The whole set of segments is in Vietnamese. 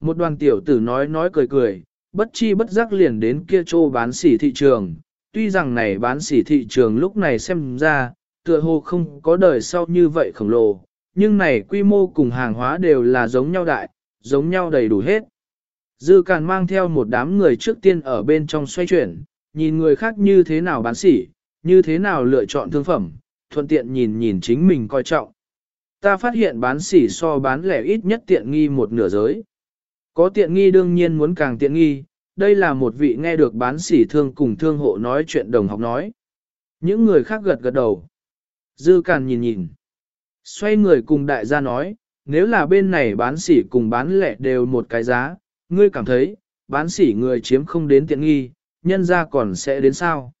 Một đoàn tiểu tử nói nói cười cười, bất chi bất giác liền đến kia chỗ bán sỉ thị trường. Tuy rằng này bán sỉ thị trường lúc này xem ra, tựa hồ không có đời sau như vậy khổng lồ, nhưng này quy mô cùng hàng hóa đều là giống nhau đại, giống nhau đầy đủ hết. Dư Càn mang theo một đám người trước tiên ở bên trong xoay chuyển, nhìn người khác như thế nào bán sỉ, như thế nào lựa chọn thương phẩm, thuận tiện nhìn nhìn chính mình coi trọng. Ta phát hiện bán sỉ so bán lẻ ít nhất tiện nghi một nửa giới. Có tiện nghi đương nhiên muốn càng tiện nghi, đây là một vị nghe được bán sỉ thương cùng thương hộ nói chuyện đồng học nói. Những người khác gật gật đầu. Dư Càn nhìn nhìn. Xoay người cùng đại gia nói, nếu là bên này bán sỉ cùng bán lẻ đều một cái giá, ngươi cảm thấy, bán sỉ người chiếm không đến tiện nghi, nhân ra còn sẽ đến sao?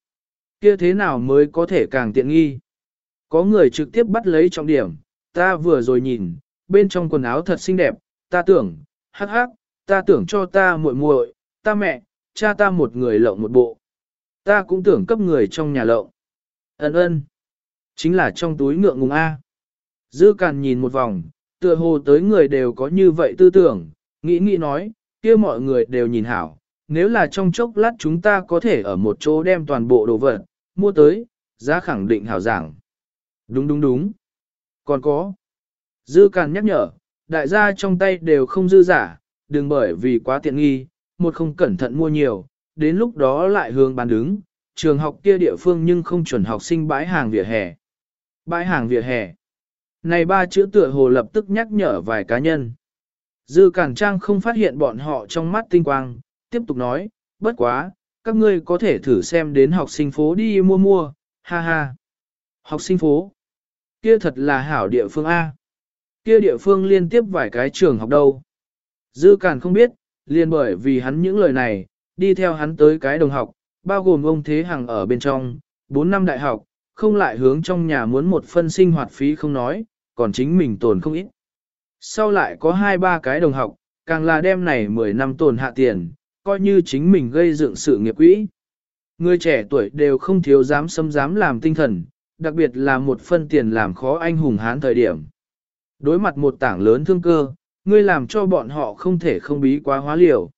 Kia thế nào mới có thể càng tiện nghi? Có người trực tiếp bắt lấy trọng điểm, ta vừa rồi nhìn, bên trong quần áo thật xinh đẹp, ta tưởng, hắc hắc, ta tưởng cho ta muội muội, ta mẹ, cha ta một người lộng một bộ. Ta cũng tưởng cấp người trong nhà lộng. Ấn ơn. Chính là trong túi ngượng ngùng A. Dư càn nhìn một vòng, tựa hồ tới người đều có như vậy tư tưởng, nghĩ nghĩ nói, kia mọi người đều nhìn hảo, nếu là trong chốc lát chúng ta có thể ở một chỗ đem toàn bộ đồ vật, mua tới, giá khẳng định hảo giảng. Đúng đúng đúng. Còn có. Dư Càn nhắc nhở, đại gia trong tay đều không dư giả, đừng bởi vì quá tiện nghi, một không cẩn thận mua nhiều, đến lúc đó lại hướng bán đứng, trường học kia địa phương nhưng không chuẩn học sinh bãi hàng vỉa hè. Bãi hàng vỉa hè. Này ba chữ tựa hồ lập tức nhắc nhở vài cá nhân. Dư Cản Trang không phát hiện bọn họ trong mắt tinh quang, tiếp tục nói, bất quá, các ngươi có thể thử xem đến học sinh phố đi mua mua, ha ha. Học sinh phố, kia thật là hảo địa phương A. Kia địa phương liên tiếp vài cái trường học đâu. Dư Cản không biết, liền bởi vì hắn những lời này, đi theo hắn tới cái đồng học, bao gồm ông Thế Hằng ở bên trong, 4 năm đại học, không lại hướng trong nhà muốn một phân sinh hoạt phí không nói, còn chính mình tồn không ít. Sau lại có hai ba cái đồng học, càng là đem này 10 năm tồn hạ tiền, coi như chính mình gây dựng sự nghiệp quỹ. Người trẻ tuổi đều không thiếu dám xâm dám làm tinh thần, đặc biệt là một phân tiền làm khó anh hùng hán thời điểm. Đối mặt một tảng lớn thương cơ, ngươi làm cho bọn họ không thể không bí quá hóa liều.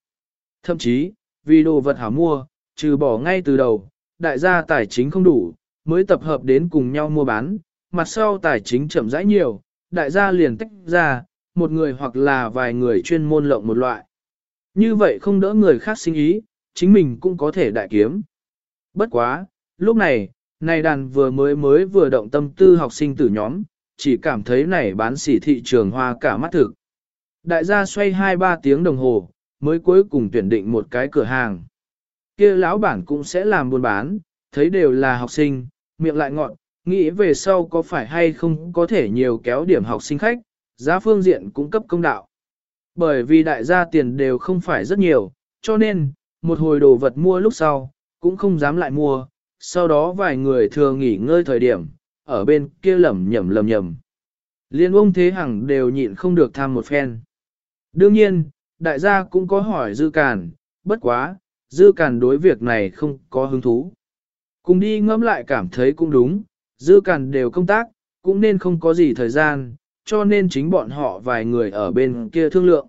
Thậm chí, vì đồ vật hảo mua, trừ bỏ ngay từ đầu, đại gia tài chính không đủ, mới tập hợp đến cùng nhau mua bán, mặt sau tài chính chậm rãi nhiều, đại gia liền tách ra, một người hoặc là vài người chuyên môn lộng một loại. Như vậy không đỡ người khác sinh ý, chính mình cũng có thể đại kiếm. Bất quá, lúc này, này đàn vừa mới mới vừa động tâm tư học sinh tử nhóm, chỉ cảm thấy này bán sỉ thị trường hoa cả mắt thực. Đại gia xoay 2-3 tiếng đồng hồ, mới cuối cùng tuyển định một cái cửa hàng. kia lão bản cũng sẽ làm buôn bán, thấy đều là học sinh, miệng lại ngọn, nghĩ về sau có phải hay không có thể nhiều kéo điểm học sinh khách, giá phương diện cũng cấp công đạo. Bởi vì đại gia tiền đều không phải rất nhiều, cho nên, một hồi đồ vật mua lúc sau, cũng không dám lại mua, sau đó vài người thừa nghỉ ngơi thời điểm, ở bên kia lầm nhầm lầm nhầm. Liên ông Thế Hằng đều nhịn không được tham một phen. Đương nhiên, đại gia cũng có hỏi Dư Càn, bất quá, Dư Càn đối việc này không có hứng thú. Cùng đi ngẫm lại cảm thấy cũng đúng, Dư Càn đều công tác, cũng nên không có gì thời gian, cho nên chính bọn họ vài người ở bên kia thương lượng.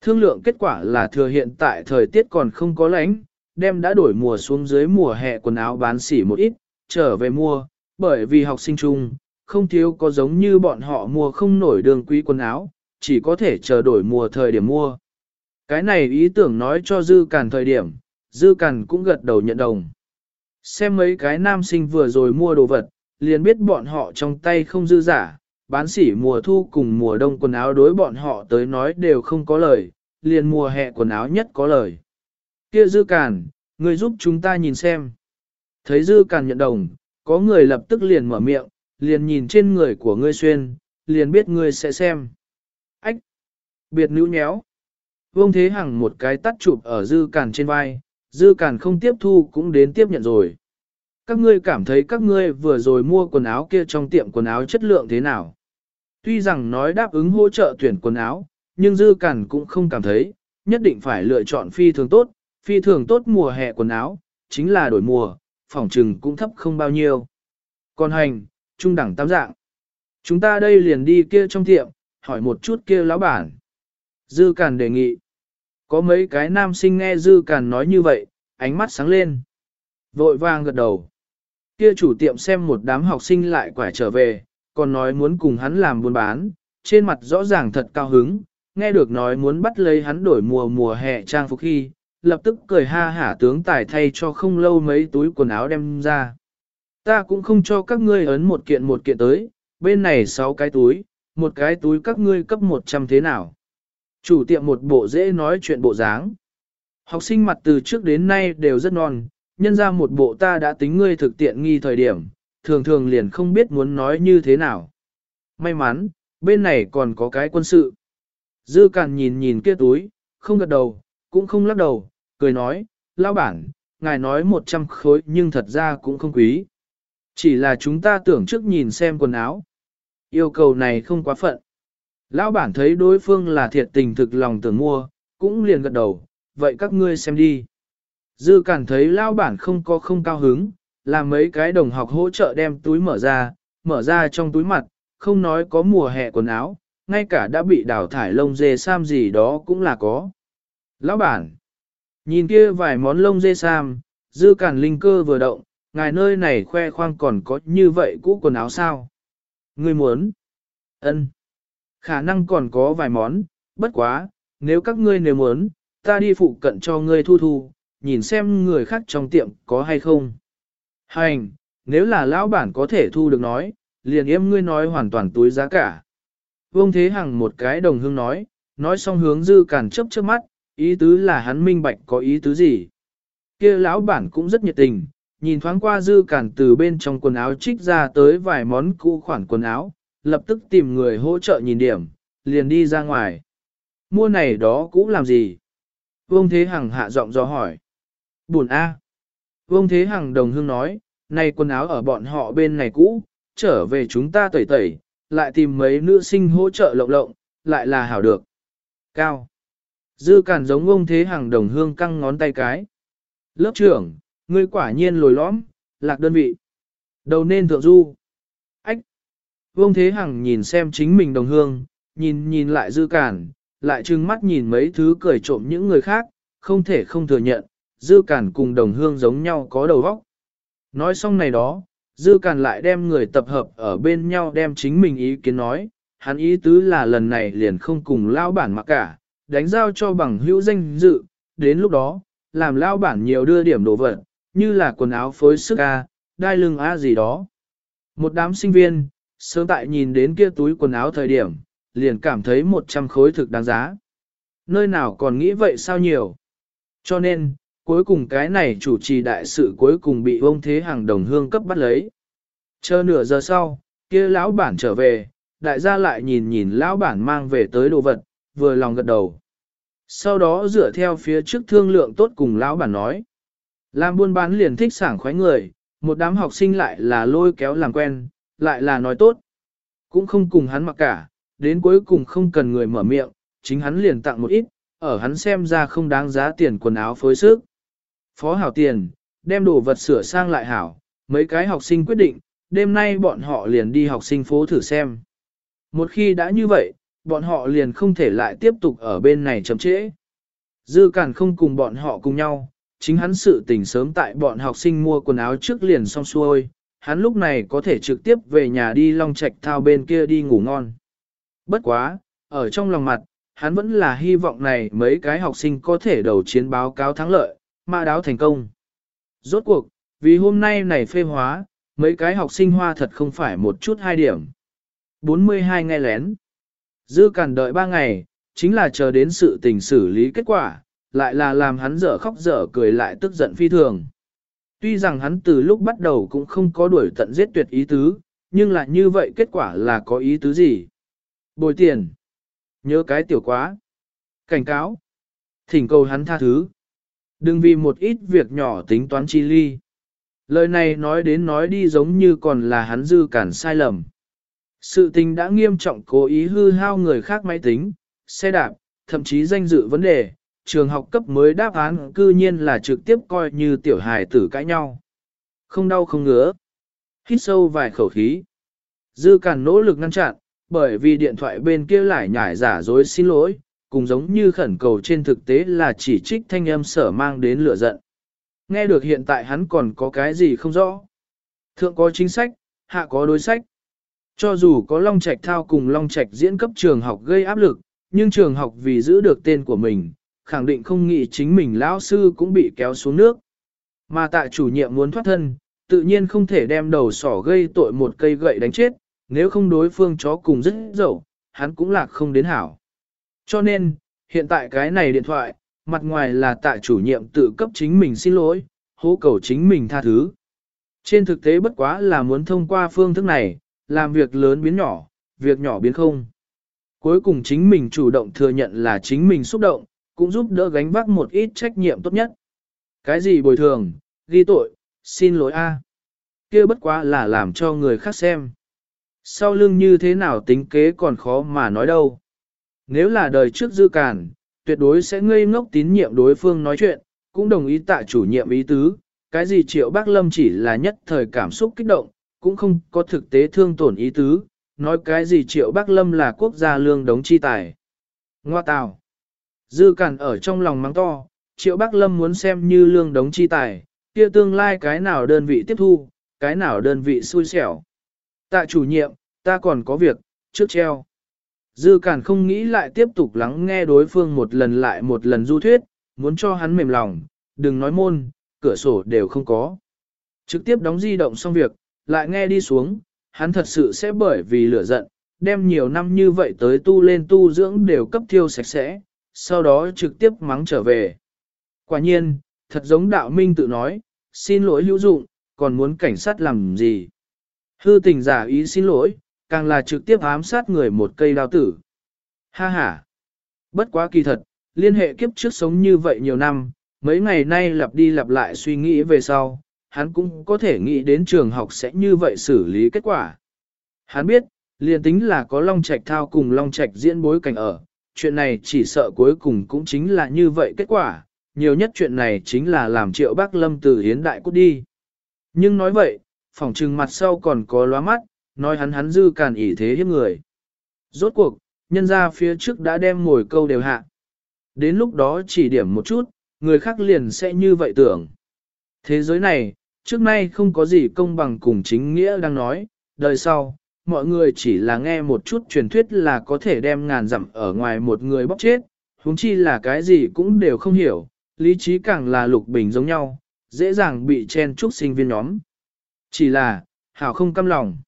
Thương lượng kết quả là thừa hiện tại thời tiết còn không có lạnh, đem đã đổi mùa xuống dưới mùa hè quần áo bán xỉ một ít, trở về mua, bởi vì học sinh chung, không thiếu có giống như bọn họ mua không nổi đường quý quần áo, chỉ có thể chờ đổi mùa thời điểm mua. Cái này ý tưởng nói cho Dư Càn thời điểm, Dư Càn cũng gật đầu nhận đồng. Xem mấy cái nam sinh vừa rồi mua đồ vật, liền biết bọn họ trong tay không dư giả, bán sỉ mùa thu cùng mùa đông quần áo đối bọn họ tới nói đều không có lời, liền mùa hè quần áo nhất có lời. Kia dư càn, người giúp chúng ta nhìn xem. Thấy dư càn nhận đồng, có người lập tức liền mở miệng, liền nhìn trên người của ngươi xuyên, liền biết ngươi sẽ xem. Biệt nữ nhéo. Vương Thế Hằng một cái tắt chụp ở dư càn trên vai, dư càn không tiếp thu cũng đến tiếp nhận rồi. Các ngươi cảm thấy các ngươi vừa rồi mua quần áo kia trong tiệm quần áo chất lượng thế nào? Tuy rằng nói đáp ứng hỗ trợ tuyển quần áo, nhưng Dư Cản cũng không cảm thấy, nhất định phải lựa chọn phi thường tốt, phi thường tốt mùa hè quần áo, chính là đổi mùa, phòng trừng cũng thấp không bao nhiêu. Còn hành, trung đẳng tam dạng. Chúng ta đây liền đi kia trong tiệm, hỏi một chút kia lão bản. Dư Càn đề nghị. Có mấy cái nam sinh nghe Dư Càn nói như vậy, ánh mắt sáng lên. Vội vàng gật đầu. Kia chủ tiệm xem một đám học sinh lại quải trở về, còn nói muốn cùng hắn làm buôn bán, trên mặt rõ ràng thật cao hứng, nghe được nói muốn bắt lấy hắn đổi mùa mùa hè trang phục khi, lập tức cười ha hả tướng tài thay cho không lâu mấy túi quần áo đem ra. Ta cũng không cho các ngươi ấn một kiện một kiện tới, bên này sáu cái túi, một cái túi các ngươi cấp 100 thế nào. Chủ tiệm một bộ dễ nói chuyện bộ dáng. Học sinh mặt từ trước đến nay đều rất non, nhân ra một bộ ta đã tính ngươi thực tiện nghi thời điểm, thường thường liền không biết muốn nói như thế nào. May mắn, bên này còn có cái quân sự. Dư càn nhìn nhìn kia túi, không gật đầu, cũng không lắc đầu, cười nói, lao bản, ngài nói 100 khối nhưng thật ra cũng không quý. Chỉ là chúng ta tưởng trước nhìn xem quần áo. Yêu cầu này không quá phận. Lão bản thấy đối phương là thiệt tình thực lòng tưởng mua, cũng liền gật đầu, vậy các ngươi xem đi. Dư cản thấy lão bản không có không cao hứng, làm mấy cái đồng học hỗ trợ đem túi mở ra, mở ra trong túi mặt, không nói có mùa hè quần áo, ngay cả đã bị đào thải lông dê sam gì đó cũng là có. Lão bản, nhìn kia vài món lông dê sam, dư cản linh cơ vừa động, ngài nơi này khoe khoang còn có như vậy cũ quần áo sao? Ngươi muốn? Ân. Khả năng còn có vài món, bất quá, nếu các ngươi nếu muốn, ta đi phụ cận cho ngươi thu thu, nhìn xem người khác trong tiệm có hay không. Hành, nếu là lão bản có thể thu được nói, liền yếm ngươi nói hoàn toàn túi giá cả. Vương Thế Hằng một cái đồng hương nói, nói xong hướng dư càn chấp trước mắt, ý tứ là hắn minh bạch có ý tứ gì. kia lão bản cũng rất nhiệt tình, nhìn thoáng qua dư càn từ bên trong quần áo trích ra tới vài món cũ khoản quần áo, lập tức tìm người hỗ trợ nhìn điểm, liền đi ra ngoài. Mua này đó cũ làm gì? Vương Thế Hằng hạ giọng do hỏi. Buồn A. Vương Thế Hằng đồng hương nói, này quần áo ở bọn họ bên này cũ, trở về chúng ta tẩy tẩy, lại tìm mấy nữ sinh hỗ trợ lộng lộng, lại là hảo được. Cao. Dư cản giống ông Thế Hằng đồng hương căng ngón tay cái. Lớp trưởng, ngươi quả nhiên lồi lõm, lạc đơn vị. Đầu nên thượng du. Vương Thế Hằng nhìn xem chính mình đồng hương, nhìn nhìn lại dư cản, lại trừng mắt nhìn mấy thứ cười trộm những người khác, không thể không thừa nhận, dư cản cùng đồng hương giống nhau có đầu óc. Nói xong này đó, dư cản lại đem người tập hợp ở bên nhau đem chính mình ý kiến nói, hắn ý tứ là lần này liền không cùng lao bản mặc cả, đánh giao cho bằng hữu danh dự, đến lúc đó, làm lao bản nhiều đưa điểm đồ vật, như là quần áo phối sức A, đai lưng A gì đó. Một đám sinh viên, sớm tại nhìn đến kia túi quần áo thời điểm, liền cảm thấy 100 khối thực đáng giá. Nơi nào còn nghĩ vậy sao nhiều. Cho nên, cuối cùng cái này chủ trì đại sự cuối cùng bị ông thế hàng đồng hương cấp bắt lấy. Chờ nửa giờ sau, kia lão bản trở về, đại gia lại nhìn nhìn lão bản mang về tới đồ vật, vừa lòng gật đầu. Sau đó dựa theo phía trước thương lượng tốt cùng lão bản nói. Làm buôn bán liền thích sảng khoái người, một đám học sinh lại là lôi kéo làm quen, lại là nói tốt. Cũng không cùng hắn mặc cả, đến cuối cùng không cần người mở miệng, chính hắn liền tặng một ít, ở hắn xem ra không đáng giá tiền quần áo phối sức. Phó hảo tiền, đem đồ vật sửa sang lại hảo, mấy cái học sinh quyết định, đêm nay bọn họ liền đi học sinh phố thử xem. Một khi đã như vậy, bọn họ liền không thể lại tiếp tục ở bên này chậm trễ. Dư Cản không cùng bọn họ cùng nhau, chính hắn sự tình sớm tại bọn học sinh mua quần áo trước liền xong xuôi, hắn lúc này có thể trực tiếp về nhà đi long trạch thao bên kia đi ngủ ngon. Bất quá, ở trong lòng mặt, hắn vẫn là hy vọng này mấy cái học sinh có thể đầu chiến báo cáo thắng lợi, mà đáo thành công. Rốt cuộc, vì hôm nay này phê hóa, mấy cái học sinh hoa thật không phải một chút hai điểm. 42 ngày lén. Dư cản đợi 3 ngày, chính là chờ đến sự tình xử lý kết quả, lại là làm hắn dở khóc dở cười lại tức giận phi thường. Tuy rằng hắn từ lúc bắt đầu cũng không có đuổi tận giết tuyệt ý tứ, nhưng là như vậy kết quả là có ý tứ gì? Bồi tiền. Nhớ cái tiểu quá. Cảnh cáo. Thỉnh cầu hắn tha thứ. Đừng vì một ít việc nhỏ tính toán chi ly. Lời này nói đến nói đi giống như còn là hắn dư cản sai lầm. Sự tình đã nghiêm trọng cố ý hư hao người khác máy tính, xe đạp, thậm chí danh dự vấn đề, trường học cấp mới đáp án cư nhiên là trực tiếp coi như tiểu hài tử cãi nhau. Không đau không ngứa. Hít sâu vài khẩu khí. Dư cản nỗ lực ngăn chặn, bởi vì điện thoại bên kia lại nhải giả dối xin lỗi, cùng giống như khẩn cầu trên thực tế là chỉ trích thanh âm sở mang đến lửa giận. Nghe được hiện tại hắn còn có cái gì không rõ. Thượng có chính sách, hạ có đối sách. Cho dù có Long Trạch thao cùng Long Trạch diễn cấp trường học gây áp lực, nhưng trường học vì giữ được tên của mình, khẳng định không nghĩ chính mình lão sư cũng bị kéo xuống nước. Mà tại chủ nhiệm muốn thoát thân, tự nhiên không thể đem đầu sỏ gây tội một cây gậy đánh chết, nếu không đối phương chó cùng rất dẫu, hắn cũng lạc không đến hảo. Cho nên, hiện tại cái này điện thoại, mặt ngoài là tại chủ nhiệm tự cấp chính mình xin lỗi, hố cầu chính mình tha thứ. Trên thực tế bất quá là muốn thông qua phương thức này, làm việc lớn biến nhỏ, việc nhỏ biến không. Cuối cùng chính mình chủ động thừa nhận là chính mình xúc động, cũng giúp đỡ gánh vác một ít trách nhiệm tốt nhất. Cái gì bồi thường, ghi tội, xin lỗi a à. kia bất quá là làm cho người khác xem. Sau lưng như thế nào tính kế còn khó mà nói đâu. Nếu là đời trước dư cản, tuyệt đối sẽ ngây ngốc tín nhiệm đối phương nói chuyện, cũng đồng ý tại chủ nhiệm ý tứ, cái gì triệu bác lâm chỉ là nhất thời cảm xúc kích động, cũng không có thực tế thương tổn ý tứ, nói cái gì triệu bác lâm là quốc gia lương đống chi tài. Ngoa tào. Dư cản ở trong lòng mắng to, triệu bác lâm muốn xem như lương đống chi tài, kia tương lai cái nào đơn vị tiếp thu, cái nào đơn vị xui xẻo. Tạ chủ nhiệm, ta còn có việc, trước treo. Dư Cản không nghĩ lại tiếp tục lắng nghe đối phương một lần lại một lần du thuyết, muốn cho hắn mềm lòng, đừng nói môn, cửa sổ đều không có. Trực tiếp đóng di động xong việc, lại nghe đi xuống, hắn thật sự sẽ bởi vì lửa giận, đem nhiều năm như vậy tới tu lên tu dưỡng đều cấp thiêu sạch sẽ, sau đó trực tiếp mắng trở về. Quả nhiên, thật giống đạo minh tự nói, xin lỗi hữu dụng, còn muốn cảnh sát làm gì. Hư tình giả ý xin lỗi, càng là trực tiếp ám sát người một cây đao tử. Ha ha! Bất quá kỳ thật, liên hệ kiếp trước sống như vậy nhiều năm, mấy ngày nay lặp đi lặp lại suy nghĩ về sau, hắn cũng có thể nghĩ đến trường học sẽ như vậy xử lý kết quả. Hắn biết, liền tính là có Long Trạch thao cùng Long Trạch diễn bối cảnh ở, chuyện này chỉ sợ cuối cùng cũng chính là như vậy kết quả, nhiều nhất chuyện này chính là làm triệu bác lâm từ hiến đại cút đi. Nhưng nói vậy, phòng trừng mặt sau còn có lóa mắt, nói hắn hắn dư càn ỉ thế hiếp người. Rốt cuộc, nhân ra phía trước đã đem ngồi câu đều hạ. Đến lúc đó chỉ điểm một chút, người khác liền sẽ như vậy tưởng. Thế giới này, trước nay không có gì công bằng cùng chính nghĩa đang nói, đời sau, mọi người chỉ là nghe một chút truyền thuyết là có thể đem ngàn dặm ở ngoài một người bóc chết, huống chi là cái gì cũng đều không hiểu, lý trí càng là lục bình giống nhau, dễ dàng bị chen chúc sinh viên nhóm. Chỉ là, hảo không căm lòng.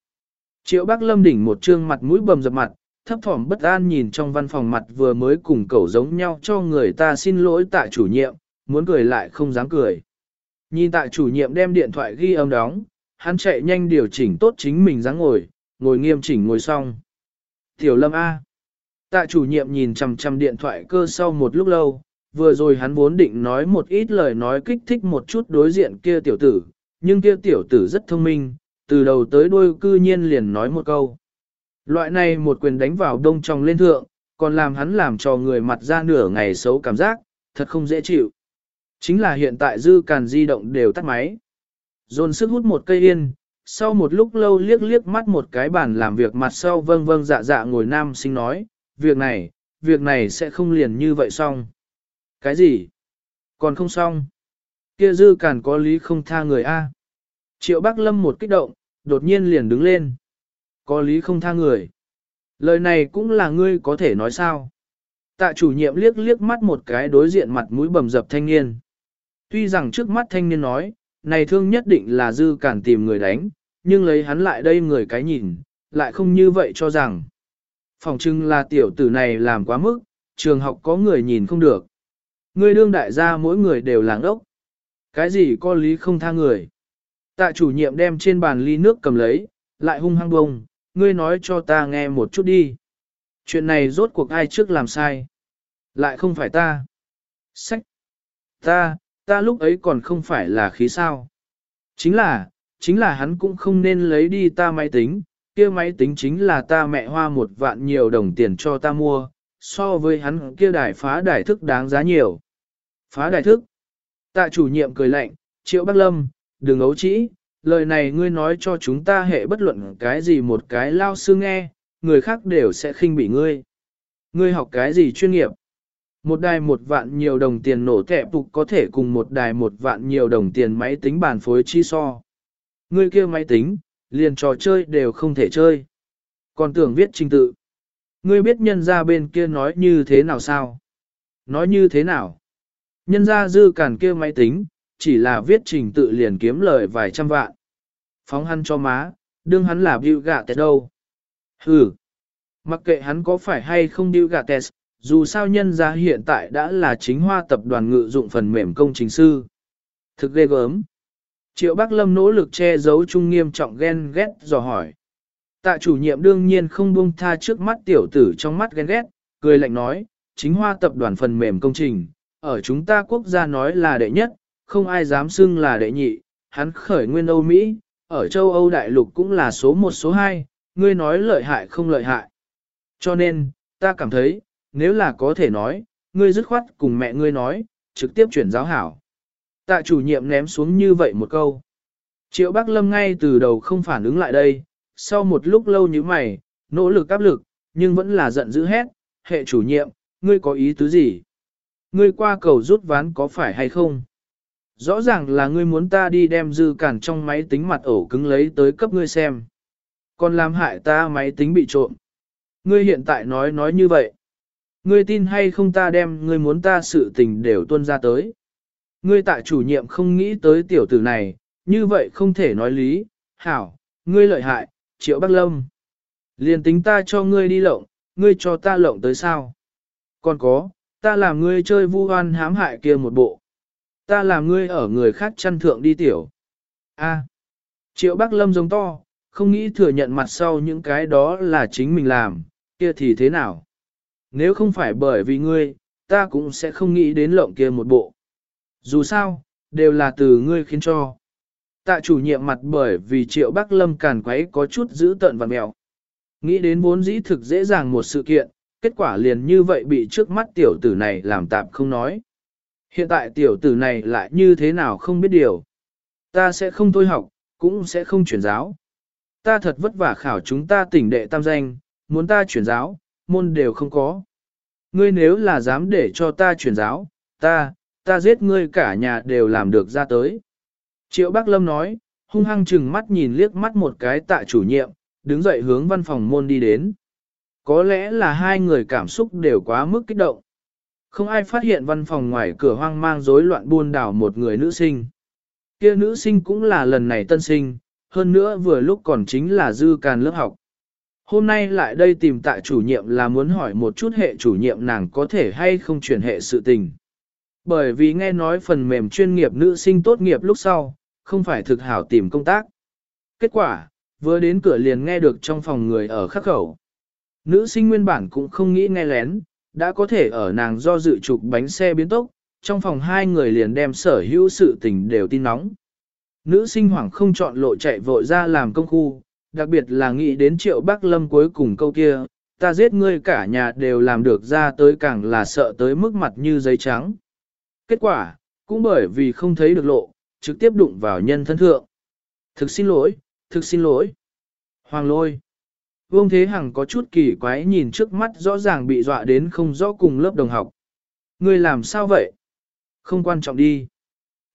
Triệu bác lâm đỉnh một trương mặt mũi bầm dập mặt, thấp thỏm bất an nhìn trong văn phòng mặt vừa mới cùng cậu giống nhau cho người ta xin lỗi tại chủ nhiệm, muốn cười lại không dám cười. Nhìn tại chủ nhiệm đem điện thoại ghi âm đóng, hắn chạy nhanh điều chỉnh tốt chính mình dáng ngồi, ngồi nghiêm chỉnh ngồi xong. Tiểu lâm A. Tạ chủ nhiệm nhìn chằm chằm điện thoại cơ sau một lúc lâu, vừa rồi hắn vốn định nói một ít lời nói kích thích một chút đối diện kia tiểu tử, nhưng kia tiểu tử rất thông minh, từ đầu tới đuôi cư nhiên liền nói một câu. Loại này một quyền đánh vào đông trong lên thượng, còn làm hắn làm cho người mặt ra nửa ngày xấu cảm giác, thật không dễ chịu. Chính là hiện tại dư càn di động đều tắt máy. Dồn sức hút một cây yên, sau một lúc lâu liếc liếc mắt một cái bàn làm việc mặt sau vâng vâng dạ dạ ngồi nam sinh nói, việc này, việc này sẽ không liền như vậy xong. Cái gì? Còn không xong. Kia dư càn có lý không tha người A. Triệu Bác Lâm một kích động, đột nhiên liền đứng lên. Có lý không tha người. Lời này cũng là ngươi có thể nói sao. Tạ chủ nhiệm liếc liếc mắt một cái đối diện mặt mũi bầm dập thanh niên. Tuy rằng trước mắt thanh niên nói, này thương nhất định là dư cản tìm người đánh, nhưng lấy hắn lại đây người cái nhìn, lại không như vậy cho rằng. Phòng trưng là tiểu tử này làm quá mức, trường học có người nhìn không được. người đương đại gia mỗi người đều làng ốc. Cái gì có lý không tha người. Tạ chủ nhiệm đem trên bàn ly nước cầm lấy, lại hung hăng bông, ngươi nói cho ta nghe một chút đi. Chuyện này rốt cuộc ai trước làm sai? Lại không phải ta. Sách. Ta, ta lúc ấy còn không phải là khí sao. Chính là, chính là hắn cũng không nên lấy đi ta máy tính, kia máy tính chính là ta mẹ hoa một vạn nhiều đồng tiền cho ta mua, so với hắn kia đài phá đài thức đáng giá nhiều. Phá đài thức. Tạ chủ nhiệm cười lạnh, triệu bác lâm, đừng ấu trĩ, lời này ngươi nói cho chúng ta hệ bất luận cái gì một cái lao sư nghe, người khác đều sẽ khinh bị ngươi. Ngươi học cái gì chuyên nghiệp? Một đài một vạn nhiều đồng tiền nổ kẹp phục có thể cùng một đài một vạn nhiều đồng tiền máy tính bàn phối chi so. Ngươi kia máy tính, liền trò chơi đều không thể chơi. Còn tưởng viết trình tự. Ngươi biết nhân ra bên kia nói như thế nào sao? Nói như thế nào? Nhân ra dư cản kia máy tính, chỉ là viết trình tự liền kiếm lời vài trăm vạn. Phóng hắn cho má, đương hắn là bưu gạ tẹt đâu. Hừ, mặc kệ hắn có phải hay không bưu gạ tẹt, dù sao nhân ra hiện tại đã là chính hoa tập đoàn ngự dụng phần mềm công trình sư. Thực ghê gớm. Triệu Bắc Lâm nỗ lực che giấu trung nghiêm trọng ghen ghét dò hỏi. Tạ chủ nhiệm đương nhiên không buông tha trước mắt tiểu tử trong mắt ghen ghét, cười lạnh nói, chính hoa tập đoàn phần mềm công trình, ở chúng ta quốc gia nói là đệ nhất, không ai dám xưng là đệ nhị, hắn khởi nguyên Âu Mỹ, ở châu Âu đại lục cũng là số một số hai, ngươi nói lợi hại không lợi hại. Cho nên, ta cảm thấy, nếu là có thể nói, ngươi dứt khoát cùng mẹ ngươi nói, trực tiếp chuyển giáo hảo. Tạ chủ nhiệm ném xuống như vậy một câu. Triệu Bắc Lâm ngay từ đầu không phản ứng lại đây, sau một lúc lâu như mày, nỗ lực áp lực, nhưng vẫn là giận dữ hét, hệ chủ nhiệm, ngươi có ý tứ gì? Ngươi qua cầu rút ván có phải hay không? Rõ ràng là ngươi muốn ta đi đem dư cản trong máy tính mặt ổ cứng lấy tới cấp ngươi xem. Còn làm hại ta máy tính bị trộm. Ngươi hiện tại nói nói như vậy. Ngươi tin hay không ta đem ngươi muốn ta sự tình đều tuân ra tới. Ngươi tại chủ nhiệm không nghĩ tới tiểu tử này, như vậy không thể nói lý. Hảo, ngươi lợi hại, triệu Bắc Lâm. Liền tính ta cho ngươi đi lộng, ngươi cho ta lộng tới sao? Còn có, ta làm ngươi chơi vu oan hãm hại kia một bộ. Ta làm ngươi ở người khác chăn thượng đi tiểu. A. Triệu Bắc Lâm giống to, không nghĩ thừa nhận mặt sau những cái đó là chính mình làm, kia thì thế nào? Nếu không phải bởi vì ngươi, ta cũng sẽ không nghĩ đến lộng kia một bộ. Dù sao, đều là từ ngươi khiến cho. Tạ chủ nhiệm mặt bởi vì triệu Bắc Lâm càn quấy có chút giữ tận và mèo. Nghĩ đến vốn dĩ thực dễ dàng một sự kiện, kết quả liền như vậy bị trước mắt tiểu tử này làm tạm không nói. Hiện tại tiểu tử này lại như thế nào không biết điều. Ta sẽ không thôi học, cũng sẽ không chuyển giáo. Ta thật vất vả khảo chúng ta tỉnh đệ tam danh, muốn ta chuyển giáo, môn đều không có. Ngươi nếu là dám để cho ta chuyển giáo, ta, ta giết ngươi cả nhà đều làm được ra tới. Triệu Bắc Lâm nói, hung hăng chừng mắt nhìn liếc mắt một cái tạ chủ nhiệm, đứng dậy hướng văn phòng môn đi đến. Có lẽ là hai người cảm xúc đều quá mức kích động. Không ai phát hiện văn phòng ngoài cửa hoang mang rối loạn buôn đảo một người nữ sinh. Kia nữ sinh cũng là lần này tân sinh, hơn nữa vừa lúc còn chính là dư càn lớp học. Hôm nay lại đây tìm tại chủ nhiệm là muốn hỏi một chút hệ chủ nhiệm nàng có thể hay không chuyển hệ sự tình. Bởi vì nghe nói phần mềm chuyên nghiệp nữ sinh tốt nghiệp lúc sau, không phải thực hảo tìm công tác. Kết quả, vừa đến cửa liền nghe được trong phòng người ở khắc khẩu. Nữ sinh nguyên bản cũng không nghĩ nghe lén, đã có thể ở nàng do dự trục bánh xe biến tốc, trong phòng hai người liền đem sở hữu sự tình đều tin nóng. Nữ sinh hoảng không chọn lộ chạy vội ra làm công khu, đặc biệt là nghĩ đến triệu bác lâm cuối cùng câu kia, ta giết ngươi cả nhà đều làm được ra tới càng là sợ tới mức mặt như giấy trắng. Kết quả, cũng bởi vì không thấy được lộ, trực tiếp đụng vào nhân thân thượng. Thực xin lỗi, thực xin lỗi. Hoàng lôi. Vương Thế Hằng có chút kỳ quái nhìn trước mắt rõ ràng bị dọa đến không rõ cùng lớp đồng học. Người làm sao vậy? Không quan trọng đi.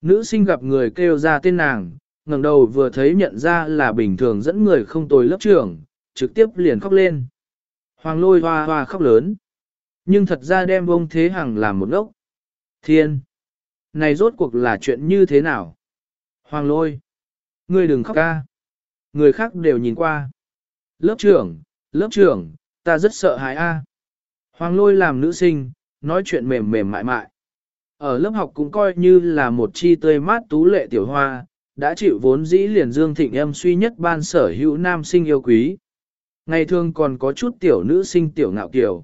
Nữ sinh gặp người kêu ra tên nàng, ngẩng đầu vừa thấy nhận ra là bình thường dẫn người không tồi lớp trưởng, trực tiếp liền khóc lên. Hoàng lôi hoa hoa khóc lớn. Nhưng thật ra đem Vương Thế Hằng làm một ngốc. Thiên! Này rốt cuộc là chuyện như thế nào? Hoàng lôi! Ngươi đừng khóc ca. Người khác đều nhìn qua. Lớp trưởng, lớp trưởng, ta rất sợ hãi a. Hoàng lôi làm nữ sinh, nói chuyện mềm mềm mại mại. Ở lớp học cũng coi như là một chi tươi mát tú lệ tiểu hoa, đã chịu vốn dĩ liền dương thịnh âm suy nhất ban sở hữu nam sinh yêu quý. Ngày thường còn có chút tiểu nữ sinh tiểu ngạo kiểu.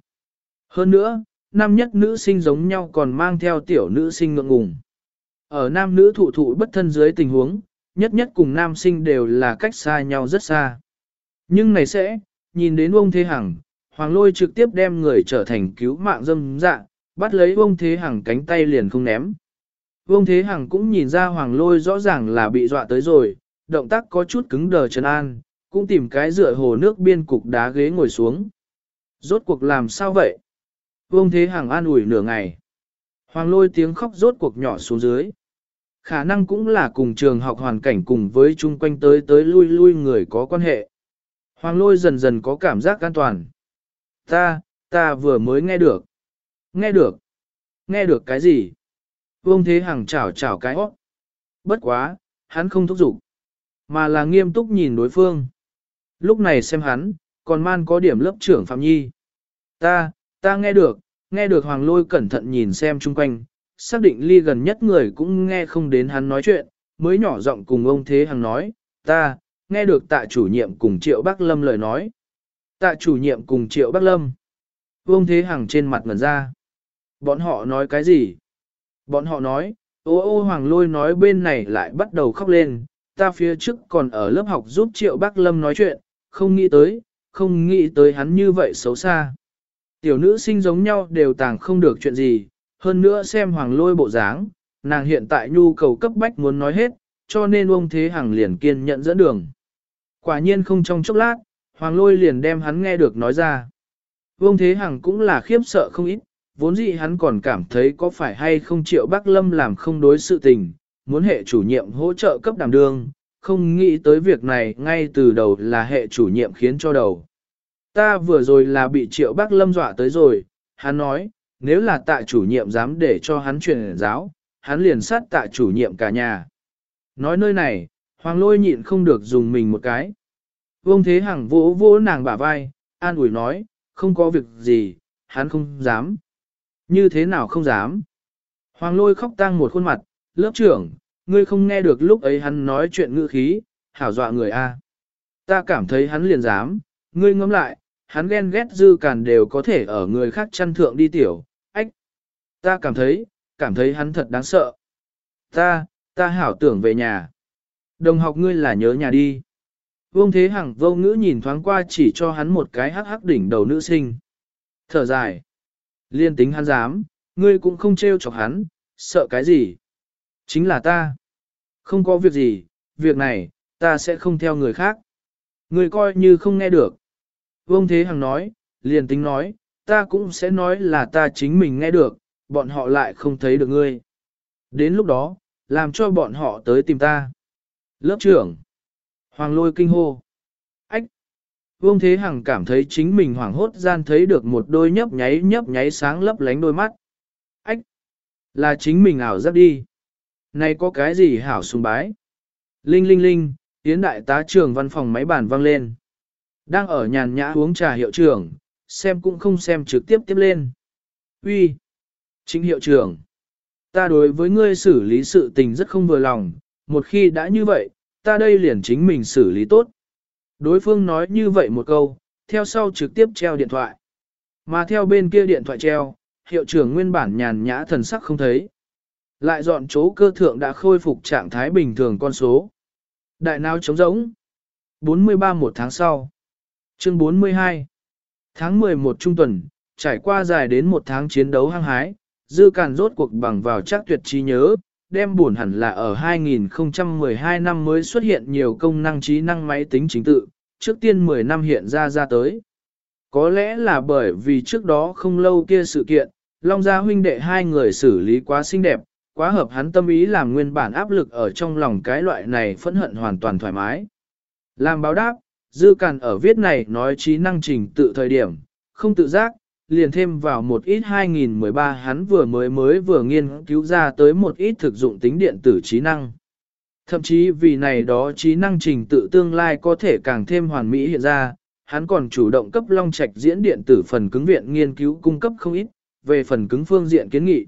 Hơn nữa, nam nhất nữ sinh giống nhau còn mang theo tiểu nữ sinh ngượng ngùng. Ở nam nữ thụ thụ bất thân dưới tình huống, nhất nhất cùng nam sinh đều là cách xa nhau rất xa. Nhưng này sẽ, nhìn đến ông Thế Hằng, Hoàng Lôi trực tiếp đem người trở thành cứu mạng dâm dạ, bắt lấy ông Thế Hằng cánh tay liền không ném. vương Thế Hằng cũng nhìn ra Hoàng Lôi rõ ràng là bị dọa tới rồi, động tác có chút cứng đờ trấn an, cũng tìm cái dựa hồ nước biên cục đá ghế ngồi xuống. Rốt cuộc làm sao vậy? Vương Thế Hằng an ủi nửa ngày. Hoàng lôi tiếng khóc rốt cuộc nhỏ xuống dưới. Khả năng cũng là cùng trường học hoàn cảnh cùng với chung quanh tới tới lui lui người có quan hệ. Hoàng lôi dần dần có cảm giác an toàn. Ta, ta vừa mới nghe được. Nghe được. Nghe được cái gì? Vương Thế Hằng chảo chảo cái óc. Bất quá, hắn không thúc giục, mà là nghiêm túc nhìn đối phương. Lúc này xem hắn, còn man có điểm lớp trưởng Phạm Nhi. Ta, ta nghe được, nghe được Hoàng Lôi cẩn thận nhìn xem chung quanh, xác định ly gần nhất người cũng nghe không đến hắn nói chuyện, mới nhỏ giọng cùng ông Thế Hằng nói, ta, nghe được tạ chủ nhiệm cùng Triệu Bắc Lâm lời nói. Tạ chủ nhiệm cùng Triệu Bắc Lâm. Ông Thế Hằng trên mặt ngẩn ra. Bọn họ nói cái gì? Bọn họ nói, ô ô Hoàng Lôi nói bên này lại bắt đầu khóc lên, ta phía trước còn ở lớp học giúp Triệu Bắc Lâm nói chuyện, không nghĩ tới, không nghĩ tới hắn như vậy xấu xa. Tiểu nữ sinh giống nhau đều tàng không được chuyện gì, hơn nữa xem hoàng lôi bộ dáng, nàng hiện tại nhu cầu cấp bách muốn nói hết, cho nên ông Thế Hằng liền kiên nhận dẫn đường. Quả nhiên không trong chốc lát, hoàng lôi liền đem hắn nghe được nói ra. Vương Thế Hằng cũng là khiếp sợ không ít, vốn dĩ hắn còn cảm thấy có phải hay không chịu Bắc Lâm làm không đối sự tình, muốn hệ chủ nhiệm hỗ trợ cấp đảm đương, không nghĩ tới việc này ngay từ đầu là hệ chủ nhiệm khiến cho đầu. Ta vừa rồi là bị triệu bác lâm dọa tới rồi, hắn nói, nếu là tạ chủ nhiệm dám để cho hắn truyền giáo, hắn liền sát tạ chủ nhiệm cả nhà. Nói nơi này, hoàng lôi nhịn không được dùng mình một cái. Vương Thế Hằng vỗ vỗ nàng bả vai, an ủi nói, không có việc gì, hắn không dám. Như thế nào không dám? Hoàng lôi khóc tang một khuôn mặt, lớp trưởng, ngươi không nghe được lúc ấy hắn nói chuyện ngữ khí, hảo dọa người a. Ta cảm thấy hắn liền dám, ngươi ngẫm lại, hắn ghen ghét dư càn đều có thể ở người khác chăn thượng đi tiểu, ách. Ta cảm thấy, cảm thấy hắn thật đáng sợ. Ta, ta hảo tưởng về nhà. Đồng học ngươi là nhớ nhà đi. Vương Thế Hằng vô ngữ nhìn thoáng qua chỉ cho hắn một cái hắc hắc đỉnh đầu nữ sinh. Thở dài. Liên tính hắn dám, ngươi cũng không trêu chọc hắn, sợ cái gì. Chính là ta. Không có việc gì, việc này, ta sẽ không theo người khác. Ngươi coi như không nghe được. Vương Thế Hằng nói, liền tính nói, ta cũng sẽ nói là ta chính mình nghe được, bọn họ lại không thấy được ngươi. Đến lúc đó, làm cho bọn họ tới tìm ta. Lớp trưởng. Hoàng lôi kinh hô. Ách. Vương Thế Hằng cảm thấy chính mình hoảng hốt gian thấy được một đôi nhấp nháy nhấp nháy sáng lấp lánh đôi mắt. Ách. Là chính mình ảo giác đi. Này có cái gì hảo sùng bái? Linh linh linh, tiến đại tá trưởng văn phòng máy bàn vang lên. Đang ở nhàn nhã uống trà hiệu trưởng, xem cũng không xem trực tiếp tiếp lên. Uy, Chính hiệu trưởng. Ta đối với ngươi xử lý sự tình rất không vừa lòng, một khi đã như vậy, ta đây liền chính mình xử lý tốt. Đối phương nói như vậy một câu, theo sau trực tiếp treo điện thoại. Mà theo bên kia điện thoại treo, hiệu trưởng nguyên bản nhàn nhã thần sắc không thấy. Lại dọn chỗ cơ thượng đã khôi phục trạng thái bình thường con số. Đại nào trống rỗng. 43 một tháng sau. Chương 42 Tháng 11 trung tuần, trải qua dài đến một tháng chiến đấu hăng hái, dư càn rốt cuộc bằng vào chắc tuyệt trí nhớ, đem buồn hẳn là ở 2012 năm mới xuất hiện nhiều công năng trí năng máy tính chính tự, trước tiên 10 năm hiện ra ra tới. Có lẽ là bởi vì trước đó không lâu kia sự kiện, Long Gia huynh đệ hai người xử lý quá xinh đẹp, quá hợp hắn tâm ý làm nguyên bản áp lực ở trong lòng cái loại này phẫn hận hoàn toàn thoải mái. Làm báo đáp, Dư Càn ở viết này nói trí năng trình tự thời điểm, không tự giác, liền thêm vào một ít 2013 hắn vừa mới mới vừa nghiên cứu ra tới một ít thực dụng tính điện tử trí năng. Thậm chí vì này đó trí năng trình tự tương lai có thể càng thêm hoàn mỹ hiện ra, hắn còn chủ động cấp long trạch diễn điện tử phần cứng viện nghiên cứu cung cấp không ít, về phần cứng phương diện kiến nghị.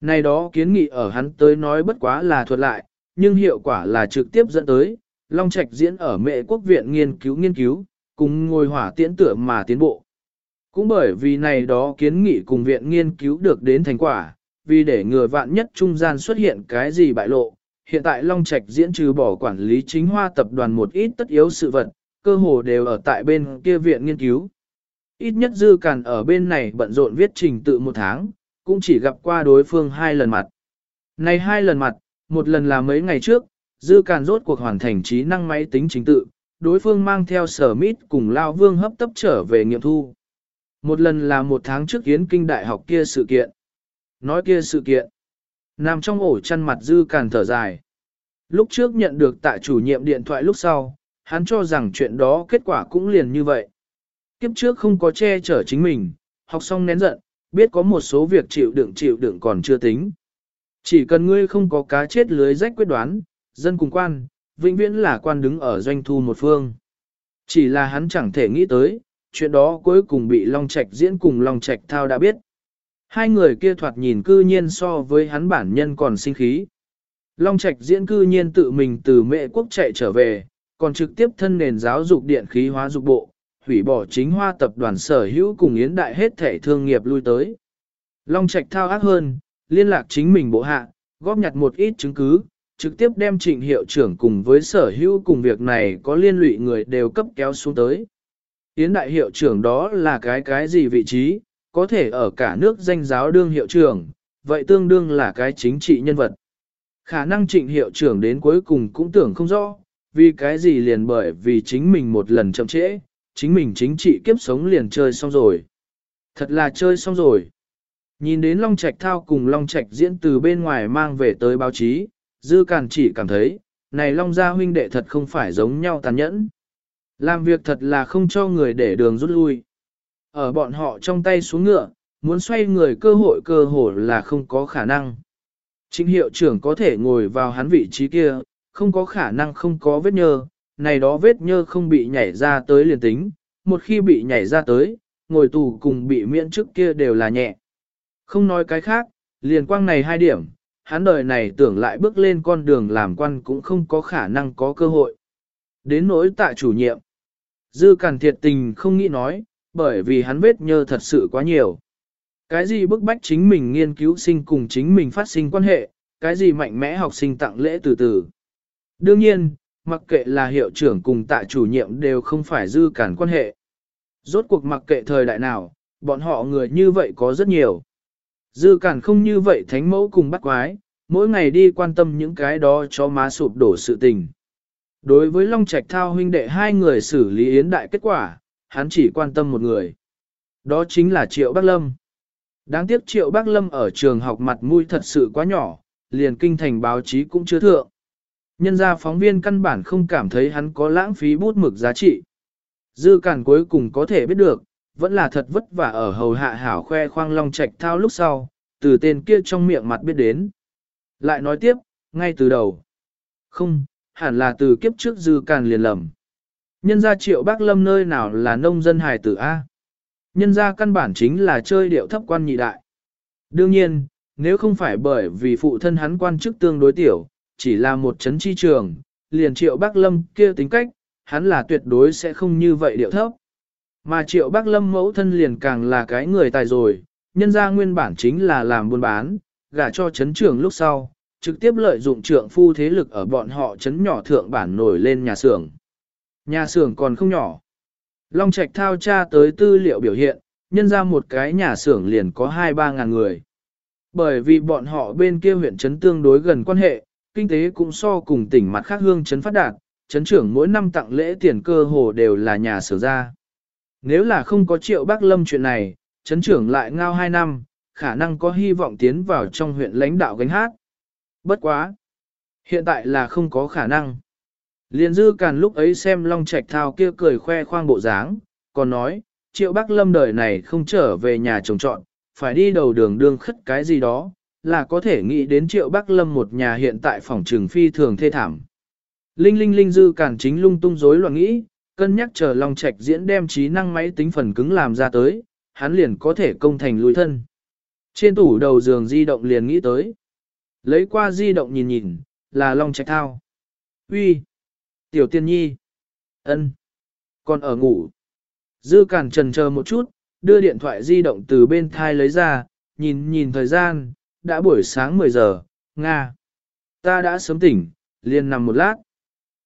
Này đó kiến nghị ở hắn tới nói bất quá là thuật lại, nhưng hiệu quả là trực tiếp dẫn tới, Long Trạch diễn ở mệ quốc viện nghiên cứu nghiên cứu, cùng ngồi hỏa tiễn tựa mà tiến bộ. Cũng bởi vì này đó kiến nghị cùng viện nghiên cứu được đến thành quả, vì để ngừa vạn nhất trung gian xuất hiện cái gì bại lộ, hiện tại Long Trạch diễn trừ bỏ quản lý chính hoa tập đoàn một ít tất yếu sự vật, cơ hồ đều ở tại bên kia viện nghiên cứu. Ít nhất dư càn ở bên này bận rộn viết trình tự một tháng, cũng chỉ gặp qua đối phương hai lần mặt. Này hai lần mặt, một lần là mấy ngày trước, dư càn rốt cuộc hoàn thành trí năng máy tính chính tự, đối phương mang theo sở mít cùng Lao Vương hấp tấp trở về nghiệm thu. Một lần là một tháng trước Yến Kinh Đại học kia sự kiện. Nói kia sự kiện. Nằm trong ổ chăn mặt dư càn thở dài. Lúc trước nhận được tại chủ nhiệm điện thoại lúc sau, hắn cho rằng chuyện đó kết quả cũng liền như vậy. Kiếp trước không có che chở chính mình, học xong nén giận, biết có một số việc chịu đựng chịu đựng còn chưa tính. Chỉ cần ngươi không có cá chết lưới rách quyết đoán, dân cùng quan, vĩnh viễn là quan đứng ở doanh thu một phương. Chỉ là hắn chẳng thể nghĩ tới, chuyện đó cuối cùng bị Long Trạch diễn cùng Long Trạch thao đã biết. Hai người kia thoạt nhìn cư nhiên so với hắn bản nhân còn sinh khí. Long Trạch diễn cư nhiên tự mình từ mệ quốc chạy trở về, còn trực tiếp thân nền giáo dục điện khí hóa dục bộ, hủy bỏ chính hoa tập đoàn sở hữu cùng yến đại hết thể thương nghiệp lui tới. Long Trạch thao ác hơn, liên lạc chính mình bộ hạ, góp nhặt một ít chứng cứ, trực tiếp đem trịnh hiệu trưởng cùng với sở hữu cùng việc này có liên lụy người đều cấp kéo xuống tới. Yến đại hiệu trưởng đó là cái cái gì vị trí, có thể ở cả nước danh giáo đương hiệu trưởng, vậy tương đương là cái chính trị nhân vật. Khả năng trịnh hiệu trưởng đến cuối cùng cũng tưởng không rõ, vì cái gì liền bởi vì chính mình một lần chậm trễ, chính mình chính trị kiếp sống liền chơi xong rồi. Thật là chơi xong rồi. Nhìn đến Long Trạch thao cùng Long Trạch diễn từ bên ngoài mang về tới báo chí, Dư Càn chỉ cảm thấy, này Long gia huynh đệ thật không phải giống nhau tàn nhẫn. Làm việc thật là không cho người để đường rút lui. Ở bọn họ trong tay xuống ngựa, muốn xoay người cơ hội cơ hội là không có khả năng. Chính hiệu trưởng có thể ngồi vào hắn vị trí kia, không có khả năng không có vết nhơ, này đó vết nhơ không bị nhảy ra tới liền tính, một khi bị nhảy ra tới, ngồi tù cùng bị miễn trước kia đều là nhẹ. Không nói cái khác, liền quang này hai điểm, hắn đời này tưởng lại bước lên con đường làm quan cũng không có khả năng có cơ hội. Đến nỗi tại chủ nhiệm, dư cản thiệt tình không nghĩ nói, bởi vì hắn vết nhơ thật sự quá nhiều. Cái gì bức bách chính mình nghiên cứu sinh cùng chính mình phát sinh quan hệ, cái gì mạnh mẽ học sinh tặng lễ từ từ. Đương nhiên, mặc kệ là hiệu trưởng cùng tại chủ nhiệm đều không phải dư cản quan hệ. Rốt cuộc mặc kệ thời đại nào, bọn họ người như vậy có rất nhiều. Dư cản không như vậy thánh mẫu cùng bắt quái, mỗi ngày đi quan tâm những cái đó cho má sụp đổ sự tình. Đối với Long Trạch Thao huynh đệ hai người xử lý yến đại kết quả, hắn chỉ quan tâm một người. Đó chính là Triệu Bắc Lâm. Đáng tiếc Triệu Bắc Lâm ở trường học mặt mũi thật sự quá nhỏ, liền kinh thành báo chí cũng chưa thượng. Nhân ra phóng viên căn bản không cảm thấy hắn có lãng phí bút mực giá trị. Dư cản cuối cùng có thể biết được, vẫn là thật vất vả ở hầu hạ hảo khoe khoang long trạch thao lúc sau, từ tên kia trong miệng mặt biết đến. Lại nói tiếp, ngay từ đầu. Không, hẳn là từ kiếp trước dư càn liền lầm. Nhân gia triệu bác lâm nơi nào là nông dân hài tử A. Nhân gia căn bản chính là chơi điệu thấp quan nhị đại. Đương nhiên, nếu không phải bởi vì phụ thân hắn quan chức tương đối tiểu, chỉ là một chấn chi trường, liền triệu bác lâm kia tính cách, hắn là tuyệt đối sẽ không như vậy điệu thấp. Mà triệu bác lâm mẫu thân liền càng là cái người tài rồi, nhân ra nguyên bản chính là làm buôn bán, gả cho chấn trưởng lúc sau, trực tiếp lợi dụng trượng phu thế lực ở bọn họ chấn nhỏ thượng bản nổi lên nhà xưởng. Nhà xưởng còn không nhỏ. Long Trạch thao tra tới tư liệu biểu hiện, nhân ra một cái nhà xưởng liền có 2-3 ngàn người. Bởi vì bọn họ bên kia huyện trấn tương đối gần quan hệ, kinh tế cũng so cùng tỉnh mặt khác hương trấn phát đạt, trấn trưởng mỗi năm tặng lễ tiền cơ hồ đều là nhà xưởng ra. Nếu là không có triệu bác lâm chuyện này, chấn trưởng lại ngao 2 năm, khả năng có hy vọng tiến vào trong huyện lãnh đạo gánh hát. Bất quá. Hiện tại là không có khả năng. Liên dư càn lúc ấy xem Long Trạch Thao kia cười khoe khoang bộ dáng, còn nói, triệu bác lâm đời này không trở về nhà chồng trọn, phải đi đầu đường đương khất cái gì đó, là có thể nghĩ đến triệu bác lâm một nhà hiện tại phòng trường phi thường thê thảm. Linh linh linh dư càn chính lung tung rối loạn nghĩ, cân nhắc chờ Long Trạch diễn đem trí năng máy tính phần cứng làm ra tới, hắn liền có thể công thành lùi thân. Trên tủ đầu giường di động liền nghĩ tới. Lấy qua di động nhìn nhìn, là Long Trạch thao. Uy, Tiểu tiên nhi. ân, Còn ở ngủ. Dư cản trần chờ một chút, đưa điện thoại di động từ bên thai lấy ra, nhìn nhìn thời gian, đã buổi sáng 10 giờ, Nga. Ta đã sớm tỉnh, liền nằm một lát.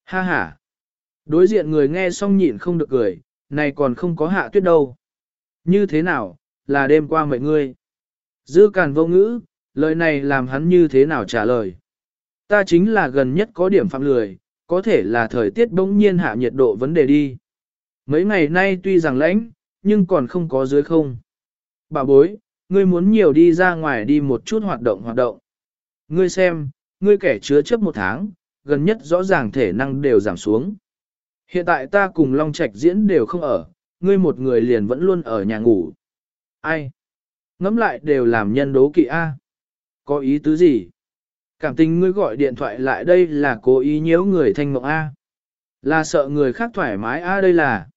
Ha ha. Đối diện người nghe xong nhịn không được cười, này còn không có hạ tuyết đâu. Như thế nào, là đêm qua mệnh ngươi. Dư càn vô ngữ, lời này làm hắn như thế nào trả lời. Ta chính là gần nhất có điểm phạm lười, có thể là thời tiết bỗng nhiên hạ nhiệt độ vấn đề đi. Mấy ngày nay tuy rằng lãnh, nhưng còn không có dưới không. Bà bối, ngươi muốn nhiều đi ra ngoài đi một chút hoạt động hoạt động. Ngươi xem, ngươi kẻ chứa chấp một tháng, gần nhất rõ ràng thể năng đều giảm xuống. Hiện tại ta cùng Long Trạch diễn đều không ở, ngươi một người liền vẫn luôn ở nhà ngủ. Ai? Ngắm lại đều làm nhân đố kỵ A. Có ý tứ gì? Cảm tình ngươi gọi điện thoại lại đây là cố ý nhiễu người thanh mộng A. Là sợ người khác thoải mái A đây là.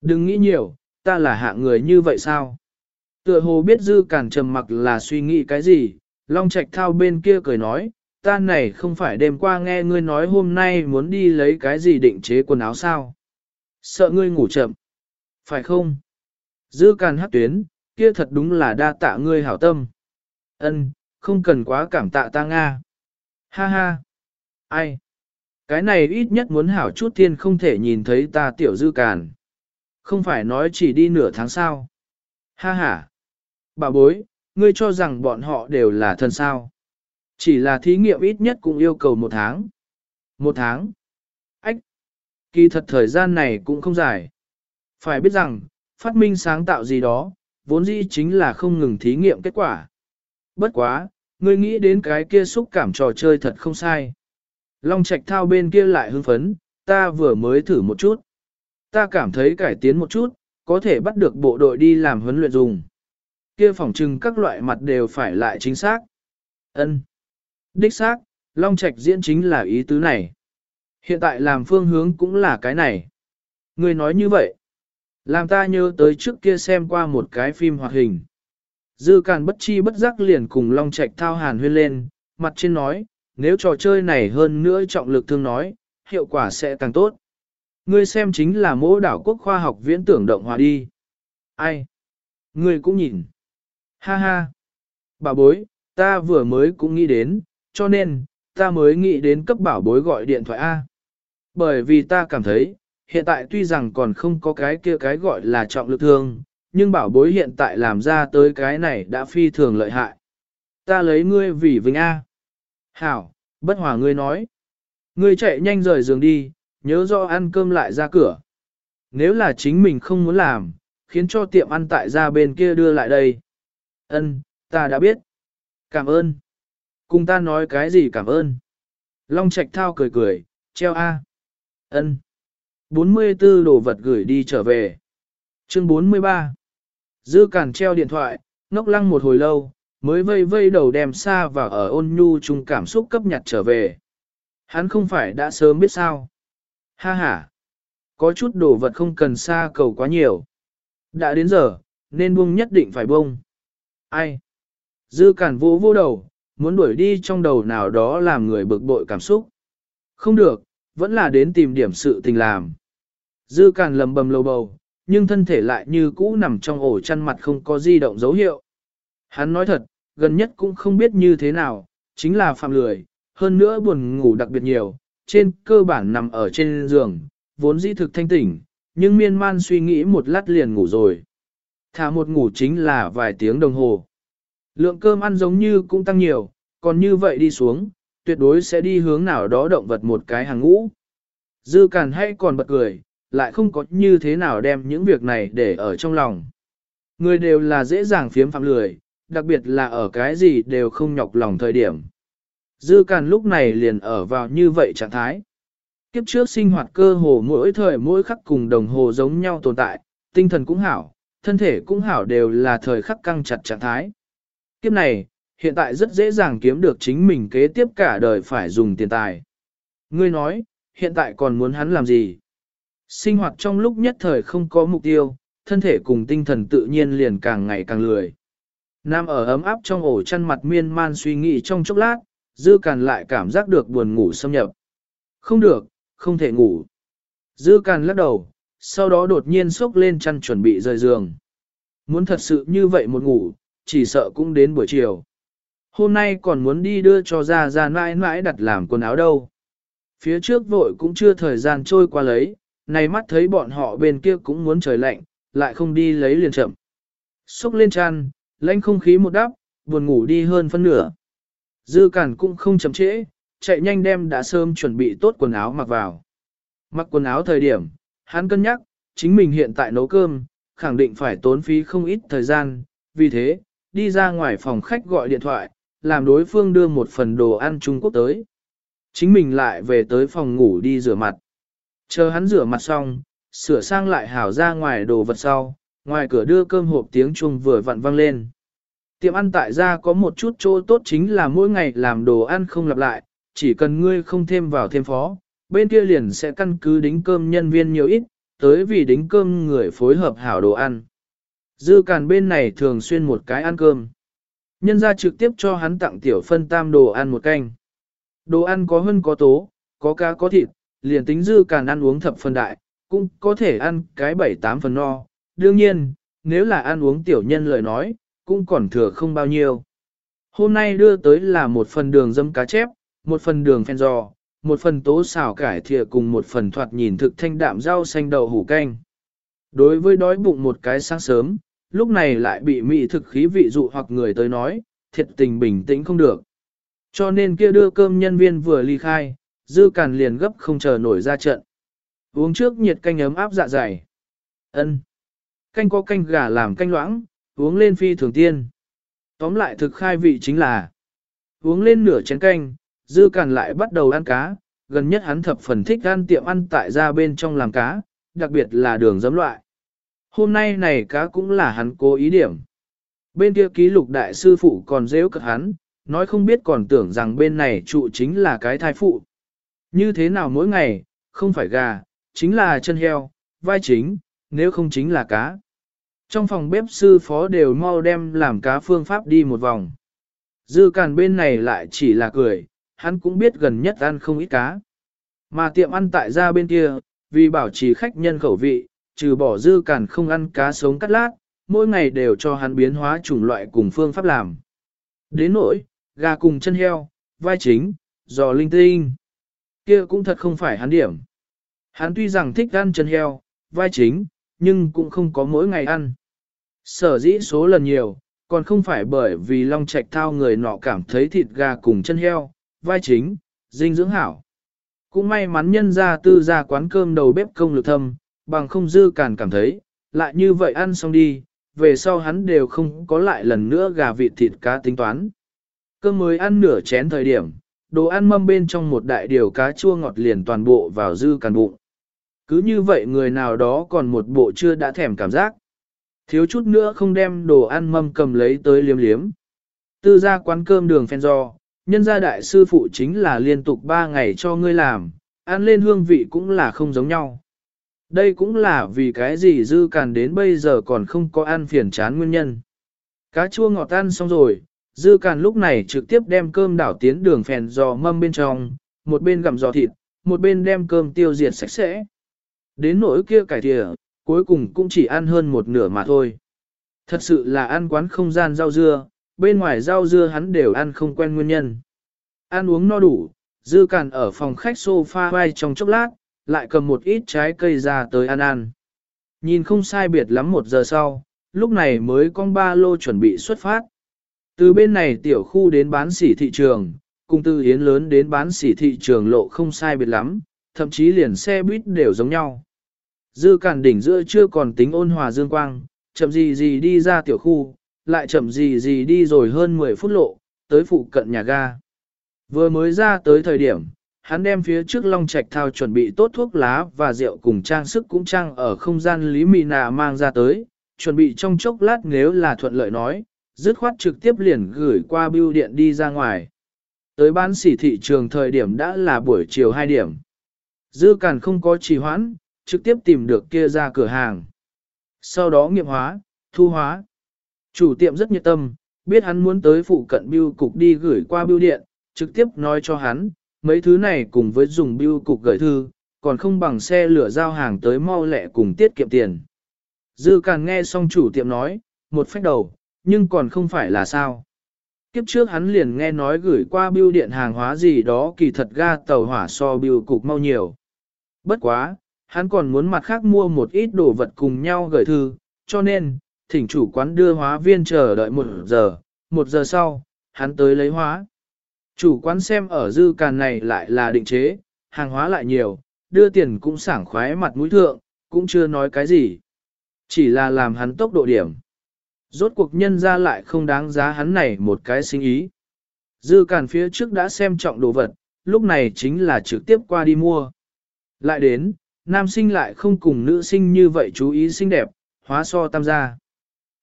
Đừng nghĩ nhiều, ta là hạ người như vậy sao? Tựa hồ biết dư cản trầm mặc là suy nghĩ cái gì, Long Trạch thao bên kia cười nói, ta này không phải đêm qua nghe ngươi nói hôm nay muốn đi lấy cái gì định chế quần áo sao? Sợ ngươi ngủ chậm. Phải không? Dư càn hát tuyến, kia thật đúng là đa tạ ngươi hảo tâm. Ân, không cần quá cảm tạ ta Nga. Ha ha. Ai? Cái này ít nhất muốn hảo chút thiên không thể nhìn thấy ta tiểu dư càn. Không phải nói chỉ đi nửa tháng sao. Ha ha. Bà bối, ngươi cho rằng bọn họ đều là thân sao. Chỉ là thí nghiệm ít nhất cũng yêu cầu một tháng. Một tháng. Ách. Kỳ thật thời gian này cũng không dài. Phải biết rằng, phát minh sáng tạo gì đó, vốn dĩ chính là không ngừng thí nghiệm kết quả. Bất quá, ngươi nghĩ đến cái kia xúc cảm trò chơi thật không sai. Long Trạch thao bên kia lại hưng phấn, ta vừa mới thử một chút. Ta cảm thấy cải tiến một chút, có thể bắt được bộ đội đi làm huấn luyện dùng. Kia phỏng trừng các loại mặt đều phải lại chính xác. Ân. Đích xác, Long Trạch diễn chính là ý tứ này. Hiện tại làm phương hướng cũng là cái này. người nói như vậy. Làm ta nhớ tới trước kia xem qua một cái phim hoạt hình. Dư càn bất chi bất giác liền cùng Long Trạch thao hàn huyên lên, mặt trên nói, nếu trò chơi này hơn nữa trọng lực thương nói, hiệu quả sẽ càng tốt. Ngươi xem chính là mỗ đảo quốc khoa học viễn tưởng động hòa đi. Ai? Ngươi cũng nhìn. Ha ha. Bà bối, ta vừa mới cũng nghĩ đến, cho nên, ta mới nghĩ đến cấp bảo bối gọi điện thoại A. Bởi vì ta cảm thấy, hiện tại tuy rằng còn không có cái kia cái gọi là trọng lực thương, nhưng bảo bối hiện tại làm ra tới cái này đã phi thường lợi hại. Ta lấy ngươi vì vinh A. Hảo, bất hòa ngươi nói. Ngươi chạy nhanh rời giường đi, nhớ do ăn cơm lại ra cửa. Nếu là chính mình không muốn làm, khiến cho tiệm ăn tại ra bên kia đưa lại đây. Ân, ta đã biết. Cảm ơn. Cùng ta nói cái gì cảm ơn. Long Trạch thao cười cười, treo A. Ân. 44 đồ vật gửi đi trở về. Chương 43. Dư cản treo điện thoại, ngốc lăng một hồi lâu, mới vây vây đầu đem xa và ở ôn nhu chung cảm xúc cấp nhặt trở về. Hắn không phải đã sớm biết sao. Ha ha. Có chút đồ vật không cần xa cầu quá nhiều. Đã đến giờ, nên buông nhất định phải buông. Ai? Dư cản vô vô đầu, muốn đuổi đi trong đầu nào đó làm người bực bội cảm xúc. Không được, vẫn là đến tìm điểm sự tình làm. Dư càn lầm bầm lầu bầu, nhưng thân thể lại như cũ nằm trong ổ chăn mặt không có di động dấu hiệu. Hắn nói thật, gần nhất cũng không biết như thế nào, chính là phạm lười, hơn nữa buồn ngủ đặc biệt nhiều, trên cơ bản nằm ở trên giường, vốn dĩ thực thanh tỉnh, nhưng miên man suy nghĩ một lát liền ngủ rồi. Thả một ngủ chính là vài tiếng đồng hồ. Lượng cơm ăn giống như cũng tăng nhiều, còn như vậy đi xuống, tuyệt đối sẽ đi hướng nào đó động vật một cái hàng ngũ. Dư càn hay còn bật cười, lại không có như thế nào đem những việc này để ở trong lòng. Người đều là dễ dàng phiếm phạm lười, đặc biệt là ở cái gì đều không nhọc lòng thời điểm. Dư càn lúc này liền ở vào như vậy trạng thái. Kiếp trước sinh hoạt cơ hồ mỗi thời mỗi khắc cùng đồng hồ giống nhau tồn tại, tinh thần cũng hảo, thân thể cũng hảo đều là thời khắc căng chặt trạng thái. Kiếp này, hiện tại rất dễ dàng kiếm được chính mình kế tiếp cả đời phải dùng tiền tài. Ngươi nói, hiện tại còn muốn hắn làm gì? Sinh hoạt trong lúc nhất thời không có mục tiêu, thân thể cùng tinh thần tự nhiên liền càng ngày càng lười. Nam ở ấm áp trong ổ chăn mặt miên man suy nghĩ trong chốc lát, dư càn lại cảm giác được buồn ngủ xâm nhập. Không được, không thể ngủ. Dư càn lắc đầu, sau đó đột nhiên sốc lên chăn chuẩn bị rời giường. Muốn thật sự như vậy một ngủ, chỉ sợ cũng đến buổi chiều. Hôm nay còn muốn đi đưa cho ra ra mãi mãi đặt làm quần áo đâu. Phía trước vội cũng chưa thời gian trôi qua lấy, này mắt thấy bọn họ bên kia cũng muốn trời lạnh, lại không đi lấy liền chậm. Xúc lên chăn, lãnh không khí một đắp, buồn ngủ đi hơn phân nửa. Dư cản cũng không chậm trễ, chạy nhanh đem đã sớm chuẩn bị tốt quần áo mặc vào. Mặc quần áo thời điểm, hắn cân nhắc, chính mình hiện tại nấu cơm, khẳng định phải tốn phí không ít thời gian, vì thế, đi ra ngoài phòng khách gọi điện thoại, làm đối phương đưa một phần đồ ăn Trung Quốc tới. Chính mình lại về tới phòng ngủ đi rửa mặt. Chờ hắn rửa mặt xong, sửa sang lại hảo ra ngoài đồ vật sau, ngoài cửa đưa cơm hộp tiếng chuông vừa vặn vang lên. Tiệm ăn tại gia có một chút chỗ tốt chính là mỗi ngày làm đồ ăn không lặp lại, chỉ cần ngươi không thêm vào thêm phó, bên kia liền sẽ căn cứ đính cơm nhân viên nhiều ít, tới vì đính cơm người phối hợp hảo đồ ăn. Dư càn bên này thường xuyên một cái ăn cơm. Nhân ra trực tiếp cho hắn tặng tiểu phân tam đồ ăn một canh. Đồ ăn có hơn có tố, có cá có thịt, liền tính dư càn ăn uống thập phần đại, cũng có thể ăn cái bảy tám phần no. Đương nhiên, nếu là ăn uống tiểu nhân lời nói, cũng còn thừa không bao nhiêu. Hôm nay đưa tới là một phần đường dâm cá chép, một phần đường phen giò, một phần tố xào cải thìa cùng một phần thoạt nhìn thực thanh đạm rau xanh đậu hủ canh. Đối với đói bụng một cái sáng sớm, lúc này lại bị mị thực khí vị dụ hoặc người tới nói, thiệt tình bình tĩnh không được. Cho nên kia đưa cơm nhân viên vừa ly khai, dư càn liền gấp không chờ nổi ra trận. Uống trước nhiệt canh ấm áp dạ dày. ân Canh có canh gà làm canh loãng, uống lên phi thường tiên. Tóm lại thực khai vị chính là uống lên nửa chén canh, dư càn lại bắt đầu ăn cá, gần nhất hắn thập phần thích ăn tiệm ăn tại gia bên trong làm cá, đặc biệt là đường giấm loại. Hôm nay này cá cũng là hắn cố ý điểm. Bên kia ký lục đại sư phụ còn dễ cật hắn, nói không biết còn tưởng rằng bên này trụ chính là cái thai phụ. Như thế nào mỗi ngày, không phải gà, chính là chân heo, vai chính, nếu không chính là cá. Trong phòng bếp sư phó đều mau đem làm cá phương pháp đi một vòng. Dư càn bên này lại chỉ là cười, hắn cũng biết gần nhất ăn không ít cá. Mà tiệm ăn tại gia bên kia, vì bảo trì khách nhân khẩu vị, trừ bỏ dư càn không ăn cá sống cắt lát, mỗi ngày đều cho hắn biến hóa chủng loại cùng phương pháp làm. Đến nỗi, gà cùng chân heo, vai chính, giò linh tinh. kia cũng thật không phải hắn điểm. Hắn tuy rằng thích ăn chân heo, vai chính, nhưng cũng không có mỗi ngày ăn. Sở dĩ số lần nhiều, còn không phải bởi vì long trạch thao người nọ cảm thấy thịt gà cùng chân heo, vai chính, dinh dưỡng hảo. Cũng may mắn nhân ra tư ra quán cơm đầu bếp công lực thâm, bằng không dư càn cảm thấy, lại như vậy ăn xong đi, về sau hắn đều không có lại lần nữa gà vịt thịt cá tính toán. Cơm mới ăn nửa chén thời điểm, đồ ăn mâm bên trong một đại điều cá chua ngọt liền toàn bộ vào dư càn bụng. Cứ như vậy người nào đó còn một bộ chưa đã thèm cảm giác. Thiếu chút nữa không đem đồ ăn mâm cầm lấy tới liếm liếm. Tư ra quán cơm đường phen do, nhân gia đại sư phụ chính là liên tục 3 ngày cho ngươi làm, ăn lên hương vị cũng là không giống nhau. Đây cũng là vì cái gì dư càn đến bây giờ còn không có ăn phiền chán nguyên nhân. Cá chua ngọt ăn xong rồi, dư càn lúc này trực tiếp đem cơm đảo tiến đường phèn giò mâm bên trong, một bên gặm giò thịt, một bên đem cơm tiêu diệt sạch sẽ. Đến nỗi kia cải thìa, cuối cùng cũng chỉ ăn hơn một nửa mà thôi. Thật sự là ăn quán không gian rau dưa, bên ngoài rau dưa hắn đều ăn không quen nguyên nhân. Ăn uống no đủ, dư càn ở phòng khách sofa vai trong chốc lát, lại cầm một ít trái cây ra tới ăn ăn. Nhìn không sai biệt lắm một giờ sau, lúc này mới con ba lô chuẩn bị xuất phát. Từ bên này tiểu khu đến bán sỉ thị trường, cùng từ hiến lớn đến bán sỉ thị trường lộ không sai biệt lắm, thậm chí liền xe buýt đều giống nhau. Dư cản đỉnh giữa chưa còn tính ôn hòa dương quang, chậm gì gì đi ra tiểu khu, lại chậm gì gì đi rồi hơn 10 phút lộ, tới phụ cận nhà ga. Vừa mới ra tới thời điểm, hắn đem phía trước long trạch thao chuẩn bị tốt thuốc lá và rượu cùng trang sức cũng trang ở không gian lý mì nà mang ra tới, chuẩn bị trong chốc lát nếu là thuận lợi nói, dứt khoát trực tiếp liền gửi qua bưu điện đi ra ngoài. Tới bán sỉ thị trường thời điểm đã là buổi chiều 2 điểm. Dư càn không có trì hoãn, trực tiếp tìm được kia ra cửa hàng. Sau đó nghiệm hóa, thu hóa. Chủ tiệm rất nhiệt tâm, biết hắn muốn tới phụ cận bưu cục đi gửi qua bưu điện, trực tiếp nói cho hắn, mấy thứ này cùng với dùng bưu cục gửi thư, còn không bằng xe lửa giao hàng tới mau lẹ cùng tiết kiệm tiền. Dư càng nghe xong chủ tiệm nói, một phép đầu, nhưng còn không phải là sao. Kiếp trước hắn liền nghe nói gửi qua bưu điện hàng hóa gì đó kỳ thật ga tàu hỏa so bưu cục mau nhiều. Bất quá, hắn còn muốn mặt khác mua một ít đồ vật cùng nhau gửi thư, cho nên, thỉnh chủ quán đưa hóa viên chờ đợi một giờ, một giờ sau, hắn tới lấy hóa. Chủ quán xem ở dư càn này lại là định chế, hàng hóa lại nhiều, đưa tiền cũng sảng khoái mặt mũi thượng, cũng chưa nói cái gì. Chỉ là làm hắn tốc độ điểm. Rốt cuộc nhân ra lại không đáng giá hắn này một cái sinh ý. Dư càn phía trước đã xem trọng đồ vật, lúc này chính là trực tiếp qua đi mua. Lại đến, nam sinh lại không cùng nữ sinh như vậy chú ý xinh đẹp, hóa so tam gia.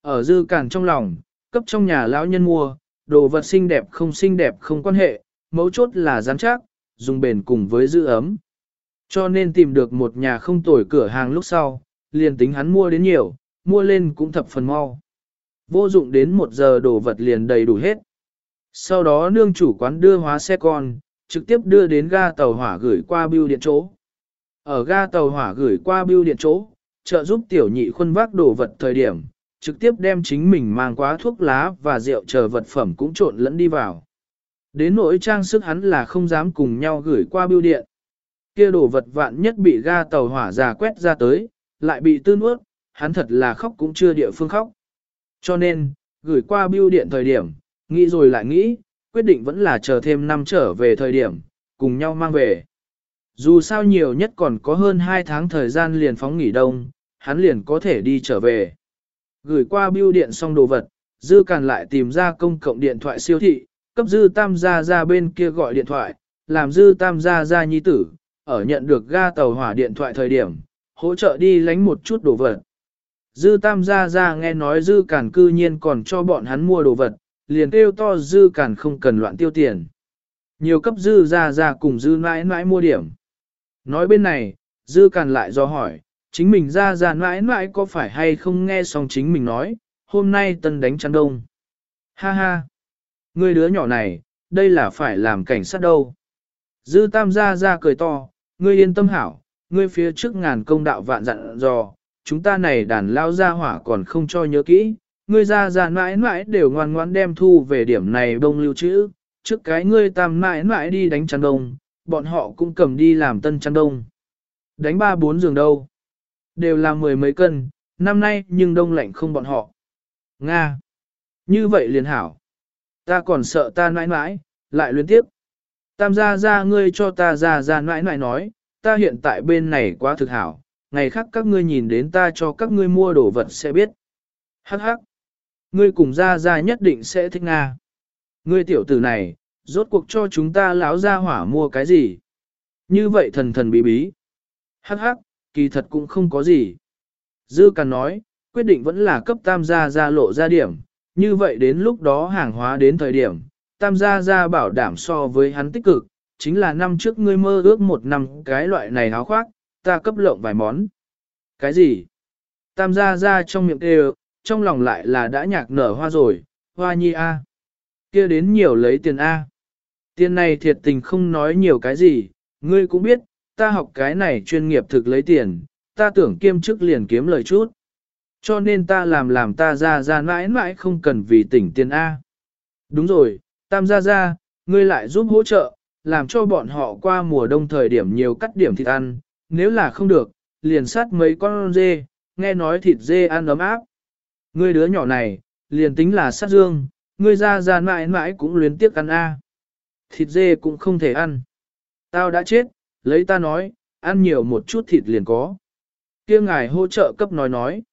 Ở dư càn trong lòng, cấp trong nhà lão nhân mua, đồ vật xinh đẹp không xinh đẹp không quan hệ, mấu chốt là rắn chắc, dùng bền cùng với giữ ấm. Cho nên tìm được một nhà không tồi cửa hàng lúc sau, liền tính hắn mua đến nhiều, mua lên cũng thập phần mau. Vô dụng đến một giờ đồ vật liền đầy đủ hết. Sau đó nương chủ quán đưa hóa xe con, trực tiếp đưa đến ga tàu hỏa gửi qua bưu điện chỗ. Ở ga tàu hỏa gửi qua bưu điện chỗ, trợ giúp tiểu nhị khuân vác đồ vật thời điểm, trực tiếp đem chính mình mang quá thuốc lá và rượu chờ vật phẩm cũng trộn lẫn đi vào. Đến nỗi trang sức hắn là không dám cùng nhau gửi qua bưu điện. Kia đồ vật vạn nhất bị ga tàu hỏa già quét ra tới, lại bị tư nuốt, hắn thật là khóc cũng chưa địa phương khóc. Cho nên, gửi qua bưu điện thời điểm, nghĩ rồi lại nghĩ, quyết định vẫn là chờ thêm năm trở về thời điểm, cùng nhau mang về. Dù sao nhiều nhất còn có hơn 2 tháng thời gian liền phóng nghỉ đông, hắn liền có thể đi trở về. Gửi qua bưu điện xong đồ vật, Dư Càn lại tìm ra công cộng điện thoại siêu thị, cấp Dư Tam gia ra bên kia gọi điện thoại, làm Dư Tam gia ra nhi tử, ở nhận được ga tàu hỏa điện thoại thời điểm, hỗ trợ đi lánh một chút đồ vật. Dư Tam gia ra nghe nói Dư Càn cư nhiên còn cho bọn hắn mua đồ vật, liền kêu to Dư Càn không cần loạn tiêu tiền. Nhiều cấp Dư ra ra cùng Dư mãi mãi mua điểm. Nói bên này, Dư Càn lại do hỏi, chính mình ra ra mãi mãi có phải hay không nghe xong chính mình nói, hôm nay tân đánh chăn đông. Ha ha! Ngươi đứa nhỏ này, đây là phải làm cảnh sát đâu. Dư tam gia ra cười to, ngươi yên tâm hảo, ngươi phía trước ngàn công đạo vạn dặn dò, chúng ta này đàn lao ra hỏa còn không cho nhớ kỹ, ngươi ra ra mãi mãi đều ngoan ngoãn đem thu về điểm này đông lưu trữ, trước cái ngươi tam mãi mãi đi đánh chăn đông, bọn họ cũng cầm đi làm tân chăn đông. Đánh ba bốn giường đâu. Đều là mười mấy cân, năm nay nhưng đông lạnh không bọn họ. Nga. Như vậy liền hảo. Ta còn sợ ta nãi nãi, lại luyến tiếp. Tam gia gia ngươi cho ta ra ra nãi nãi nói, ta hiện tại bên này quá thực hảo, ngày khác các ngươi nhìn đến ta cho các ngươi mua đồ vật sẽ biết. Hắc hắc. Ngươi cùng gia gia nhất định sẽ thích Nga. Ngươi tiểu tử này, rốt cuộc cho chúng ta lão gia hỏa mua cái gì? Như vậy thần thần bí bí. Hắc hắc, kỳ thật cũng không có gì. Dư Càn nói, quyết định vẫn là cấp tam gia ra lộ ra điểm, như vậy đến lúc đó hàng hóa đến thời điểm, tam gia ra bảo đảm so với hắn tích cực, chính là năm trước ngươi mơ ước một năm cái loại này áo khoác, ta cấp lộng vài món. Cái gì? Tam gia ra trong miệng kêu, trong lòng lại là đã nhạc nở hoa rồi, hoa nhi a, kia đến nhiều lấy tiền a. Tiền này thiệt tình không nói nhiều cái gì, ngươi cũng biết, ta học cái này chuyên nghiệp thực lấy tiền, ta tưởng kiêm chức liền kiếm lời chút. Cho nên ta làm làm ta ra ra mãi mãi không cần vì tỉnh tiền A. Đúng rồi, tam gia gia, ngươi lại giúp hỗ trợ, làm cho bọn họ qua mùa đông thời điểm nhiều cắt điểm thịt ăn, nếu là không được, liền sát mấy con dê, nghe nói thịt dê ăn ấm áp. Ngươi đứa nhỏ này, liền tính là sát dương, ngươi ra ra mãi mãi cũng luyến tiếc ăn A. Thịt dê cũng không thể ăn. Tao đã chết, lấy ta nói, ăn nhiều một chút thịt liền có. kia ngài hỗ trợ cấp nói nói.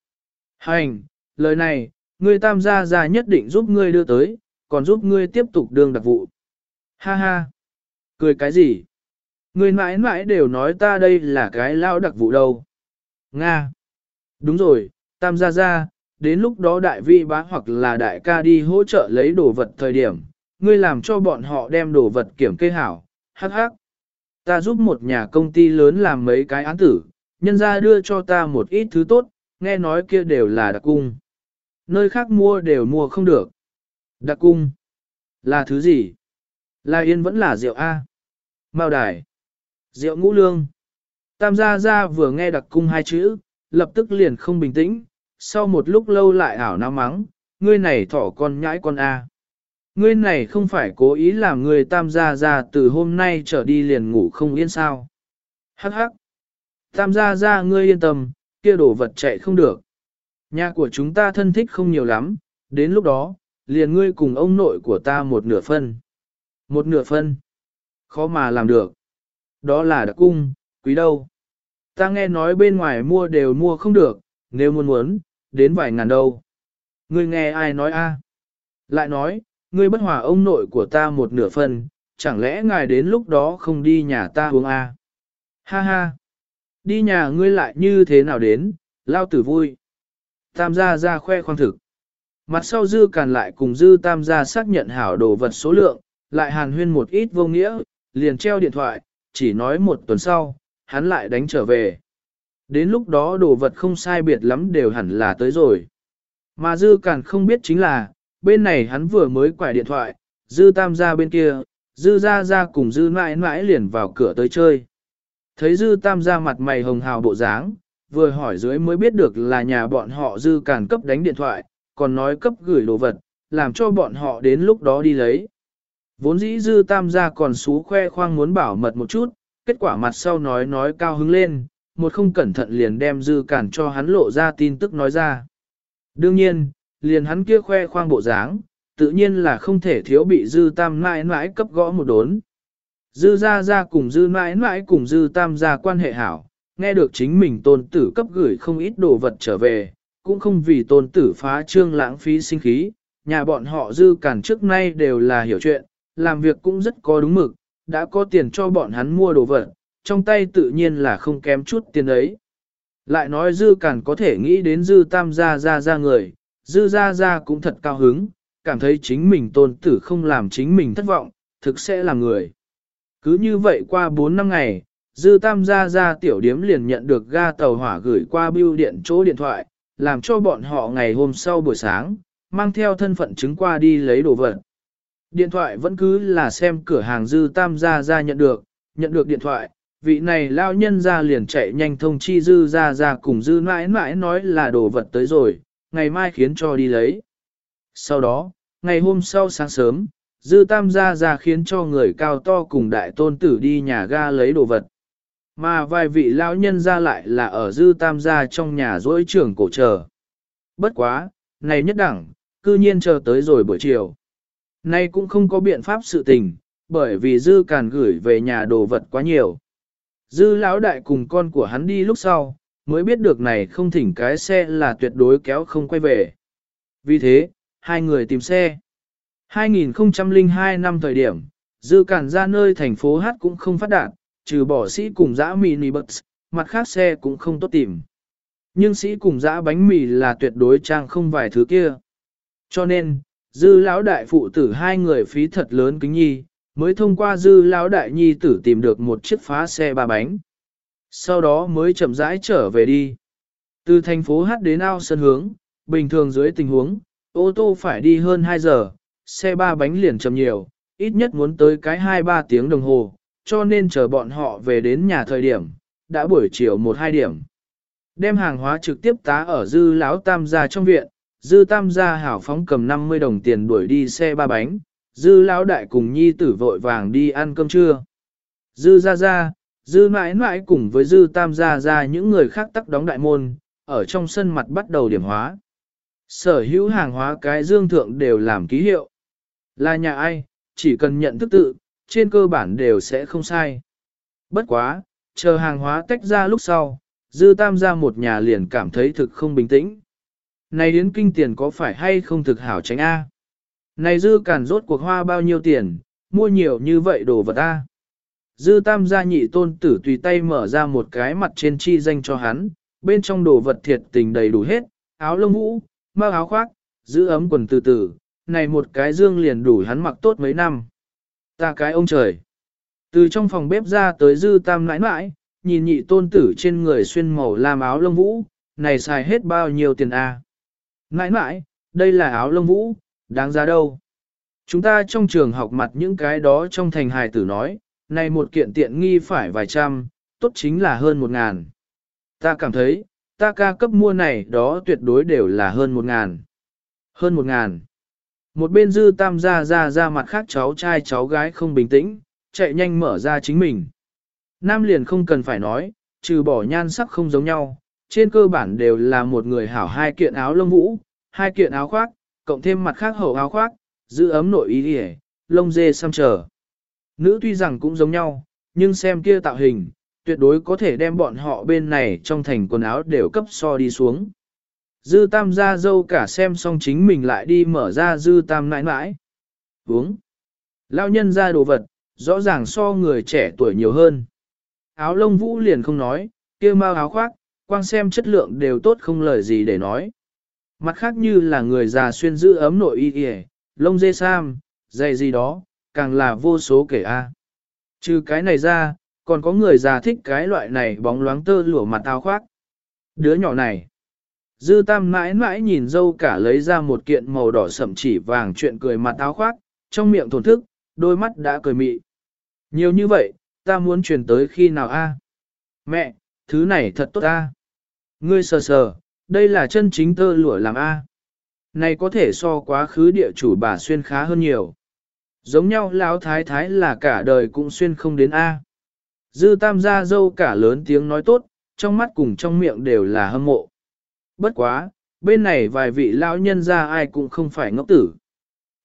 Hành, lời này, ngươi tam gia gia nhất định giúp ngươi đưa tới, còn giúp ngươi tiếp tục đương đặc vụ. Ha ha, cười cái gì? Ngươi mãi mãi đều nói ta đây là cái lao đặc vụ đâu. Nga. Đúng rồi, tam gia gia, đến lúc đó đại vi bá hoặc là đại ca đi hỗ trợ lấy đồ vật thời điểm, ngươi làm cho bọn họ đem đồ vật kiểm kê hảo, hắc hắc. Ta giúp một nhà công ty lớn làm mấy cái án tử, nhân ra đưa cho ta một ít thứ tốt, nghe nói kia đều là đặc cung. Nơi khác mua đều mua không được. Đặc cung. Là thứ gì? Là yên vẫn là rượu A. Mao đài. Rượu ngũ lương. Tam gia gia vừa nghe đặc cung hai chữ, lập tức liền không bình tĩnh, sau một lúc lâu lại ảo não mắng, ngươi này thỏ con nhãi con A. Ngươi này không phải cố ý làm người tam gia gia từ hôm nay trở đi liền ngủ không yên sao. Hắc hắc. Tam gia gia ngươi yên tâm, kia đổ vật chạy không được. Nhà của chúng ta thân thích không nhiều lắm, đến lúc đó, liền ngươi cùng ông nội của ta một nửa phân. Một nửa phân. Khó mà làm được. Đó là đặc cung, quý đâu. Ta nghe nói bên ngoài mua đều mua không được, nếu muốn muốn, đến vài ngàn đâu. Ngươi nghe ai nói a? Lại nói, ngươi bất hòa ông nội của ta một nửa phần, chẳng lẽ ngài đến lúc đó không đi nhà ta uống a? Ha ha! Đi nhà ngươi lại như thế nào đến, lao tử vui. Tam gia ra khoe khoang thực. Mặt sau dư càn lại cùng dư tam gia xác nhận hảo đồ vật số lượng, lại hàn huyên một ít vô nghĩa, liền treo điện thoại, chỉ nói một tuần sau, hắn lại đánh trở về. Đến lúc đó đồ vật không sai biệt lắm đều hẳn là tới rồi. Mà dư càn không biết chính là, bên này hắn vừa mới quải điện thoại, dư tam gia bên kia, dư ra ra cùng dư mãi mãi liền vào cửa tới chơi. Thấy dư tam gia mặt mày hồng hào bộ dáng, vừa hỏi dưới mới biết được là nhà bọn họ dư càn cấp đánh điện thoại, còn nói cấp gửi đồ vật, làm cho bọn họ đến lúc đó đi lấy. Vốn dĩ dư tam gia còn xú khoe khoang muốn bảo mật một chút, kết quả mặt sau nói nói cao hứng lên, một không cẩn thận liền đem dư cản cho hắn lộ ra tin tức nói ra. Đương nhiên, liền hắn kia khoe khoang bộ dáng, tự nhiên là không thể thiếu bị dư tam mãi mãi cấp gõ một đốn. Dư ra ra cùng dư mãi mãi cùng dư tam gia quan hệ hảo, nghe được chính mình tôn tử cấp gửi không ít đồ vật trở về, cũng không vì tôn tử phá trương lãng phí sinh khí, nhà bọn họ dư cản trước nay đều là hiểu chuyện, làm việc cũng rất có đúng mực, đã có tiền cho bọn hắn mua đồ vật, trong tay tự nhiên là không kém chút tiền ấy. Lại nói dư cản có thể nghĩ đến dư tam gia gia gia người, dư Ra Ra cũng thật cao hứng, cảm thấy chính mình tôn tử không làm chính mình thất vọng, thực sẽ là người. Cứ như vậy qua 4 năm ngày, dư tam gia Ra tiểu điếm liền nhận được ga tàu hỏa gửi qua bưu điện chỗ điện thoại, làm cho bọn họ ngày hôm sau buổi sáng, mang theo thân phận chứng qua đi lấy đồ vật. Điện thoại vẫn cứ là xem cửa hàng dư tam gia Ra nhận được, nhận được điện thoại, vị này lao nhân ra liền chạy nhanh thông chi dư ra ra cùng dư mãi mãi nói là đồ vật tới rồi, ngày mai khiến cho đi lấy. Sau đó, ngày hôm sau sáng sớm, dư tam gia ra khiến cho người cao to cùng đại tôn tử đi nhà ga lấy đồ vật. Mà vài vị lão nhân ra lại là ở dư tam gia trong nhà dối trưởng cổ chờ. Bất quá, này nhất đẳng, cư nhiên chờ tới rồi buổi chiều. Nay cũng không có biện pháp sự tình, bởi vì dư càn gửi về nhà đồ vật quá nhiều. Dư lão đại cùng con của hắn đi lúc sau, mới biết được này không thỉnh cái xe là tuyệt đối kéo không quay về. Vì thế, hai người tìm xe. 2002 năm thời điểm, dư cản ra nơi thành phố Hát cũng không phát đạt, trừ bỏ sĩ cùng dã mini bus, mặt khác xe cũng không tốt tìm. Nhưng sĩ cùng dã bánh mì là tuyệt đối trang không vài thứ kia. Cho nên, dư lão đại phụ tử hai người phí thật lớn kính nhi, mới thông qua dư lão đại nhi tử tìm được một chiếc phá xe ba bánh. Sau đó mới chậm rãi trở về đi. Từ thành phố Hát đến ao sân hướng, bình thường dưới tình huống, ô tô phải đi hơn 2 giờ, xe ba bánh liền chậm nhiều, ít nhất muốn tới cái 2-3 tiếng đồng hồ, cho nên chờ bọn họ về đến nhà thời điểm, đã buổi chiều 1-2 điểm. Đem hàng hóa trực tiếp tá ở dư lão tam gia trong viện, dư tam gia hảo phóng cầm 50 đồng tiền đuổi đi xe ba bánh, dư lão đại cùng nhi tử vội vàng đi ăn cơm trưa. Dư ra ra, dư mãi mãi cùng với dư tam gia ra những người khác tắc đóng đại môn, ở trong sân mặt bắt đầu điểm hóa. Sở hữu hàng hóa cái dương thượng đều làm ký hiệu. Là nhà ai, chỉ cần nhận thức tự, trên cơ bản đều sẽ không sai. Bất quá, chờ hàng hóa tách ra lúc sau, dư tam gia một nhà liền cảm thấy thực không bình tĩnh. Này đến kinh tiền có phải hay không thực hảo tránh A? Này dư cản rốt cuộc hoa bao nhiêu tiền, mua nhiều như vậy đồ vật a. Dư tam gia nhị tôn tử tùy tay mở ra một cái mặt trên chi danh cho hắn, bên trong đồ vật thiệt tình đầy đủ hết, áo lông vũ, mao áo khoác, giữ ấm quần từ từ, này một cái dương liền đủ hắn mặc tốt mấy năm. Ta cái ông trời. Từ trong phòng bếp ra tới dư tam nãi nãi, nhìn nhị tôn tử trên người xuyên màu làm áo lông vũ, này xài hết bao nhiêu tiền a? À? Nãi nãi, đây là áo lông vũ, Đáng giá đâu? Chúng ta trong trường học mặt những cái đó trong thành hài tử nói, này một kiện tiện nghi phải vài trăm, tốt chính là hơn một ngàn. Ta cảm thấy, ta ca cấp mua này đó tuyệt đối đều là hơn một ngàn. Hơn một ngàn. Một bên dư tam gia ra ra mặt khác cháu trai cháu gái không bình tĩnh, chạy nhanh mở ra chính mình. Nam liền không cần phải nói, trừ bỏ nhan sắc không giống nhau, trên cơ bản đều là một người hảo hai kiện áo lông vũ, hai kiện áo khoác, cộng thêm mặt khác hậu áo khoác, giữ ấm nội ý hề, lông dê xăm trở. Nữ tuy rằng cũng giống nhau, nhưng xem kia tạo hình, tuyệt đối có thể đem bọn họ bên này trong thành quần áo đều cấp so đi xuống. Dư tam ra dâu cả xem xong chính mình lại đi mở ra dư tam nãi nãi. Uống. Lao nhân ra đồ vật, rõ ràng so người trẻ tuổi nhiều hơn. Áo lông vũ liền không nói, kia mau áo khoác, quang xem chất lượng đều tốt không lời gì để nói. Mặt khác như là người già xuyên giữ ấm nội y y, lông dê sam, dày gì đó, càng là vô số kể a. Trừ cái này ra, còn có người già thích cái loại này bóng loáng tơ lụa mặt áo khoác. Đứa nhỏ này. Dư tam mãi mãi nhìn dâu cả lấy ra một kiện màu đỏ sậm chỉ vàng chuyện cười mặt áo khoác, trong miệng thổn thức, đôi mắt đã cười mị. Nhiều như vậy, ta muốn truyền tới khi nào a? Mẹ, thứ này thật tốt a. Ngươi sờ sờ, đây là chân chính tơ lụa làm a. Này có thể so quá khứ địa chủ bà xuyên khá hơn nhiều. Giống nhau lão thái thái là cả đời cũng xuyên không đến a. Dư tam gia dâu cả lớn tiếng nói tốt, trong mắt cùng trong miệng đều là hâm mộ. Bất quá, bên này vài vị lão nhân ra ai cũng không phải ngốc tử.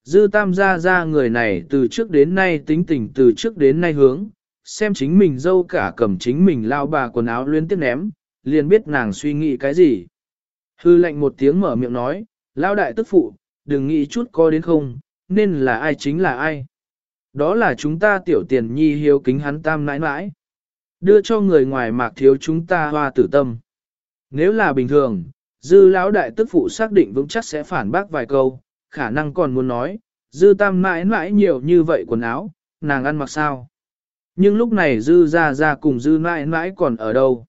Dư tam gia gia người này từ trước đến nay tính tình từ trước đến nay hướng, xem chính mình dâu cả cầm chính mình lao bà quần áo luyến tiếp ném, liền biết nàng suy nghĩ cái gì. Hư lệnh một tiếng mở miệng nói, lao đại tức phụ, đừng nghĩ chút có đến không, nên là ai chính là ai. Đó là chúng ta tiểu tiền nhi hiếu kính hắn tam nãi nãi. Đưa cho người ngoài mạc thiếu chúng ta hoa tử tâm. Nếu là bình thường, dư lão đại tức phụ xác định vững chắc sẽ phản bác vài câu, khả năng còn muốn nói, dư tam mãi mãi nhiều như vậy quần áo, nàng ăn mặc sao. Nhưng lúc này dư ra ra cùng dư mãi mãi còn ở đâu.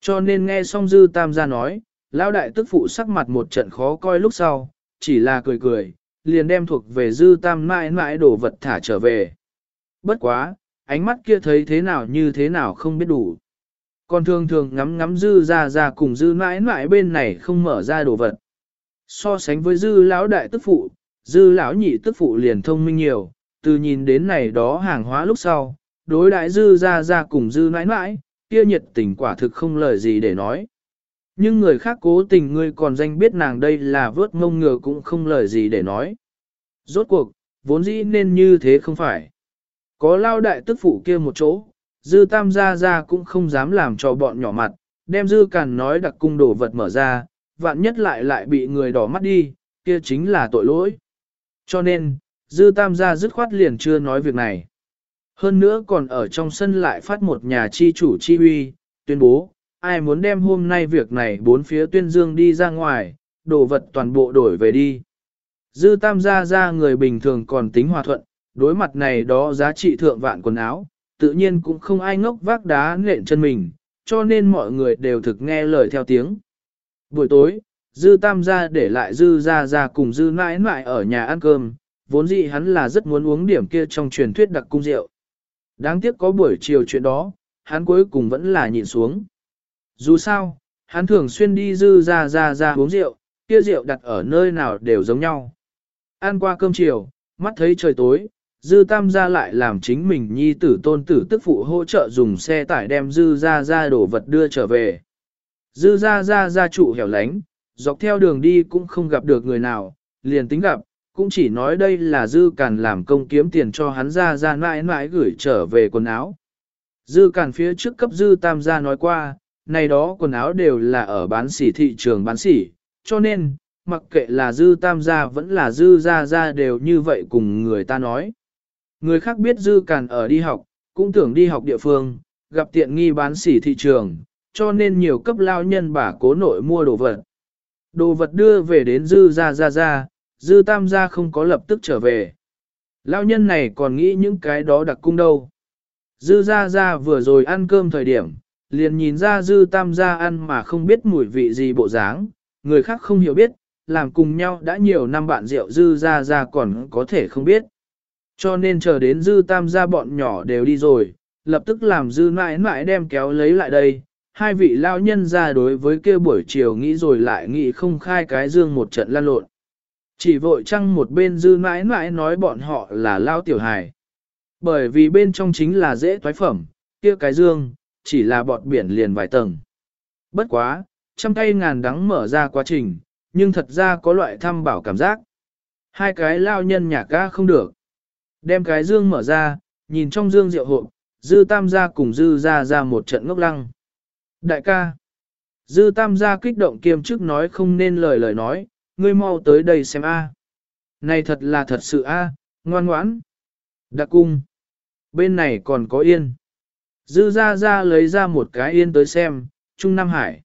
Cho nên nghe xong dư tam ra nói, lão đại tức phụ sắc mặt một trận khó coi lúc sau, chỉ là cười cười, liền đem thuộc về dư tam mãi mãi đổ vật thả trở về. Bất quá, ánh mắt kia thấy thế nào như thế nào không biết đủ. Còn thường thường ngắm ngắm dư ra ra cùng dư mãi mãi bên này không mở ra đồ vật. So sánh với dư lão đại tức phụ, dư lão nhị tức phụ liền thông minh nhiều, từ nhìn đến này đó hàng hóa lúc sau, đối đại dư ra ra cùng dư mãi mãi, kia nhiệt tình quả thực không lời gì để nói. Nhưng người khác cố tình ngươi còn danh biết nàng đây là vớt mông ngựa cũng không lời gì để nói. Rốt cuộc, vốn dĩ nên như thế không phải. Có lao đại tức phụ kia một chỗ, dư tam gia gia cũng không dám làm cho bọn nhỏ mặt, đem dư càn nói đặc cung đồ vật mở ra, vạn nhất lại lại bị người đỏ mắt đi, kia chính là tội lỗi. Cho nên, dư tam gia dứt khoát liền chưa nói việc này. Hơn nữa còn ở trong sân lại phát một nhà chi chủ chi huy, tuyên bố, ai muốn đem hôm nay việc này bốn phía tuyên dương đi ra ngoài, đồ vật toàn bộ đổi về đi. Dư tam gia ra người bình thường còn tính hòa thuận, đối mặt này đó giá trị thượng vạn quần áo, tự nhiên cũng không ai ngốc vác đá nện chân mình, cho nên mọi người đều thực nghe lời theo tiếng. Buổi tối, dư tam gia để lại dư ra ra cùng dư mãi mãi ở nhà ăn cơm, vốn dĩ hắn là rất muốn uống điểm kia trong truyền thuyết đặc cung rượu. Đáng tiếc có buổi chiều chuyện đó, hắn cuối cùng vẫn là nhìn xuống. Dù sao, hắn thường xuyên đi dư ra ra ra uống rượu, kia rượu đặt ở nơi nào đều giống nhau. Ăn qua cơm chiều, mắt thấy trời tối, dư tam gia lại làm chính mình nhi tử tôn tử tức phụ hỗ trợ dùng xe tải đem dư ra ra đổ vật đưa trở về. Dư ra ra ra trụ hẻo lánh, dọc theo đường đi cũng không gặp được người nào, liền tính gặp, cũng chỉ nói đây là dư càn làm công kiếm tiền cho hắn ra ra mãi mãi gửi trở về quần áo. Dư càn phía trước cấp dư tam gia nói qua, này đó quần áo đều là ở bán sỉ thị trường bán sỉ, cho nên, mặc kệ là dư tam gia vẫn là dư gia gia đều như vậy cùng người ta nói. Người khác biết dư càn ở đi học, cũng tưởng đi học địa phương, gặp tiện nghi bán sỉ thị trường, cho nên nhiều cấp lao nhân bà cố nội mua đồ vật. Đồ vật đưa về đến dư gia gia gia, dư tam gia không có lập tức trở về. Lao nhân này còn nghĩ những cái đó đặc cung đâu. Dư gia gia vừa rồi ăn cơm thời điểm, liền nhìn ra dư tam gia ăn mà không biết mùi vị gì bộ dáng, người khác không hiểu biết, làm cùng nhau đã nhiều năm bạn rượu dư gia gia còn có thể không biết. Cho nên chờ đến dư tam gia bọn nhỏ đều đi rồi, lập tức làm dư mãi mãi đem kéo lấy lại đây. Hai vị lao nhân ra đối với kia buổi chiều nghĩ rồi lại nghĩ không khai cái dương một trận lan lộn. Chỉ vội chăng một bên dư mãi mãi nói bọn họ là lao tiểu hài. Bởi vì bên trong chính là dễ toái phẩm, kia cái dương, chỉ là bọt biển liền vài tầng. Bất quá, trăm tay ngàn đắng mở ra quá trình, nhưng thật ra có loại thăm bảo cảm giác. Hai cái lao nhân nhà ca không được. Đem cái dương mở ra, nhìn trong dương rượu hộp, dư tam gia cùng dư ra ra một trận ngốc lăng. Đại ca, Dư tam gia kích động kiêm chức nói không nên lời lời nói, ngươi mau tới đây xem a. Này thật là thật sự a, ngoan ngoãn. Đặc cung. Bên này còn có yên. Dư ra ra lấy ra một cái yên tới xem, Trung Nam Hải.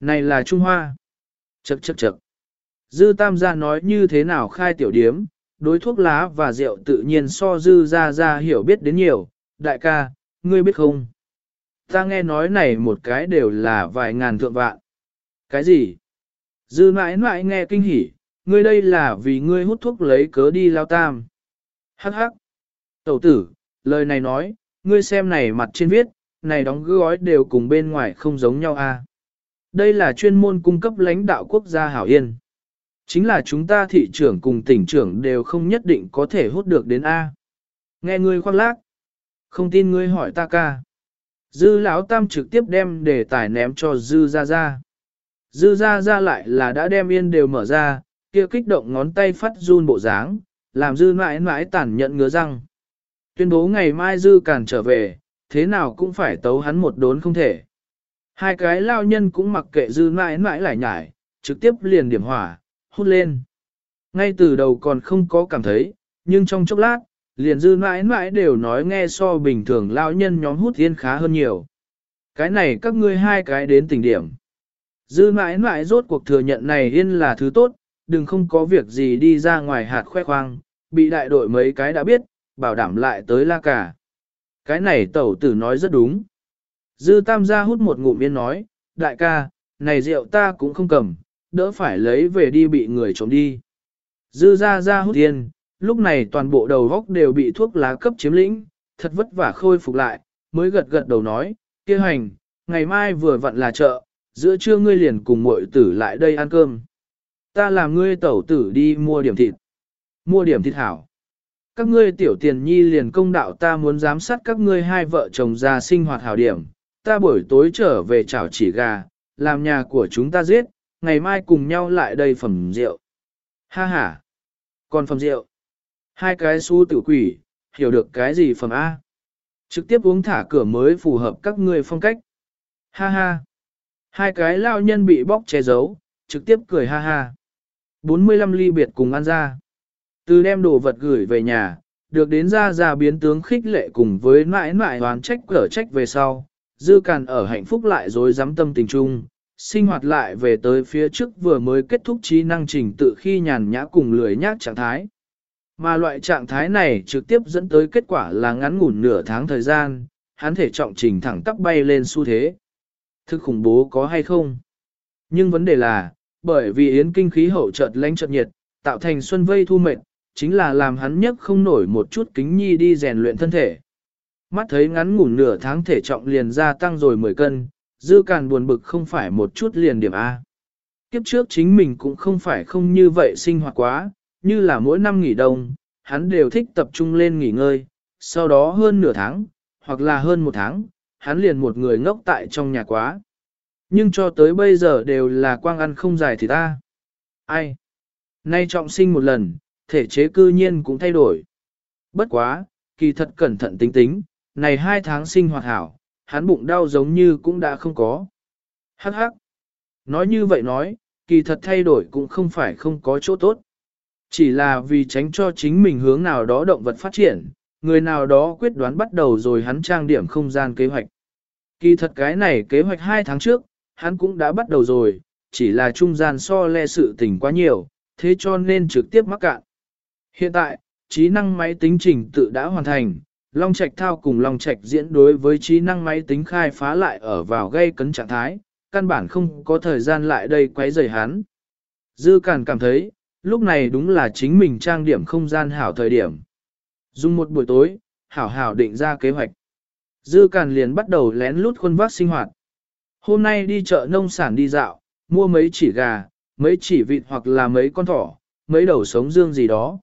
Này là Trung Hoa. Chậc chậc chậc. Dư tam gia nói như thế nào khai tiểu điếm, đối thuốc lá và rượu tự nhiên so dư ra ra hiểu biết đến nhiều. Đại ca, ngươi biết không? Ta nghe nói này một cái đều là vài ngàn thượng vạn. Cái gì? Dư mãi mãi nghe kinh hỉ, ngươi đây là vì ngươi hút thuốc lấy cớ đi lao tam. Hắc hắc. Tẩu tử, lời này nói, ngươi xem này mặt trên viết, này đóng gói đều cùng bên ngoài không giống nhau a. À? Đây là chuyên môn cung cấp lãnh đạo quốc gia hảo yên. Chính là chúng ta thị trưởng cùng tỉnh trưởng đều không nhất định có thể hút được đến A. Nghe ngươi khoác lác. Không tin ngươi hỏi ta ca. Dư lão tam trực tiếp đem đề tài ném cho dư ra ra. Dư ra ra lại là đã đem yên đều mở ra, kia kích động ngón tay phát run bộ dáng, làm dư mãi mãi tản nhận ngứa răng. Tuyên bố ngày mai dư càn trở về, thế nào cũng phải tấu hắn một đốn không thể. Hai cái lao nhân cũng mặc kệ dư mãi mãi lại nhải, trực tiếp liền điểm hỏa, hút lên. Ngay từ đầu còn không có cảm thấy, nhưng trong chốc lát, liền dư mãi mãi đều nói nghe so bình thường lao nhân nhóm hút yên khá hơn nhiều. Cái này các ngươi hai cái đến tình điểm. Dư mãi mãi rốt cuộc thừa nhận này yên là thứ tốt, đừng không có việc gì đi ra ngoài hạt khoe khoang, bị đại đội mấy cái đã biết, bảo đảm lại tới la cả. Cái này tẩu tử nói rất đúng. Dư tam gia hút một ngụm yên nói, đại ca, này rượu ta cũng không cầm, đỡ phải lấy về đi bị người trộm đi. Dư ra ra hút yên, lúc này toàn bộ đầu góc đều bị thuốc lá cấp chiếm lĩnh, thật vất vả khôi phục lại, mới gật gật đầu nói, kia hành, ngày mai vừa vặn là chợ, giữa trưa ngươi liền cùng muội tử lại đây ăn cơm. Ta làm ngươi tẩu tử đi mua điểm thịt. Mua điểm thịt hảo. Các ngươi tiểu tiền nhi liền công đạo ta muốn giám sát các ngươi hai vợ chồng già sinh hoạt hảo điểm. Ta buổi tối trở về chảo chỉ gà, làm nhà của chúng ta giết, ngày mai cùng nhau lại đây phẩm rượu. Ha ha. Còn phẩm rượu. Hai cái su tử quỷ, hiểu được cái gì phẩm A. Trực tiếp uống thả cửa mới phù hợp các ngươi phong cách. Ha ha. Hai cái lao nhân bị bóc che giấu, trực tiếp cười ha ha. 45 ly biệt cùng ăn ra. Từ đem đồ vật gửi về nhà, được đến ra ra biến tướng khích lệ cùng với mãi mãi hoàn trách cở trách về sau. Dư càn ở hạnh phúc lại rồi dám tâm tình chung, sinh hoạt lại về tới phía trước vừa mới kết thúc trí năng trình tự khi nhàn nhã cùng lười nhác trạng thái. Mà loại trạng thái này trực tiếp dẫn tới kết quả là ngắn ngủn nửa tháng thời gian, hắn thể trọng trình thẳng tắp bay lên xu thế. Thức khủng bố có hay không? Nhưng vấn đề là, bởi vì yến kinh khí hậu chợt lánh chợt nhiệt, tạo thành xuân vây thu mệt, chính là làm hắn nhất không nổi một chút kính nhi đi rèn luyện thân thể. Mắt thấy ngắn ngủn nửa tháng thể trọng liền gia tăng rồi 10 cân, dư càn buồn bực không phải một chút liền điểm A. Kiếp trước chính mình cũng không phải không như vậy sinh hoạt quá, như là mỗi năm nghỉ đông, hắn đều thích tập trung lên nghỉ ngơi, sau đó hơn nửa tháng, hoặc là hơn một tháng, hắn liền một người ngốc tại trong nhà quá. Nhưng cho tới bây giờ đều là quang ăn không dài thì ta. Ai? Nay trọng sinh một lần, thể chế cư nhiên cũng thay đổi. Bất quá, kỳ thật cẩn thận tính tính, này hai tháng sinh hoạt hảo, hắn bụng đau giống như cũng đã không có. Hắc hắc. Nói như vậy nói, kỳ thật thay đổi cũng không phải không có chỗ tốt. Chỉ là vì tránh cho chính mình hướng nào đó động vật phát triển, người nào đó quyết đoán bắt đầu rồi hắn trang điểm không gian kế hoạch. Kỳ thật cái này kế hoạch 2 tháng trước, hắn cũng đã bắt đầu rồi, chỉ là trung gian so le sự tình quá nhiều, thế cho nên trực tiếp mắc cạn. Hiện tại, trí năng máy tính trình tự đã hoàn thành, Long Trạch thao cùng Long Trạch diễn đối với trí năng máy tính khai phá lại ở vào gây cấn trạng thái, căn bản không có thời gian lại đây quấy rầy hắn. Dư Càn cảm thấy, lúc này đúng là chính mình trang điểm không gian hảo thời điểm. Dùng một buổi tối, hảo hảo định ra kế hoạch. Dư Càn liền bắt đầu lén lút khuôn vác sinh hoạt. Hôm nay đi chợ nông sản đi dạo, mua mấy chỉ gà, mấy chỉ vịt hoặc là mấy con thỏ, mấy đầu sống dương gì đó.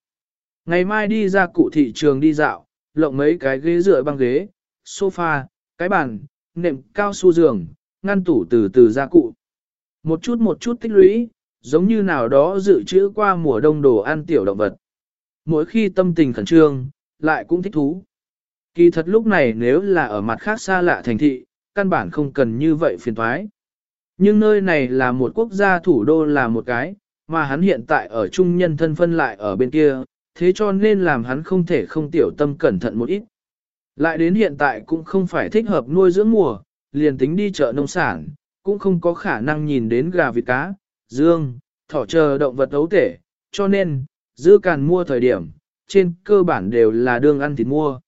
Ngày mai đi ra cụ thị trường đi dạo, lộng mấy cái ghế dựa băng ghế, sofa, cái bàn, nệm cao su giường, ngăn tủ từ từ ra cụ. Một chút một chút tích lũy, giống như nào đó dự trữ qua mùa đông đồ ăn tiểu động vật. Mỗi khi tâm tình khẩn trương, lại cũng thích thú. Kỳ thật lúc này nếu là ở mặt khác xa lạ thành thị, căn bản không cần như vậy phiền thoái. Nhưng nơi này là một quốc gia thủ đô là một cái, mà hắn hiện tại ở trung nhân thân phân lại ở bên kia, thế cho nên làm hắn không thể không tiểu tâm cẩn thận một ít. Lại đến hiện tại cũng không phải thích hợp nuôi dưỡng mùa, liền tính đi chợ nông sản, cũng không có khả năng nhìn đến gà vịt cá, dương, thỏ chờ động vật ấu thể, cho nên, dư càn mua thời điểm, trên cơ bản đều là đương ăn thịt mua.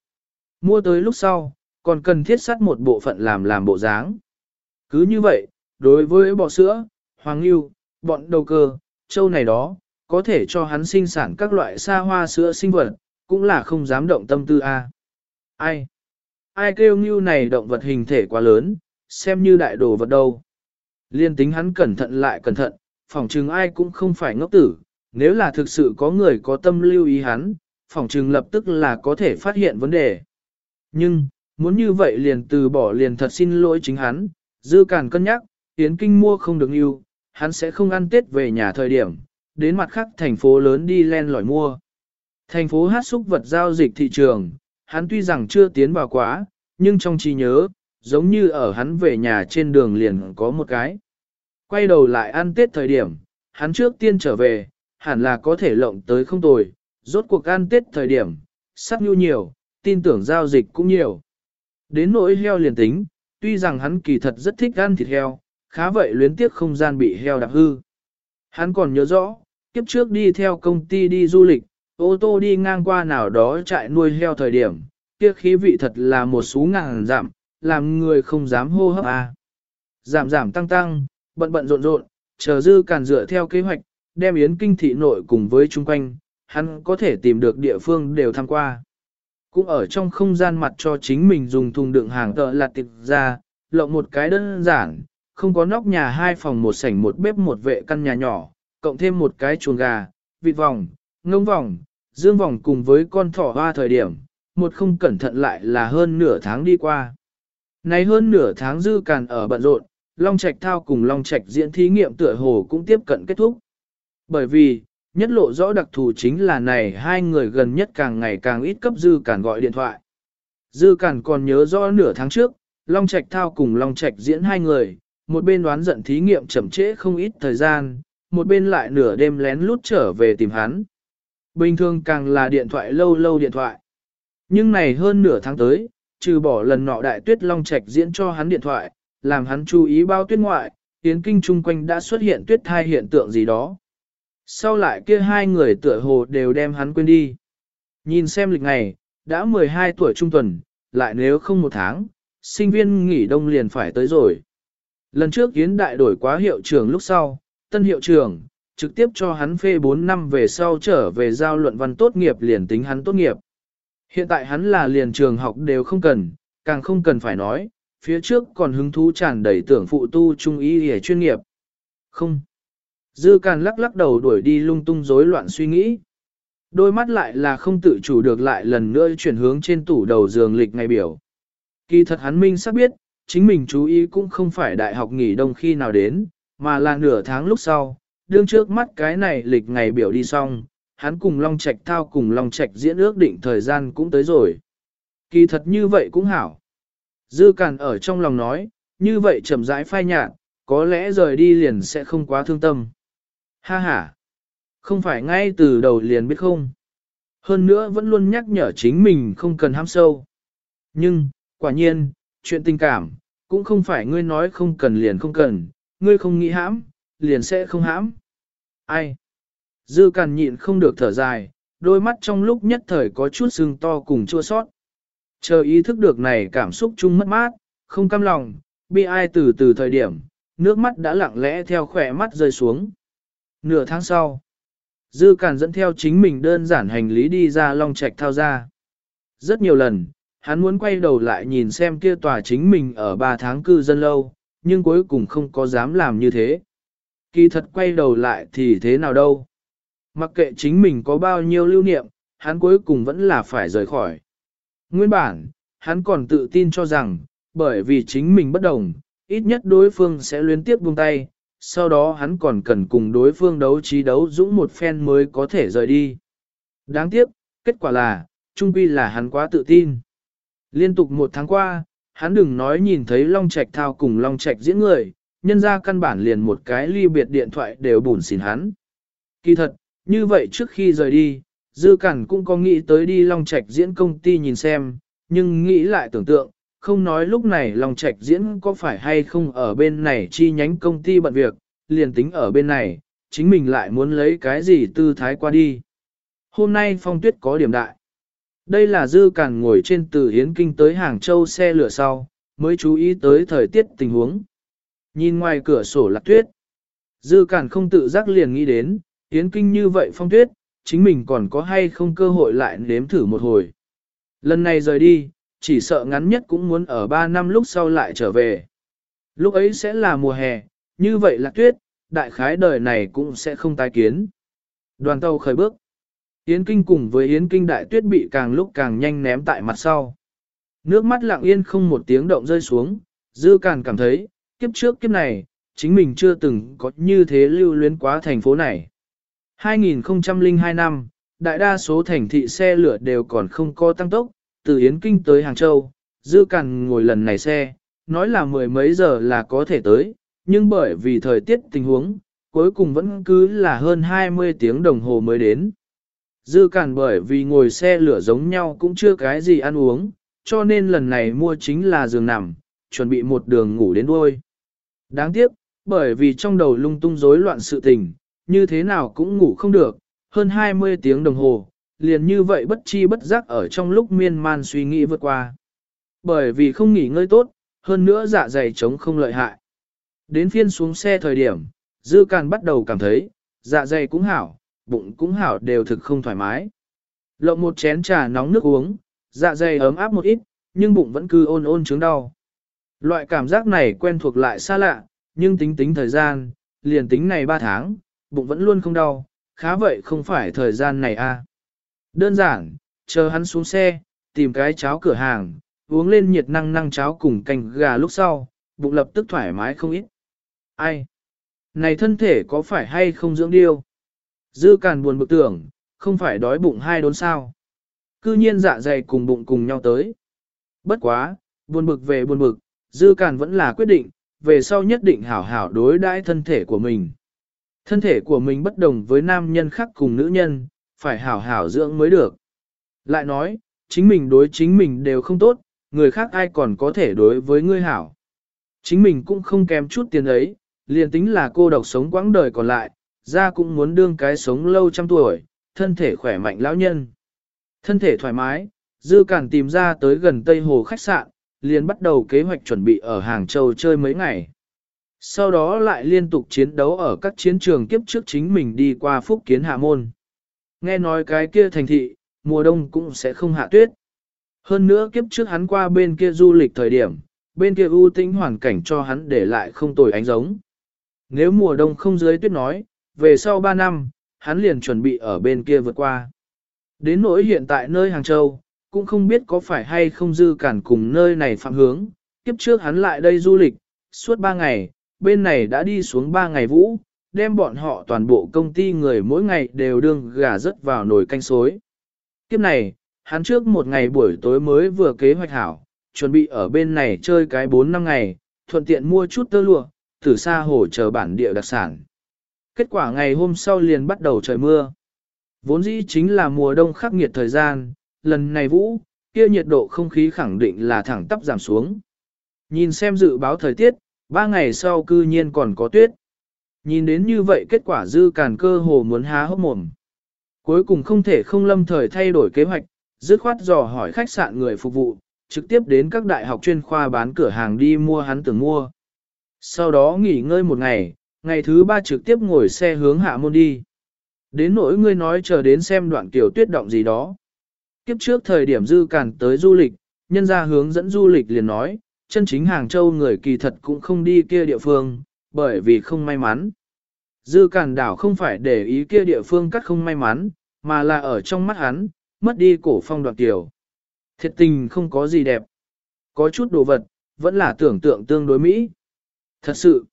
Mua tới lúc sau, còn cần thiết sắt một bộ phận làm làm bộ dáng. Cứ như vậy, đối với bọ sữa, hoàng lưu, bọn đầu cơ, châu này đó, có thể cho hắn sinh sản các loại xa hoa sữa sinh vật, cũng là không dám động tâm tư a. Ai? Ai kêu như này động vật hình thể quá lớn, xem như đại đồ vật đâu. Liên tính hắn cẩn thận lại cẩn thận, phỏng chừng ai cũng không phải ngốc tử, nếu là thực sự có người có tâm lưu ý hắn, phỏng chừng lập tức là có thể phát hiện vấn đề. Nhưng, muốn như vậy liền từ bỏ liền thật xin lỗi chính hắn, dư càn cân nhắc, tiến kinh mua không được yêu, hắn sẽ không ăn tết về nhà thời điểm, đến mặt khác thành phố lớn đi len lỏi mua. Thành phố hát xúc vật giao dịch thị trường, hắn tuy rằng chưa tiến vào quá, nhưng trong trí nhớ, giống như ở hắn về nhà trên đường liền có một cái. Quay đầu lại ăn tết thời điểm, hắn trước tiên trở về, hẳn là có thể lộng tới không tồi, rốt cuộc ăn tết thời điểm, sắc nhu nhiều, tin tưởng giao dịch cũng nhiều. Đến nỗi heo liền tính, tuy rằng hắn kỳ thật rất thích ăn thịt heo, khá vậy luyến tiếc không gian bị heo đạp hư. Hắn còn nhớ rõ, kiếp trước đi theo công ty đi du lịch, ô tô đi ngang qua nào đó chạy nuôi heo thời điểm, kia khí vị thật là một số ngàn giảm, làm người không dám hô hấp à. Giảm giảm tăng tăng, bận bận rộn rộn, chờ dư càn dựa theo kế hoạch, đem yến kinh thị nội cùng với chung quanh, hắn có thể tìm được địa phương đều tham qua. Cũng ở trong không gian mặt cho chính mình dùng thùng đựng hàng tợ lạt tịch ra, lộng một cái đơn giản, không có nóc nhà hai phòng một sảnh một bếp một vệ căn nhà nhỏ, cộng thêm một cái chuồng gà, vịt vòng, ngông vòng, dương vòng cùng với con thỏ hoa thời điểm, một không cẩn thận lại là hơn nửa tháng đi qua. Này hơn nửa tháng dư càn ở bận rộn, Long Trạch thao cùng Long Trạch diễn thí nghiệm tựa hồ cũng tiếp cận kết thúc. Bởi vì, nhất lộ rõ đặc thù chính là này hai người gần nhất càng ngày càng ít cấp dư càn gọi điện thoại. Dư càn còn nhớ rõ nửa tháng trước, Long Trạch thao cùng Long Trạch diễn hai người, một bên đoán giận thí nghiệm chậm trễ không ít thời gian, một bên lại nửa đêm lén lút trở về tìm hắn. Bình thường càng là điện thoại lâu lâu điện thoại. Nhưng này hơn nửa tháng tới, trừ bỏ lần nọ đại tuyết long trạch diễn cho hắn điện thoại, làm hắn chú ý bao tuyết ngoại, tiến kinh chung quanh đã xuất hiện tuyết thai hiện tượng gì đó. Sau lại kia hai người tựa hồ đều đem hắn quên đi. Nhìn xem lịch ngày, đã 12 tuổi trung tuần, lại nếu không một tháng, sinh viên nghỉ đông liền phải tới rồi. Lần trước Yến Đại đổi quá hiệu trưởng lúc sau, tân hiệu trưởng, trực tiếp cho hắn phê 4 năm về sau trở về giao luận văn tốt nghiệp liền tính hắn tốt nghiệp. Hiện tại hắn là liền trường học đều không cần, càng không cần phải nói, phía trước còn hứng thú tràn đầy tưởng phụ tu trung ý hề chuyên nghiệp. Không. Dư càn lắc lắc đầu đuổi đi lung tung rối loạn suy nghĩ. Đôi mắt lại là không tự chủ được lại lần nữa chuyển hướng trên tủ đầu giường lịch ngày biểu. Kỳ thật hắn minh sắp biết, chính mình chú ý cũng không phải đại học nghỉ đông khi nào đến, mà là nửa tháng lúc sau, đương trước mắt cái này lịch ngày biểu đi xong, hắn cùng Long Trạch thao cùng Long Trạch diễn ước định thời gian cũng tới rồi. Kỳ thật như vậy cũng hảo. Dư Càn ở trong lòng nói, như vậy chậm rãi phai nhạt, có lẽ rời đi liền sẽ không quá thương tâm. Ha ha! Không phải ngay từ đầu liền biết không. Hơn nữa vẫn luôn nhắc nhở chính mình không cần ham sâu. Nhưng, quả nhiên, chuyện tình cảm, cũng không phải ngươi nói không cần liền không cần, ngươi không nghĩ hãm, liền sẽ không hãm. Ai? Dư càn nhịn không được thở dài, đôi mắt trong lúc nhất thời có chút sưng to cùng chua sót. Chờ ý thức được này cảm xúc chung mất mát, không cam lòng, bi ai từ từ thời điểm, nước mắt đã lặng lẽ theo khỏe mắt rơi xuống. Nửa tháng sau, Dư Càn dẫn theo chính mình đơn giản hành lý đi ra Long Trạch thao ra. Rất nhiều lần, hắn muốn quay đầu lại nhìn xem kia tòa chính mình ở 3 tháng cư dân lâu, nhưng cuối cùng không có dám làm như thế. Kỳ thật quay đầu lại thì thế nào đâu. Mặc kệ chính mình có bao nhiêu lưu niệm, hắn cuối cùng vẫn là phải rời khỏi. Nguyên bản, hắn còn tự tin cho rằng, bởi vì chính mình bất đồng, ít nhất đối phương sẽ liên tiếp buông tay, sau đó hắn còn cần cùng đối phương đấu trí đấu dũng một phen mới có thể rời đi. Đáng tiếc, kết quả là, trung quy là hắn quá tự tin. Liên tục một tháng qua, hắn đừng nói nhìn thấy Long Trạch thao cùng Long Trạch diễn người, nhân ra căn bản liền một cái ly biệt điện thoại đều bùn xỉn hắn. Kỳ thật, như vậy trước khi rời đi, Dư Cẩn cũng có nghĩ tới đi Long Trạch diễn công ty nhìn xem, nhưng nghĩ lại tưởng tượng, không nói lúc này Long Trạch diễn có phải hay không ở bên này chi nhánh công ty bận việc, liền tính ở bên này, chính mình lại muốn lấy cái gì tư thái qua đi. Hôm nay phong tuyết có điểm đại. Đây là Dư cản ngồi trên từ Hiến Kinh tới Hàng Châu xe lửa sau, mới chú ý tới thời tiết tình huống. Nhìn ngoài cửa sổ lạc tuyết, Dư cản không tự giác liền nghĩ đến, Hiến Kinh như vậy phong tuyết, chính mình còn có hay không cơ hội lại nếm thử một hồi. Lần này rời đi, chỉ sợ ngắn nhất cũng muốn ở 3 năm lúc sau lại trở về. Lúc ấy sẽ là mùa hè, như vậy là tuyết, đại khái đời này cũng sẽ không tái kiến. Đoàn tàu khởi bước. Yến Kinh cùng với Yến Kinh đại tuyết bị càng lúc càng nhanh ném tại mặt sau. Nước mắt lặng yên không một tiếng động rơi xuống, dư càng cảm thấy, kiếp trước kiếp này, chính mình chưa từng có như thế lưu luyến quá thành phố này. 2002 năm, đại đa số thành thị xe lửa đều còn không có tăng tốc, từ Yến Kinh tới Hàng Châu, dư càng ngồi lần này xe, nói là mười mấy giờ là có thể tới, nhưng bởi vì thời tiết tình huống, cuối cùng vẫn cứ là hơn 20 tiếng đồng hồ mới đến. Dư cản bởi vì ngồi xe lửa giống nhau cũng chưa cái gì ăn uống, cho nên lần này mua chính là giường nằm, chuẩn bị một đường ngủ đến đuôi. Đáng tiếc, bởi vì trong đầu lung tung rối loạn sự tình, như thế nào cũng ngủ không được, hơn 20 tiếng đồng hồ, liền như vậy bất chi bất giác ở trong lúc miên man suy nghĩ vượt qua. Bởi vì không nghỉ ngơi tốt, hơn nữa dạ dày trống không lợi hại. Đến phiên xuống xe thời điểm, Dư Càn bắt đầu cảm thấy, dạ dày cũng hảo, bụng cũng hảo đều thực không thoải mái. Lộng một chén trà nóng nước uống, dạ dày ấm áp một ít, nhưng bụng vẫn cứ ôn ôn chứng đau. Loại cảm giác này quen thuộc lại xa lạ, nhưng tính tính thời gian, liền tính này 3 tháng, bụng vẫn luôn không đau, khá vậy không phải thời gian này a. À. Đơn giản, chờ hắn xuống xe, tìm cái cháo cửa hàng, uống lên nhiệt năng năng cháo cùng canh gà lúc sau, bụng lập tức thoải mái không ít. Ai? Này thân thể có phải hay không dưỡng điêu? Dư càn buồn bực tưởng, không phải đói bụng hai đốn sao. Cư nhiên dạ dày cùng bụng cùng nhau tới. Bất quá, buồn bực về buồn bực, dư càn vẫn là quyết định, về sau nhất định hảo hảo đối đãi thân thể của mình. Thân thể của mình bất đồng với nam nhân khác cùng nữ nhân, phải hảo hảo dưỡng mới được. Lại nói, chính mình đối chính mình đều không tốt, người khác ai còn có thể đối với ngươi hảo. Chính mình cũng không kém chút tiền ấy, liền tính là cô độc sống quãng đời còn lại, ra cũng muốn đương cái sống lâu trăm tuổi, thân thể khỏe mạnh lão nhân. Thân thể thoải mái, dư cản tìm ra tới gần Tây Hồ khách sạn, liền bắt đầu kế hoạch chuẩn bị ở Hàng Châu chơi mấy ngày. Sau đó lại liên tục chiến đấu ở các chiến trường kiếp trước chính mình đi qua phúc kiến hạ môn. Nghe nói cái kia thành thị, mùa đông cũng sẽ không hạ tuyết. Hơn nữa kiếp trước hắn qua bên kia du lịch thời điểm, bên kia ưu tĩnh hoàn cảnh cho hắn để lại không tồi ánh giống. Nếu mùa đông không dưới tuyết nói, về sau 3 năm, hắn liền chuẩn bị ở bên kia vượt qua. Đến nỗi hiện tại nơi Hàng Châu, cũng không biết có phải hay không dư cản cùng nơi này phạm hướng, kiếp trước hắn lại đây du lịch, suốt 3 ngày, bên này đã đi xuống 3 ngày vũ, đem bọn họ toàn bộ công ty người mỗi ngày đều đương gà rớt vào nồi canh xối. Kiếp này, hắn trước một ngày buổi tối mới vừa kế hoạch hảo, chuẩn bị ở bên này chơi cái 4 năm ngày, thuận tiện mua chút tơ lụa, từ xa hồ chờ bản địa đặc sản. Kết quả ngày hôm sau liền bắt đầu trời mưa. Vốn dĩ chính là mùa đông khắc nghiệt thời gian, lần này vũ, kia nhiệt độ không khí khẳng định là thẳng tắp giảm xuống. Nhìn xem dự báo thời tiết, ba ngày sau cư nhiên còn có tuyết. Nhìn đến như vậy kết quả dư càn cơ hồ muốn há hốc mồm. Cuối cùng không thể không lâm thời thay đổi kế hoạch, dứt khoát dò hỏi khách sạn người phục vụ, trực tiếp đến các đại học chuyên khoa bán cửa hàng đi mua hắn tưởng mua. Sau đó nghỉ ngơi một ngày, ngày thứ ba trực tiếp ngồi xe hướng hạ môn đi. Đến nỗi ngươi nói chờ đến xem đoạn kiểu tuyết động gì đó. Kiếp trước thời điểm dư càn tới du lịch, nhân ra hướng dẫn du lịch liền nói, chân chính Hàng Châu người kỳ thật cũng không đi kia địa phương, bởi vì không may mắn. Dư càn đảo không phải để ý kia địa phương cắt không may mắn, mà là ở trong mắt hắn, mất đi cổ phong đoạn tiểu. Thiệt tình không có gì đẹp. Có chút đồ vật, vẫn là tưởng tượng tương đối Mỹ. Thật sự,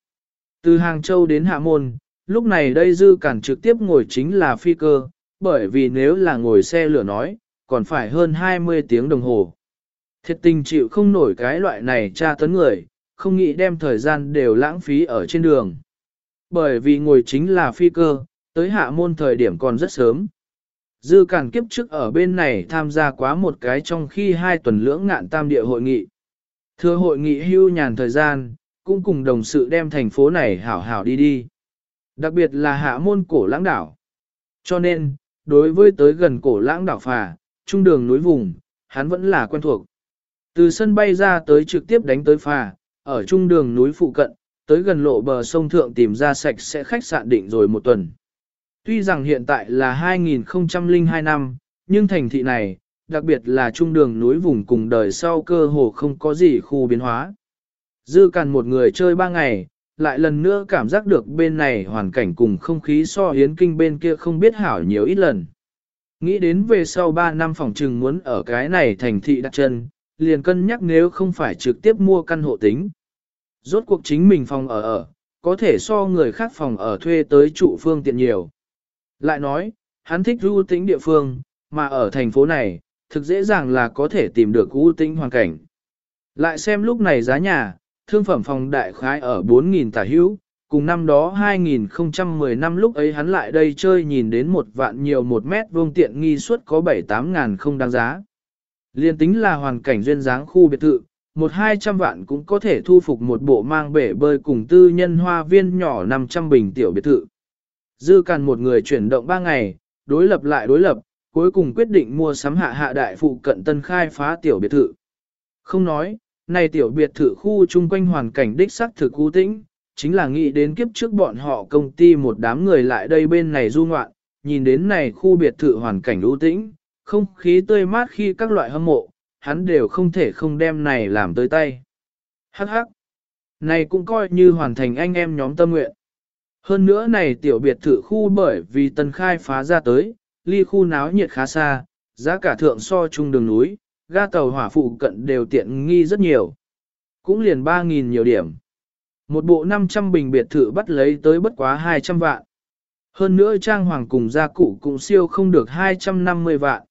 từ Hàng Châu đến Hạ Môn, lúc này đây Dư Cản trực tiếp ngồi chính là phi cơ, bởi vì nếu là ngồi xe lửa nói, còn phải hơn 20 tiếng đồng hồ. Thiệt tình chịu không nổi cái loại này tra tấn người, không nghĩ đem thời gian đều lãng phí ở trên đường. Bởi vì ngồi chính là phi cơ, tới hạ môn thời điểm còn rất sớm. Dư cản kiếp trước ở bên này tham gia quá một cái trong khi hai tuần lưỡng ngạn tam địa hội nghị. Thưa hội nghị hưu nhàn thời gian, cũng cùng đồng sự đem thành phố này hảo hảo đi đi. Đặc biệt là hạ môn cổ lãng đảo. Cho nên, đối với tới gần cổ lãng đảo phà, trung đường núi vùng, hắn vẫn là quen thuộc. Từ sân bay ra tới trực tiếp đánh tới phà, ở trung đường núi phụ cận, tới gần lộ bờ sông thượng tìm ra sạch sẽ khách sạn định rồi một tuần. Tuy rằng hiện tại là 2002 năm, nhưng thành thị này, đặc biệt là trung đường núi vùng cùng đời sau cơ hồ không có gì khu biến hóa. Dư cằn một người chơi ba ngày, lại lần nữa cảm giác được bên này hoàn cảnh cùng không khí so hiến kinh bên kia không biết hảo nhiều ít lần. Nghĩ đến về sau 3 năm phòng trừng muốn ở cái này thành thị đặt chân, liền cân nhắc nếu không phải trực tiếp mua căn hộ tính. Rốt cuộc chính mình phòng ở ở, có thể so người khác phòng ở thuê tới trụ phương tiện nhiều. Lại nói, hắn thích ưu tĩnh địa phương, mà ở thành phố này, thực dễ dàng là có thể tìm được ưu tĩnh hoàn cảnh. Lại xem lúc này giá nhà, thương phẩm phòng đại khái ở 4.000 tả hữu, cùng năm đó 2010 năm lúc ấy hắn lại đây chơi nhìn đến một vạn nhiều một mét vuông tiện nghi suất có 7-8 ngàn không đáng giá. Liên tính là hoàn cảnh duyên dáng khu biệt thự, một hai trăm vạn cũng có thể thu phục một bộ mang bể bơi cùng tư nhân hoa viên nhỏ 500 bình tiểu biệt thự. Dư càn một người chuyển động ba ngày, đối lập lại đối lập, cuối cùng quyết định mua sắm hạ hạ đại phụ cận tân khai phá tiểu biệt thự. Không nói, này tiểu biệt thự khu chung quanh hoàn cảnh đích sắc thực cú tĩnh, chính là nghĩ đến kiếp trước bọn họ công ty một đám người lại đây bên này du ngoạn, nhìn đến này khu biệt thự hoàn cảnh ưu tĩnh, không khí tươi mát khi các loại hâm mộ, hắn đều không thể không đem này làm tới tay. Hắc hắc, này cũng coi như hoàn thành anh em nhóm tâm nguyện. Hơn nữa này tiểu biệt thự khu bởi vì tân khai phá ra tới, ly khu náo nhiệt khá xa, giá cả thượng so chung đường núi, ga tàu hỏa phụ cận đều tiện nghi rất nhiều. Cũng liền 3.000 nhiều điểm. Một bộ 500 bình biệt thự bắt lấy tới bất quá 200 vạn. Hơn nữa trang hoàng cùng gia cụ cũng siêu không được 250 vạn.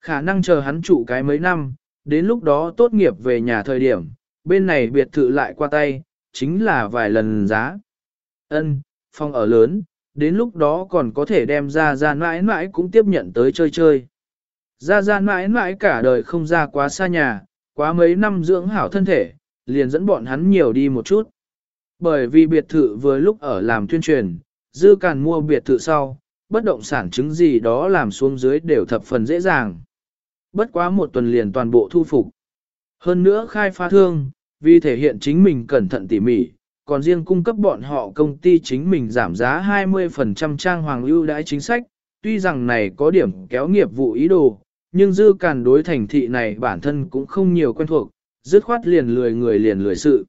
Khả năng chờ hắn trụ cái mấy năm, đến lúc đó tốt nghiệp về nhà thời điểm, bên này biệt thự lại qua tay, chính là vài lần giá. Ân, phòng ở lớn, đến lúc đó còn có thể đem ra ra mãi mãi cũng tiếp nhận tới chơi chơi. Ra ra mãi mãi cả đời không ra quá xa nhà, quá mấy năm dưỡng hảo thân thể, liền dẫn bọn hắn nhiều đi một chút. Bởi vì biệt thự vừa lúc ở làm tuyên truyền, dư càn mua biệt thự sau, bất động sản chứng gì đó làm xuống dưới đều thập phần dễ dàng. Bất quá một tuần liền toàn bộ thu phục. Hơn nữa khai phá thương, vì thể hiện chính mình cẩn thận tỉ mỉ, còn riêng cung cấp bọn họ công ty chính mình giảm giá 20% trang hoàng ưu đãi chính sách, tuy rằng này có điểm kéo nghiệp vụ ý đồ, nhưng dư càn đối thành thị này bản thân cũng không nhiều quen thuộc, dứt khoát liền lười người liền lười sự.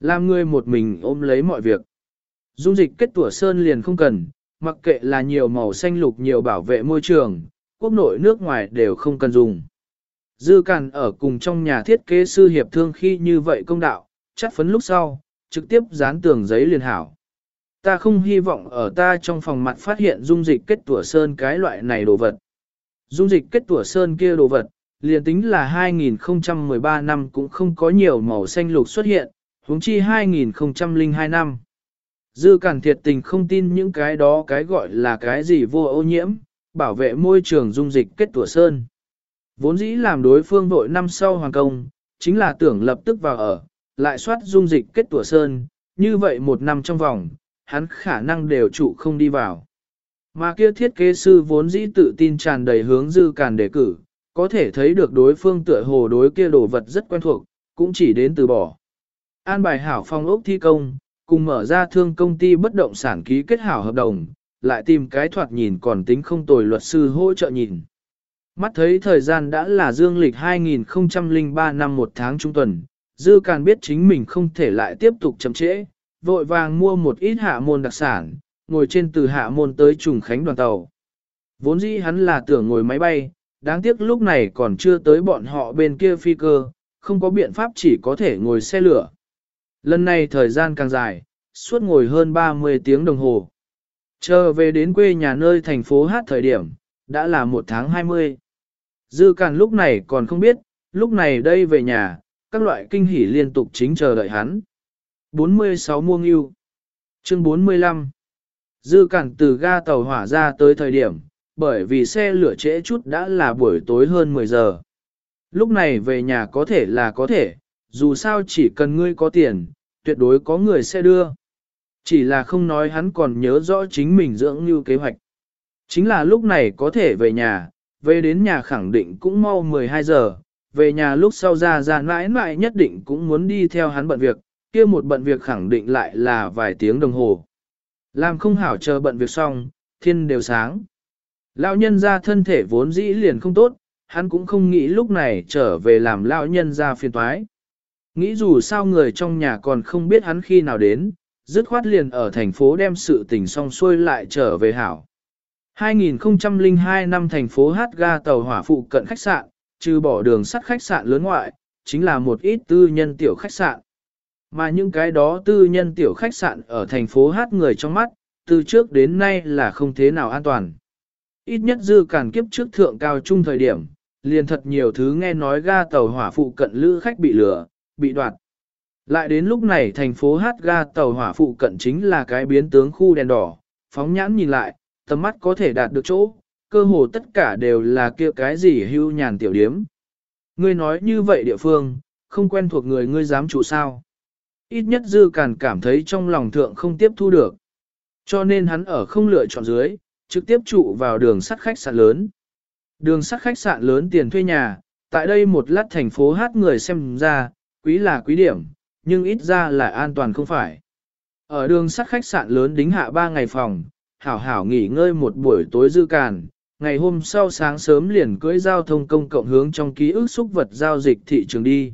Làm người một mình ôm lấy mọi việc. Dung dịch kết tủa sơn liền không cần, mặc kệ là nhiều màu xanh lục nhiều bảo vệ môi trường, quốc nội nước ngoài đều không cần dùng. Dư càn ở cùng trong nhà thiết kế sư hiệp thương khi như vậy công đạo, chắc phấn lúc sau, trực tiếp dán tường giấy liền hảo. Ta không hy vọng ở ta trong phòng mặt phát hiện dung dịch kết tủa sơn cái loại này đồ vật. Dung dịch kết tủa sơn kia đồ vật, liền tính là 2013 năm cũng không có nhiều màu xanh lục xuất hiện, huống chi 2002 năm. Dư cản thiệt tình không tin những cái đó cái gọi là cái gì vô ô nhiễm, bảo vệ môi trường dung dịch kết tủa sơn. Vốn dĩ làm đối phương vội năm sau hoàn công, chính là tưởng lập tức vào ở, lại soát dung dịch kết tủa sơn, như vậy một năm trong vòng, hắn khả năng đều trụ không đi vào. Mà kia thiết kế sư vốn dĩ tự tin tràn đầy hướng dư càn đề cử, có thể thấy được đối phương tựa hồ đối kia đồ vật rất quen thuộc, cũng chỉ đến từ bỏ. An bài hảo phong ốc thi công, cùng mở ra thương công ty bất động sản ký kết hảo hợp đồng, lại tìm cái thoạt nhìn còn tính không tồi luật sư hỗ trợ nhìn. Mắt thấy thời gian đã là dương lịch 2003 năm một tháng trung tuần, Dư Càn biết chính mình không thể lại tiếp tục chậm trễ, vội vàng mua một ít hạ môn đặc sản, ngồi trên từ hạ môn tới trùng khánh đoàn tàu. Vốn dĩ hắn là tưởng ngồi máy bay, đáng tiếc lúc này còn chưa tới bọn họ bên kia phi cơ, không có biện pháp chỉ có thể ngồi xe lửa. Lần này thời gian càng dài, suốt ngồi hơn 30 tiếng đồng hồ. Chờ về đến quê nhà nơi thành phố hát thời điểm, đã là một tháng 20. Dư Càn lúc này còn không biết, lúc này đây về nhà, các loại kinh hỉ liên tục chính chờ đợi hắn. 46 muông yêu Chương 45 Dư cản từ ga tàu hỏa ra tới thời điểm, bởi vì xe lửa trễ chút đã là buổi tối hơn 10 giờ. Lúc này về nhà có thể là có thể, dù sao chỉ cần ngươi có tiền, tuyệt đối có người sẽ đưa. Chỉ là không nói hắn còn nhớ rõ chính mình dưỡng như kế hoạch. Chính là lúc này có thể về nhà, về đến nhà khẳng định cũng mau 12 giờ, về nhà lúc sau ra ra mãi mãi nhất định cũng muốn đi theo hắn bận việc, kia một bận việc khẳng định lại là vài tiếng đồng hồ. Làm không hảo chờ bận việc xong, thiên đều sáng. Lão nhân ra thân thể vốn dĩ liền không tốt, hắn cũng không nghĩ lúc này trở về làm lão nhân ra phiền toái. Nghĩ dù sao người trong nhà còn không biết hắn khi nào đến, dứt khoát liền ở thành phố đem sự tình xong xuôi lại trở về hảo. 2002 năm thành phố hát ga tàu hỏa phụ cận khách sạn, trừ bỏ đường sắt khách sạn lớn ngoại, chính là một ít tư nhân tiểu khách sạn. Mà những cái đó tư nhân tiểu khách sạn ở thành phố hát người trong mắt, từ trước đến nay là không thế nào an toàn. Ít nhất dư cản kiếp trước thượng cao trung thời điểm, liền thật nhiều thứ nghe nói ga tàu hỏa phụ cận lữ khách bị lửa, bị đoạt. Lại đến lúc này thành phố hát ga tàu hỏa phụ cận chính là cái biến tướng khu đèn đỏ, phóng nhãn nhìn lại, tầm mắt có thể đạt được chỗ, cơ hồ tất cả đều là kia cái gì hưu nhàn tiểu điếm. Ngươi nói như vậy địa phương, không quen thuộc người ngươi dám trụ sao. Ít nhất dư càn cảm thấy trong lòng thượng không tiếp thu được. Cho nên hắn ở không lựa chọn dưới, trực tiếp trụ vào đường sắt khách sạn lớn. Đường sắt khách sạn lớn tiền thuê nhà, tại đây một lát thành phố hát người xem ra, quý là quý điểm, nhưng ít ra là an toàn không phải. Ở đường sắt khách sạn lớn đính hạ 3 ngày phòng, hảo hảo nghỉ ngơi một buổi tối dư càn, ngày hôm sau sáng sớm liền cưỡi giao thông công cộng hướng trong ký ức xúc vật giao dịch thị trường đi.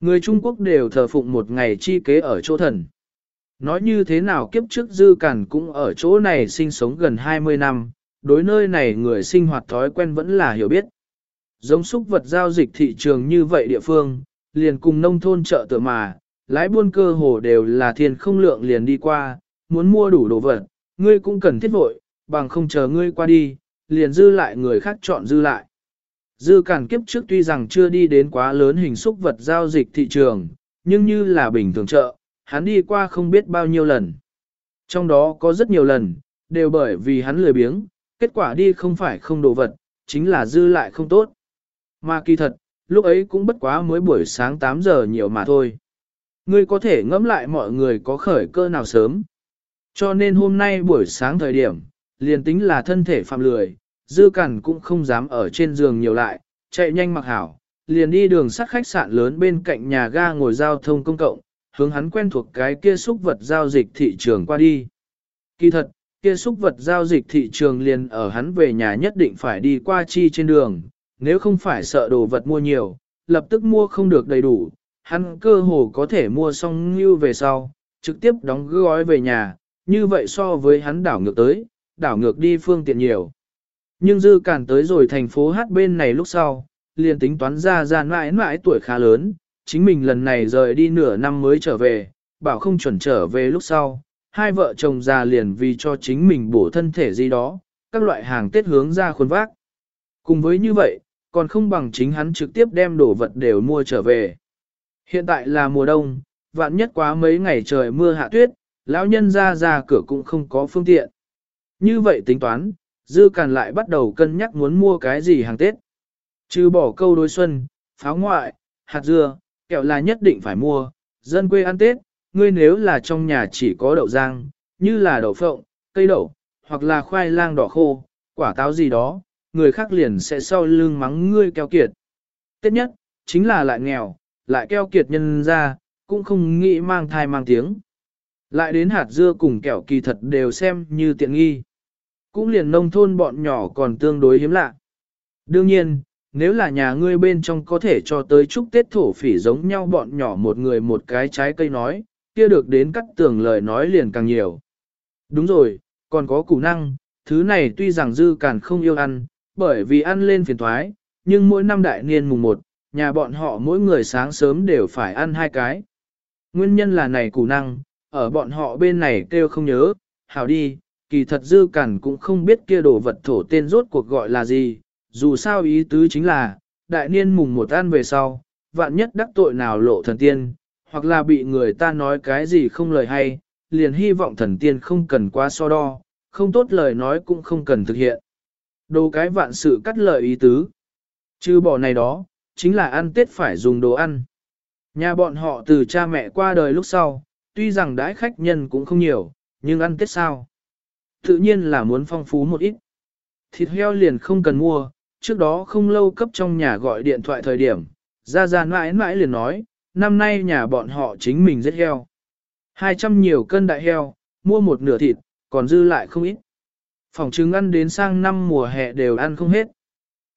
Người Trung Quốc đều thờ phụng một ngày chi kế ở chỗ thần. Nói như thế nào kiếp trước dư cản cũng ở chỗ này sinh sống gần 20 năm, đối nơi này người sinh hoạt thói quen vẫn là hiểu biết. Giống xúc vật giao dịch thị trường như vậy địa phương, liền cùng nông thôn chợ tựa mà, lái buôn cơ hồ đều là thiên không lượng liền đi qua, muốn mua đủ đồ vật, ngươi cũng cần thiết vội, bằng không chờ ngươi qua đi, liền dư lại người khác chọn dư lại. Dư cản kiếp trước tuy rằng chưa đi đến quá lớn hình xúc vật giao dịch thị trường, nhưng như là bình thường chợ, hắn đi qua không biết bao nhiêu lần. Trong đó có rất nhiều lần, đều bởi vì hắn lười biếng, kết quả đi không phải không đồ vật, chính là dư lại không tốt. Mà kỳ thật, lúc ấy cũng bất quá mới buổi sáng 8 giờ nhiều mà thôi. Ngươi có thể ngẫm lại mọi người có khởi cơ nào sớm. Cho nên hôm nay buổi sáng thời điểm, liền tính là thân thể phạm lười, dư cẩn cũng không dám ở trên giường nhiều lại, chạy nhanh mặc hảo, liền đi đường sắt khách sạn lớn bên cạnh nhà ga ngồi giao thông công cộng, hướng hắn quen thuộc cái kia xúc vật giao dịch thị trường qua đi. Kỳ thật, kia xúc vật giao dịch thị trường liền ở hắn về nhà nhất định phải đi qua chi trên đường, nếu không phải sợ đồ vật mua nhiều, lập tức mua không được đầy đủ, hắn cơ hồ có thể mua xong như về sau, trực tiếp đóng gói về nhà, như vậy so với hắn đảo ngược tới, đảo ngược đi phương tiện nhiều. Nhưng dư cản tới rồi thành phố hát bên này lúc sau, liền tính toán ra ra mãi mãi tuổi khá lớn, chính mình lần này rời đi nửa năm mới trở về, bảo không chuẩn trở về lúc sau, hai vợ chồng già liền vì cho chính mình bổ thân thể gì đó, các loại hàng tết hướng ra khuôn vác. Cùng với như vậy, còn không bằng chính hắn trực tiếp đem đồ vật đều mua trở về. Hiện tại là mùa đông, vạn nhất quá mấy ngày trời mưa hạ tuyết, lão nhân ra ra cửa cũng không có phương tiện. Như vậy tính toán, Dư Càn lại bắt đầu cân nhắc muốn mua cái gì hàng Tết. Trừ bỏ câu đối xuân, pháo ngoại, hạt dưa, kẹo là nhất định phải mua, dân quê ăn Tết, ngươi nếu là trong nhà chỉ có đậu rang, như là đậu phộng, cây đậu, hoặc là khoai lang đỏ khô, quả táo gì đó, người khác liền sẽ sau lưng mắng ngươi keo kiệt. Tết nhất, chính là lại nghèo, lại keo kiệt nhân ra, cũng không nghĩ mang thai mang tiếng. Lại đến hạt dưa cùng kẹo kỳ thật đều xem như tiện nghi. Cũng liền nông thôn bọn nhỏ còn tương đối hiếm lạ. Đương nhiên, nếu là nhà ngươi bên trong có thể cho tới chúc Tết thổ phỉ giống nhau bọn nhỏ một người một cái trái cây nói, kia được đến cắt tường lời nói liền càng nhiều. Đúng rồi, còn có củ năng, thứ này tuy rằng dư càn không yêu ăn, bởi vì ăn lên phiền thoái, nhưng mỗi năm đại niên mùng một, nhà bọn họ mỗi người sáng sớm đều phải ăn hai cái. Nguyên nhân là này củ năng, ở bọn họ bên này kêu không nhớ, hảo đi, kỳ thật dư cẩn cũng không biết kia đồ vật thổ tên rốt cuộc gọi là gì, dù sao ý tứ chính là, đại niên mùng một ăn về sau, vạn nhất đắc tội nào lộ thần tiên, hoặc là bị người ta nói cái gì không lời hay, liền hy vọng thần tiên không cần quá so đo, không tốt lời nói cũng không cần thực hiện. Đồ cái vạn sự cắt lợi ý tứ. Chứ bỏ này đó, chính là ăn tết phải dùng đồ ăn. Nhà bọn họ từ cha mẹ qua đời lúc sau, tuy rằng đãi khách nhân cũng không nhiều, nhưng ăn tết sao? Tự nhiên là muốn phong phú một ít. Thịt heo liền không cần mua, trước đó không lâu cấp trong nhà gọi điện thoại thời điểm, ra ra mãi mãi liền nói, năm nay nhà bọn họ chính mình giết heo. 200 nhiều cân đại heo, mua một nửa thịt, còn dư lại không ít. Phòng trứng ăn đến sang năm mùa hè đều ăn không hết.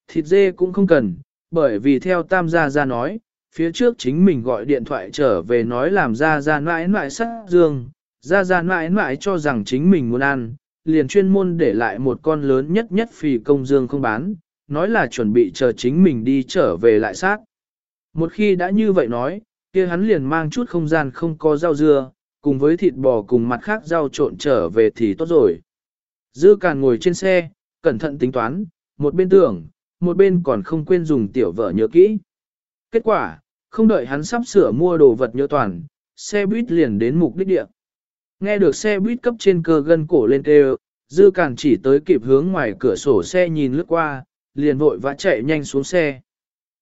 Thịt dê cũng không cần, bởi vì theo tam gia gia nói, phía trước chính mình gọi điện thoại trở về nói làm ra ra mãi mãi sắc dương, ra ra mãi mãi cho rằng chính mình muốn ăn, liền chuyên môn để lại một con lớn nhất nhất phì công dương không bán, nói là chuẩn bị chờ chính mình đi trở về lại sát. Một khi đã như vậy nói, kia hắn liền mang chút không gian không có rau dưa, cùng với thịt bò cùng mặt khác rau trộn trở về thì tốt rồi. Dư càn ngồi trên xe, cẩn thận tính toán, một bên tưởng, một bên còn không quên dùng tiểu vợ nhớ kỹ. Kết quả, không đợi hắn sắp sửa mua đồ vật nhớ toàn, xe buýt liền đến mục đích địa. Nghe được xe buýt cấp trên cơ gân cổ lên kêu, dư cản chỉ tới kịp hướng ngoài cửa sổ xe nhìn lướt qua, liền vội vã chạy nhanh xuống xe.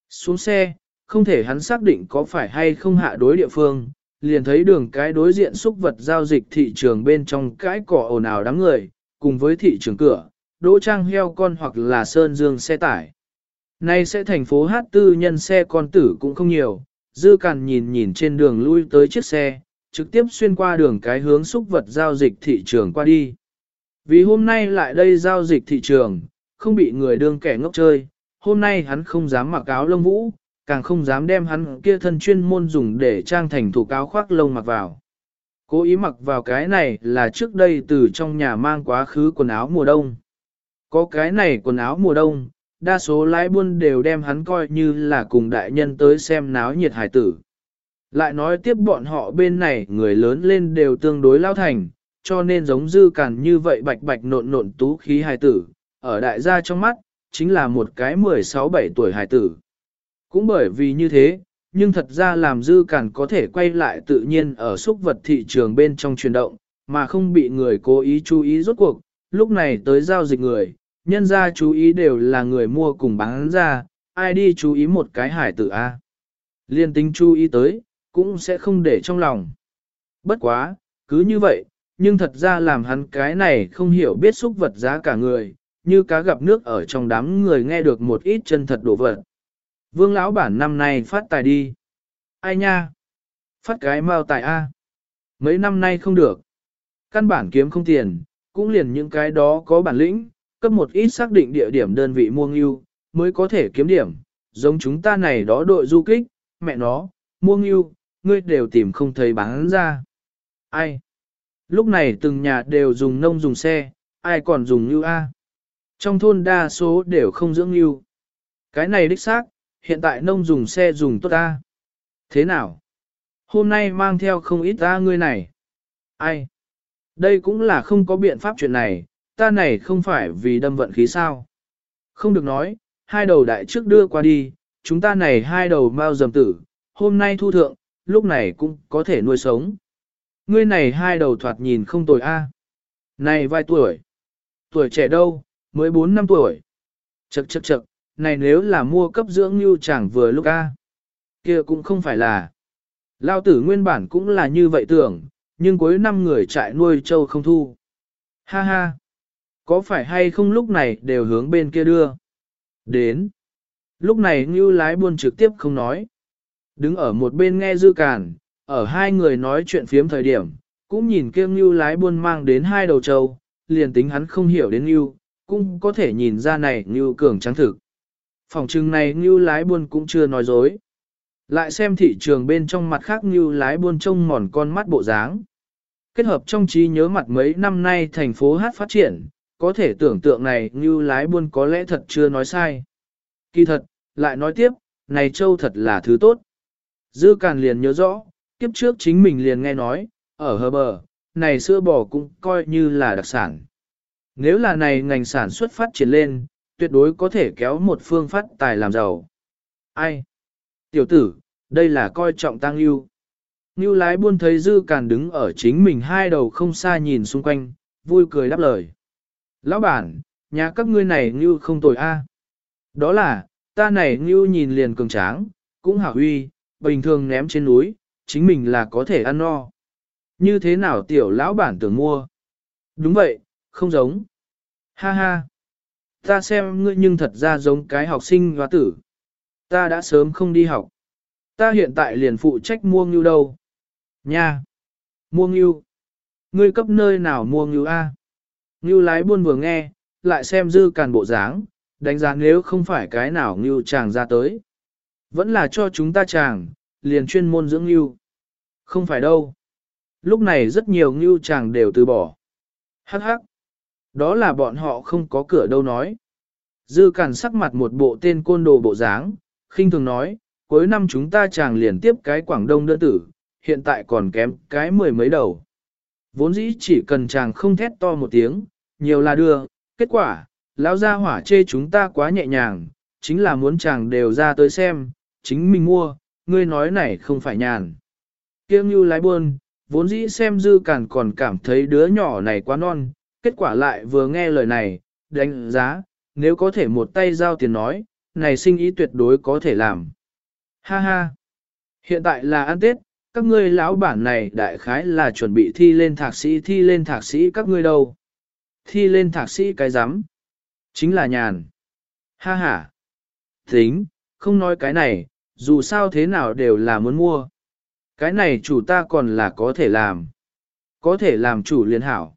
Xuống xe, không thể hắn xác định có phải hay không hạ đối địa phương, liền thấy đường cái đối diện xúc vật giao dịch thị trường bên trong cái cỏ ồn ào đám người, cùng với thị trường cửa, đỗ trang heo con hoặc là sơn dương xe tải. Nay sẽ thành phố hát tư nhân xe con tử cũng không nhiều, dư cằn nhìn nhìn trên đường lui tới chiếc xe, trực tiếp xuyên qua đường cái hướng xúc vật giao dịch thị trường qua đi. Vì hôm nay lại đây giao dịch thị trường, không bị người đương kẻ ngốc chơi, hôm nay hắn không dám mặc áo lông vũ, càng không dám đem hắn kia thân chuyên môn dùng để trang thành thủ cáo khoác lông mặc vào. Cố ý mặc vào cái này là trước đây từ trong nhà mang quá khứ quần áo mùa đông. Có cái này quần áo mùa đông, đa số lái buôn đều đem hắn coi như là cùng đại nhân tới xem náo nhiệt hải tử. Lại nói tiếp bọn họ bên này người lớn lên đều tương đối lao thành, cho nên giống dư càn như vậy bạch bạch nộn nộn tú khí hài tử, ở đại gia trong mắt, chính là một cái 16-17 tuổi hài tử. Cũng bởi vì như thế, nhưng thật ra làm dư càn có thể quay lại tự nhiên ở xúc vật thị trường bên trong chuyển động, mà không bị người cố ý chú ý rốt cuộc, lúc này tới giao dịch người, nhân ra chú ý đều là người mua cùng bán ra, ai đi chú ý một cái hải tử A. Liên tính chú ý tới, cũng sẽ không để trong lòng. Bất quá, cứ như vậy, nhưng thật ra làm hắn cái này không hiểu biết xúc vật giá cả người, như cá gặp nước ở trong đám người nghe được một ít chân thật đồ vật. Vương lão bản năm nay phát tài đi. Ai nha? Phát cái mau tài A. Mấy năm nay không được. Căn bản kiếm không tiền, cũng liền những cái đó có bản lĩnh, cấp một ít xác định địa điểm đơn vị mua ngưu, mới có thể kiếm điểm. Giống chúng ta này đó đội du kích, mẹ nó, mua ngưu, ngươi đều tìm không thấy bán ra. Ai? Lúc này từng nhà đều dùng nông dùng xe, ai còn dùng như A? Trong thôn đa số đều không dưỡng như. Cái này đích xác, hiện tại nông dùng xe dùng tốt A. Thế nào? Hôm nay mang theo không ít A ngươi này. Ai? Đây cũng là không có biện pháp chuyện này, ta này không phải vì đâm vận khí sao. Không được nói, hai đầu đại trước đưa qua đi, chúng ta này hai đầu mau dầm tử, hôm nay thu thượng, lúc này cũng có thể nuôi sống. Ngươi này hai đầu thoạt nhìn không tồi a. Này vài tuổi? Tuổi trẻ đâu, mới 4 năm tuổi. Chậc chậc chậc, này nếu là mua cấp dưỡng như chẳng vừa lúc a. kia cũng không phải là. Lao tử nguyên bản cũng là như vậy tưởng, nhưng cuối năm người trại nuôi trâu không thu. Ha ha. Có phải hay không lúc này đều hướng bên kia đưa? Đến. Lúc này Ngưu lái buôn trực tiếp không nói. Đứng ở một bên nghe dư càn, ở hai người nói chuyện phiếm thời điểm, cũng nhìn kiêm như lái buôn mang đến hai đầu trâu, liền tính hắn không hiểu đến như, cũng có thể nhìn ra này như cường trắng thực. Phòng trưng này như lái buôn cũng chưa nói dối. Lại xem thị trường bên trong mặt khác như lái buôn trông mòn con mắt bộ dáng. Kết hợp trong trí nhớ mặt mấy năm nay thành phố hát phát triển, có thể tưởng tượng này như lái buôn có lẽ thật chưa nói sai. Kỳ thật, lại nói tiếp, này châu thật là thứ tốt. Dư Càn liền nhớ rõ, kiếp trước chính mình liền nghe nói, ở hờ bờ, này sữa bò cũng coi như là đặc sản. Nếu là này ngành sản xuất phát triển lên, tuyệt đối có thể kéo một phương phát tài làm giàu. Ai? Tiểu tử, đây là coi trọng tăng lưu. Như lái buôn thấy dư càn đứng ở chính mình hai đầu không xa nhìn xung quanh, vui cười đáp lời. Lão bản, nhà các ngươi này như không tồi a. Đó là, ta này như nhìn liền cường tráng, cũng hảo uy, bình thường ném trên núi, chính mình là có thể ăn no. Như thế nào tiểu lão bản tưởng mua? Đúng vậy, không giống. Ha ha. Ta xem ngươi nhưng thật ra giống cái học sinh hóa tử. Ta đã sớm không đi học. Ta hiện tại liền phụ trách mua ngưu đâu. Nha! Mua ngưu! Ngươi cấp nơi nào mua ngưu A? Ngưu lái buôn vừa nghe, lại xem dư càn bộ dáng, đánh giá nếu không phải cái nào ngưu chàng ra tới. Vẫn là cho chúng ta chàng, liền chuyên môn dưỡng ngưu. Không phải đâu. Lúc này rất nhiều ngưu chàng đều từ bỏ. Hắc hắc. Đó là bọn họ không có cửa đâu nói. Dư cản sắc mặt một bộ tên côn đồ bộ dáng, khinh thường nói, cuối năm chúng ta chàng liền tiếp cái Quảng Đông đơn tử, hiện tại còn kém cái mười mấy đầu. Vốn dĩ chỉ cần chàng không thét to một tiếng, nhiều là đưa, kết quả, lão gia hỏa chê chúng ta quá nhẹ nhàng, chính là muốn chàng đều ra tới xem, chính mình mua, ngươi nói này không phải nhàn. Kiêm như lái buôn, vốn dĩ xem dư cản còn cảm thấy đứa nhỏ này quá non, kết quả lại vừa nghe lời này, đánh giá, nếu có thể một tay giao tiền nói, này sinh ý tuyệt đối có thể làm. Ha ha! Hiện tại là ăn Tết, các ngươi lão bản này đại khái là chuẩn bị thi lên thạc sĩ thi lên thạc sĩ các ngươi đâu. Thi lên thạc sĩ cái rắm Chính là nhàn. Ha ha! Tính, không nói cái này, dù sao thế nào đều là muốn mua. Cái này chủ ta còn là có thể làm. Có thể làm chủ liên hảo.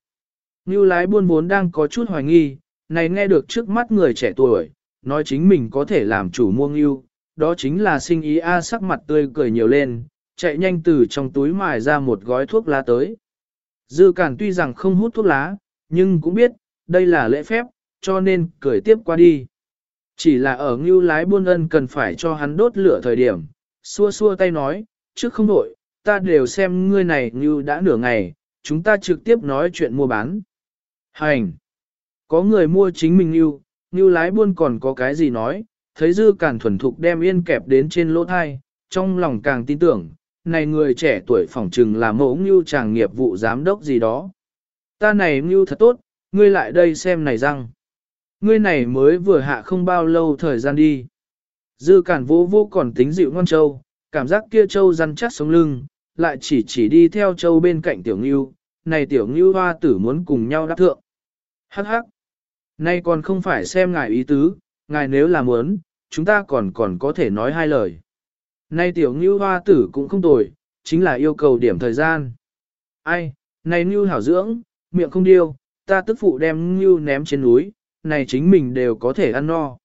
Như lái buôn vốn đang có chút hoài nghi, này nghe được trước mắt người trẻ tuổi, nói chính mình có thể làm chủ mua ngưu, đó chính là sinh ý A sắc mặt tươi cười nhiều lên, chạy nhanh từ trong túi mài ra một gói thuốc lá tới. Dư Cản tuy rằng không hút thuốc lá, nhưng cũng biết, đây là lễ phép, cho nên cười tiếp qua đi. Chỉ là ở ngưu lái buôn ân cần phải cho hắn đốt lửa thời điểm, xua xua tay nói, trước không đổi, ta đều xem ngươi này ngưu đã nửa ngày, chúng ta trực tiếp nói chuyện mua bán. Hành! Có người mua chính mình ngưu, ngưu lái buôn còn có cái gì nói, thấy dư cản thuần thục đem yên kẹp đến trên lỗ thai, trong lòng càng tin tưởng, này người trẻ tuổi phỏng trừng là mẫu ngưu chàng nghiệp vụ giám đốc gì đó. Ta này ngưu thật tốt, ngươi lại đây xem này răng. Ngươi này mới vừa hạ không bao lâu thời gian đi. Dư cản vô vô còn tính dịu ngon châu, cảm giác kia châu rắn chắc sống lưng, lại chỉ chỉ đi theo châu bên cạnh tiểu ngưu, này tiểu ngưu hoa tử muốn cùng nhau đáp thượng. Hắc hắc. Nay còn không phải xem ngài ý tứ, ngài nếu là muốn, chúng ta còn còn có thể nói hai lời. Nay tiểu ngưu hoa tử cũng không tồi, chính là yêu cầu điểm thời gian. Ai, này ngưu hảo dưỡng, miệng không điêu, ta tức phụ đem ngưu ném trên núi, này chính mình đều có thể ăn no.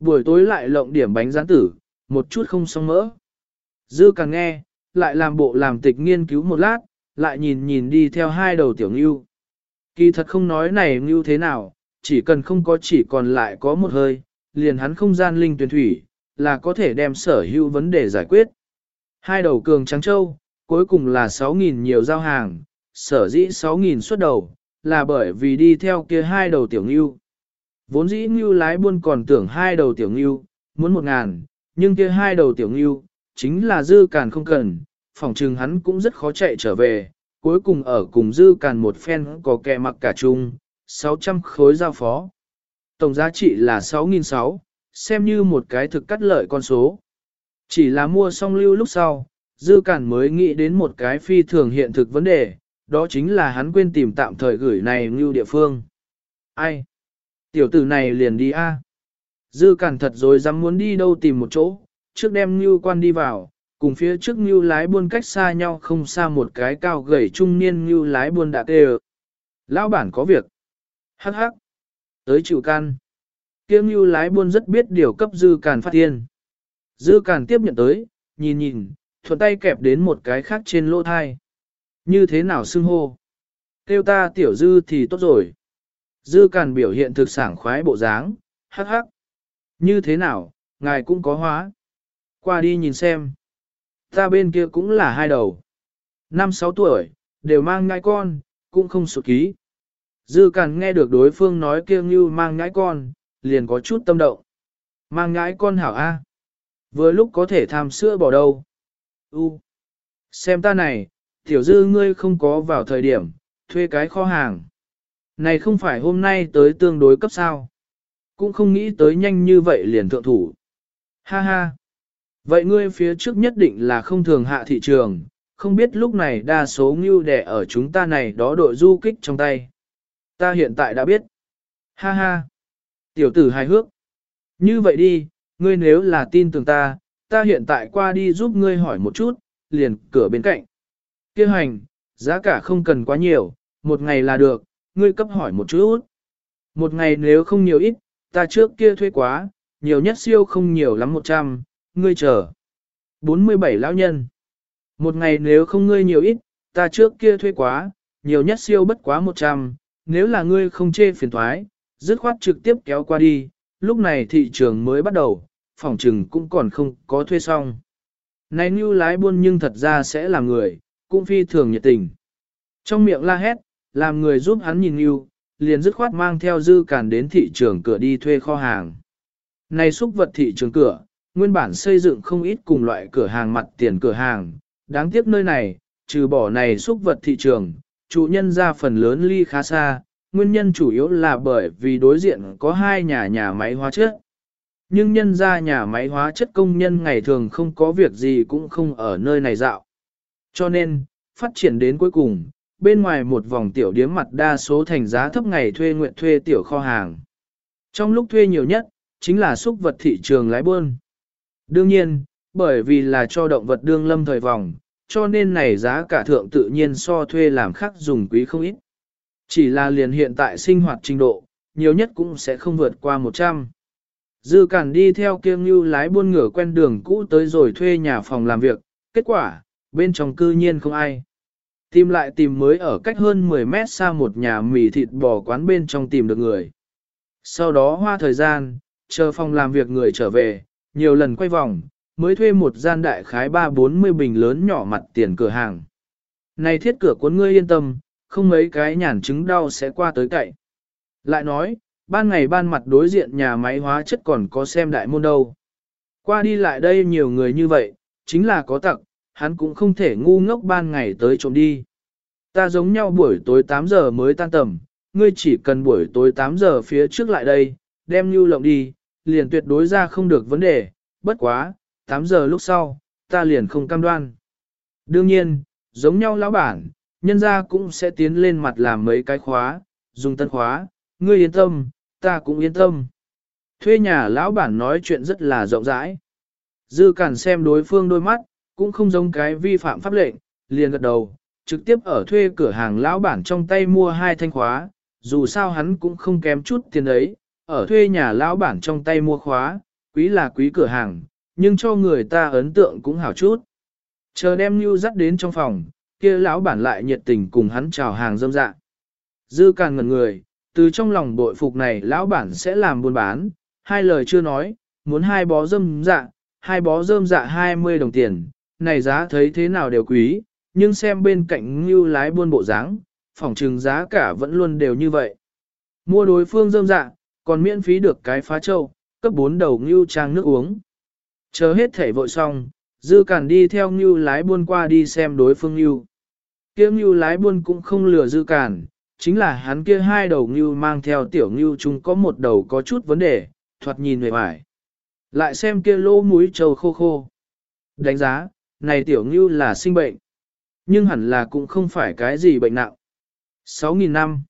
Buổi tối lại lộng điểm bánh rán tử, một chút không xong mỡ. Dư càng nghe, lại làm bộ làm tịch nghiên cứu một lát, lại nhìn nhìn đi theo hai đầu tiểu ngưu. Kỳ thật không nói này ngưu thế nào, chỉ cần không có chỉ còn lại có một hơi, liền hắn không gian linh tuyển thủy, là có thể đem sở hữu vấn đề giải quyết. Hai đầu cường trắng châu, cuối cùng là 6.000 nhiều giao hàng, sở dĩ 6.000 xuất đầu, là bởi vì đi theo kia hai đầu tiểu ngưu. Vốn dĩ ngưu lái buôn còn tưởng hai đầu tiểu ngưu, muốn một ngàn, nhưng kia hai đầu tiểu ngưu, chính là dư càn không cần, phòng trừng hắn cũng rất khó chạy trở về, cuối cùng ở cùng dư càn một phen có kẹ mặc cả chung, 600 khối giao phó. Tổng giá trị là 6.600, xem như một cái thực cắt lợi con số. Chỉ là mua xong lưu lúc sau, Dư càn mới nghĩ đến một cái phi thường hiện thực vấn đề, đó chính là hắn quên tìm tạm thời gửi này ngưu địa phương. Ai? Tiểu tử này liền đi a. Dư Cản thật rồi dám muốn đi đâu tìm một chỗ, trước đem ngưu quan đi vào, cùng phía trước ngưu lái buôn cách xa nhau không xa một cái cao gầy trung niên ngưu lái buôn đã tê Lão bản có việc. Hắc hắc. Tới chịu can. Kiêm Ngưu lái buôn rất biết điều cấp dư cản phát tiền, Dư cản tiếp nhận tới, nhìn nhìn, thuận tay kẹp đến một cái khác trên lỗ thai. Như thế nào xưng hô? Kêu ta tiểu dư thì tốt rồi. Dư càn biểu hiện thực sảng khoái bộ dáng, hắc hắc. Như thế nào, ngài cũng có hóa. Qua đi nhìn xem. Ta bên kia cũng là hai đầu. Năm sáu tuổi, đều mang ngai con, cũng không sụt ký. Dư càn nghe được đối phương nói kia như mang ngãi con, liền có chút tâm động. Mang ngãi con hảo A. Vừa lúc có thể tham sữa bỏ đâu. U. Xem ta này, tiểu dư ngươi không có vào thời điểm, thuê cái kho hàng. Này không phải hôm nay tới tương đối cấp sao. Cũng không nghĩ tới nhanh như vậy liền thượng thủ. Ha ha. Vậy ngươi phía trước nhất định là không thường hạ thị trường, không biết lúc này đa số ngưu đẻ ở chúng ta này đó đội du kích trong tay. Ta hiện tại đã biết. Ha ha. Tiểu tử hài hước. Như vậy đi, ngươi nếu là tin tưởng ta, ta hiện tại qua đi giúp ngươi hỏi một chút, liền cửa bên cạnh. Kêu hành, giá cả không cần quá nhiều, một ngày là được, ngươi cấp hỏi một chút. Một ngày nếu không nhiều ít, ta trước kia thuê quá, nhiều nhất siêu không nhiều lắm 100, ngươi chờ. 47 lão nhân. Một ngày nếu không ngươi nhiều ít, ta trước kia thuê quá, nhiều nhất siêu bất quá 100, nếu là ngươi không chê phiền thoái, dứt khoát trực tiếp kéo qua đi, lúc này thị trường mới bắt đầu, phòng trừng cũng còn không có thuê xong. Này như lái buôn nhưng thật ra sẽ là người, cũng phi thường nhiệt tình. Trong miệng la hét, làm người giúp hắn nhìn yêu, liền dứt khoát mang theo dư càn đến thị trường cửa đi thuê kho hàng. Này xúc vật thị trường cửa, nguyên bản xây dựng không ít cùng loại cửa hàng mặt tiền cửa hàng, đáng tiếc nơi này, trừ bỏ này xúc vật thị trường, chủ nhân ra phần lớn ly khá xa, nguyên nhân chủ yếu là bởi vì đối diện có hai nhà nhà máy hóa chất. Nhưng nhân ra nhà máy hóa chất công nhân ngày thường không có việc gì cũng không ở nơi này dạo. Cho nên, phát triển đến cuối cùng, bên ngoài một vòng tiểu điếm mặt đa số thành giá thấp ngày thuê nguyện thuê tiểu kho hàng. Trong lúc thuê nhiều nhất, chính là xúc vật thị trường lái buôn. Đương nhiên, bởi vì là cho động vật đương lâm thời vòng, cho nên này giá cả thượng tự nhiên so thuê làm khác dùng quý không ít. Chỉ là liền hiện tại sinh hoạt trình độ, nhiều nhất cũng sẽ không vượt qua 100. Dư Cản đi theo kiêng như lái buôn ngửa quen đường cũ tới rồi thuê nhà phòng làm việc, kết quả, bên trong cư nhiên không ai. Tìm lại tìm mới ở cách hơn 10 mét xa một nhà mì thịt bò quán bên trong tìm được người. Sau đó hoa thời gian, chờ phòng làm việc người trở về, nhiều lần quay vòng, mới thuê một gian đại khái 3-40 bình lớn nhỏ mặt tiền cửa hàng. Này thiết cửa cuốn ngươi yên tâm, không mấy cái nhàn chứng đau sẽ qua tới cậy. Lại nói, ban ngày ban mặt đối diện nhà máy hóa chất còn có xem đại môn đâu. Qua đi lại đây nhiều người như vậy, chính là có tặc, hắn cũng không thể ngu ngốc ban ngày tới trộm đi. Ta giống nhau buổi tối 8 giờ mới tan tầm, ngươi chỉ cần buổi tối 8 giờ phía trước lại đây, đem nhu lộng đi, liền tuyệt đối ra không được vấn đề, bất quá, 8 giờ lúc sau, ta liền không cam đoan. Đương nhiên, giống nhau lão bản, nhân gia cũng sẽ tiến lên mặt làm mấy cái khóa, dùng tân khóa, ngươi yên tâm, ta cũng yên tâm. Thuê nhà lão bản nói chuyện rất là rộng rãi. Dư cản xem đối phương đôi mắt, cũng không giống cái vi phạm pháp lệnh, liền gật đầu, trực tiếp ở thuê cửa hàng lão bản trong tay mua hai thanh khóa, dù sao hắn cũng không kém chút tiền ấy, ở thuê nhà lão bản trong tay mua khóa, quý là quý cửa hàng, nhưng cho người ta ấn tượng cũng hảo chút. Chờ đem Nhu dắt đến trong phòng, kia lão bản lại nhiệt tình cùng hắn chào hàng dâm dạ. Dư càng ngẩn người, từ trong lòng bội phục này lão bản sẽ làm buôn bán, hai lời chưa nói, muốn hai bó dâm dạ, hai bó dơm dạ 20 đồng tiền, này giá thấy thế nào đều quý, nhưng xem bên cạnh như lái buôn bộ dáng, phòng trừng giá cả vẫn luôn đều như vậy. Mua đối phương dâm dạ, còn miễn phí được cái phá trâu, cấp 4 đầu ngưu trang nước uống. Chờ hết thể vội xong, dư cản đi theo ngưu lái buôn qua đi xem đối phương ngưu. Kia ngưu lái buôn cũng không lừa dư cản, chính là hắn kia hai đầu ngưu mang theo tiểu ngưu chúng có một đầu có chút vấn đề, thoạt nhìn về vải. Lại xem kia lỗ mũi trầu khô khô. Đánh giá, này tiểu ngưu là sinh bệnh. Nhưng hẳn là cũng không phải cái gì bệnh nặng. 6.000 năm.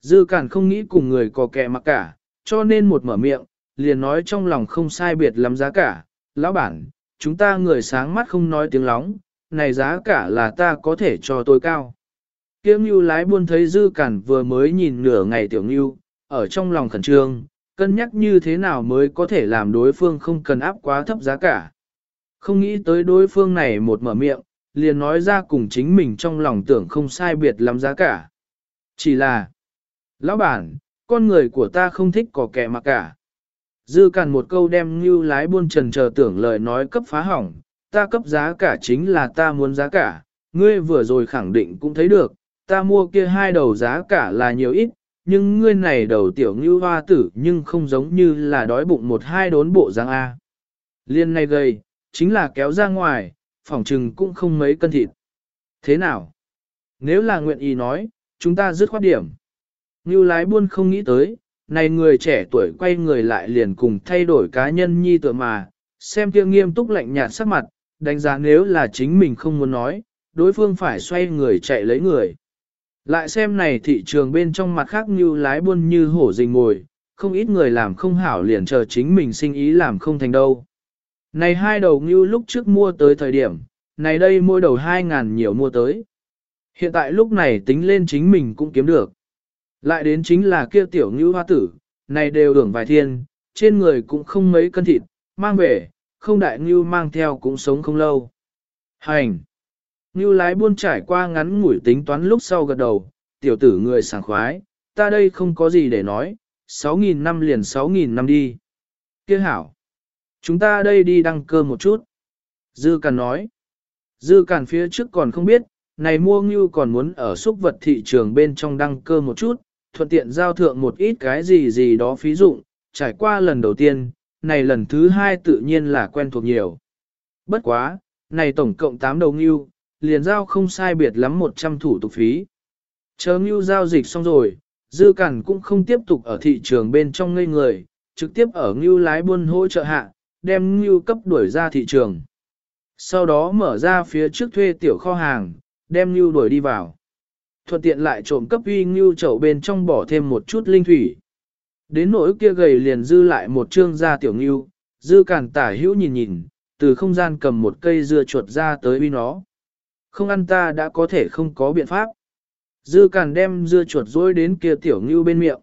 Dư cản không nghĩ cùng người có kẻ mặc cả, cho nên một mở miệng, liền nói trong lòng không sai biệt lắm giá cả. Lão bản, chúng ta người sáng mắt không nói tiếng lóng, này giá cả là ta có thể cho tôi cao. Kiếm Ngưu lái buôn thấy Dư Cản vừa mới nhìn nửa ngày tiểu Ngưu, ở trong lòng khẩn trương, cân nhắc như thế nào mới có thể làm đối phương không cần áp quá thấp giá cả. Không nghĩ tới đối phương này một mở miệng, liền nói ra cùng chính mình trong lòng tưởng không sai biệt lắm giá cả. Chỉ là, lão bản, con người của ta không thích có kẻ mà cả. Dư càn một câu đem như lái buôn trần chờ tưởng lời nói cấp phá hỏng, ta cấp giá cả chính là ta muốn giá cả, ngươi vừa rồi khẳng định cũng thấy được, ta mua kia hai đầu giá cả là nhiều ít, nhưng ngươi này đầu tiểu như hoa tử nhưng không giống như là đói bụng một hai đốn bộ giang A. Liên này gầy, chính là kéo ra ngoài, phỏng trừng cũng không mấy cân thịt. Thế nào? Nếu là nguyện ý nói, chúng ta dứt khoát điểm. Như lái buôn không nghĩ tới, này người trẻ tuổi quay người lại liền cùng thay đổi cá nhân nhi tựa mà, xem kia nghiêm túc lạnh nhạt sắc mặt, đánh giá nếu là chính mình không muốn nói, đối phương phải xoay người chạy lấy người. Lại xem này thị trường bên trong mặt khác như lái buôn như hổ rình ngồi, không ít người làm không hảo liền chờ chính mình sinh ý làm không thành đâu. Này hai đầu ngưu lúc trước mua tới thời điểm, này đây mua đầu hai ngàn nhiều mua tới. Hiện tại lúc này tính lên chính mình cũng kiếm được. Lại đến chính là kia tiểu ngưu hoa tử, này đều hưởng vài thiên, trên người cũng không mấy cân thịt, mang về, không đại ngưu mang theo cũng sống không lâu. Hành! Ngưu lái buôn trải qua ngắn ngủi tính toán lúc sau gật đầu, tiểu tử người sảng khoái, ta đây không có gì để nói, 6.000 năm liền 6.000 năm đi. Kia hảo! Chúng ta đây đi đăng cơ một chút. Dư Càn nói. Dư Càn phía trước còn không biết, này mua ngưu còn muốn ở xúc vật thị trường bên trong đăng cơ một chút, thuận tiện giao thượng một ít cái gì gì đó phí dụng, trải qua lần đầu tiên, này lần thứ hai tự nhiên là quen thuộc nhiều. Bất quá, này tổng cộng 8 đầu ngưu, liền giao không sai biệt lắm 100 thủ tục phí. Chờ ngưu giao dịch xong rồi, dư cản cũng không tiếp tục ở thị trường bên trong ngây người, trực tiếp ở ngưu lái buôn hỗ trợ hạ, đem ngưu cấp đuổi ra thị trường. Sau đó mở ra phía trước thuê tiểu kho hàng, đem ngưu đuổi đi vào. Thuận tiện lại trộm cấp uy ngưu chậu bên trong bỏ thêm một chút linh thủy. Đến nỗi kia gầy liền dư lại một trương da tiểu ngưu, dư cản tả hữu nhìn nhìn, từ không gian cầm một cây dưa chuột ra tới uy nó. Không ăn ta đã có thể không có biện pháp. Dư cản đem dưa chuột dối đến kia tiểu ngưu bên miệng.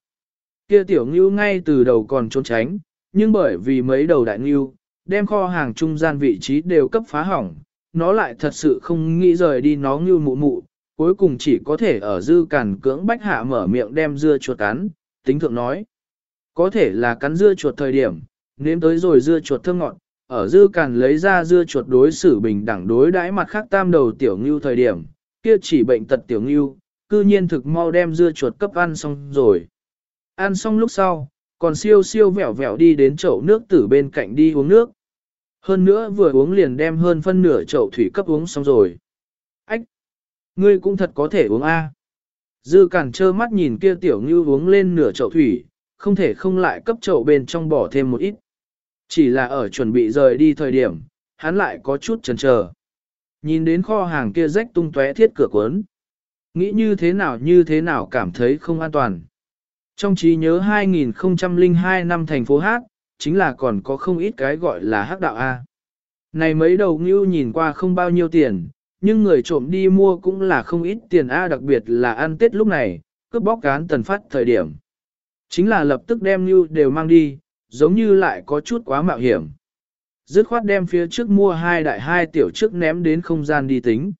Kia tiểu ngưu ngay từ đầu còn trốn tránh, nhưng bởi vì mấy đầu đại ngưu, đem kho hàng trung gian vị trí đều cấp phá hỏng, nó lại thật sự không nghĩ rời đi nó ngưu mụ mụ, cuối cùng chỉ có thể ở dư cản cưỡng bách hạ mở miệng đem dưa chuột cắn, tính thượng nói. Có thể là cắn dưa chuột thời điểm, nếm tới rồi dưa chuột thơm ngọt, ở dư cản lấy ra dưa chuột đối xử bình đẳng đối đãi mặt khác tam đầu tiểu ngưu thời điểm, kia chỉ bệnh tật tiểu ngưu, cư nhiên thực mau đem dưa chuột cấp ăn xong rồi. Ăn xong lúc sau, còn siêu siêu vẻo vẻo đi đến chậu nước tử bên cạnh đi uống nước. Hơn nữa vừa uống liền đem hơn phân nửa chậu thủy cấp uống xong rồi. Ách! Ngươi cũng thật có thể uống A. Dư cản trơ mắt nhìn kia tiểu như uống lên nửa chậu thủy, không thể không lại cấp chậu bên trong bỏ thêm một ít. Chỉ là ở chuẩn bị rời đi thời điểm, hắn lại có chút chần chờ. Nhìn đến kho hàng kia rách tung tóe thiết cửa cuốn. Nghĩ như thế nào như thế nào cảm thấy không an toàn. Trong trí nhớ 2002 năm thành phố Hát, chính là còn có không ít cái gọi là hắc đạo A. Này mấy đầu ngưu nhìn qua không bao nhiêu tiền, nhưng người trộm đi mua cũng là không ít tiền A đặc biệt là ăn tết lúc này, cướp bóc cán tần phát thời điểm. Chính là lập tức đem ngưu đều mang đi, giống như lại có chút quá mạo hiểm. Dứt khoát đem phía trước mua hai đại hai tiểu trước ném đến không gian đi tính.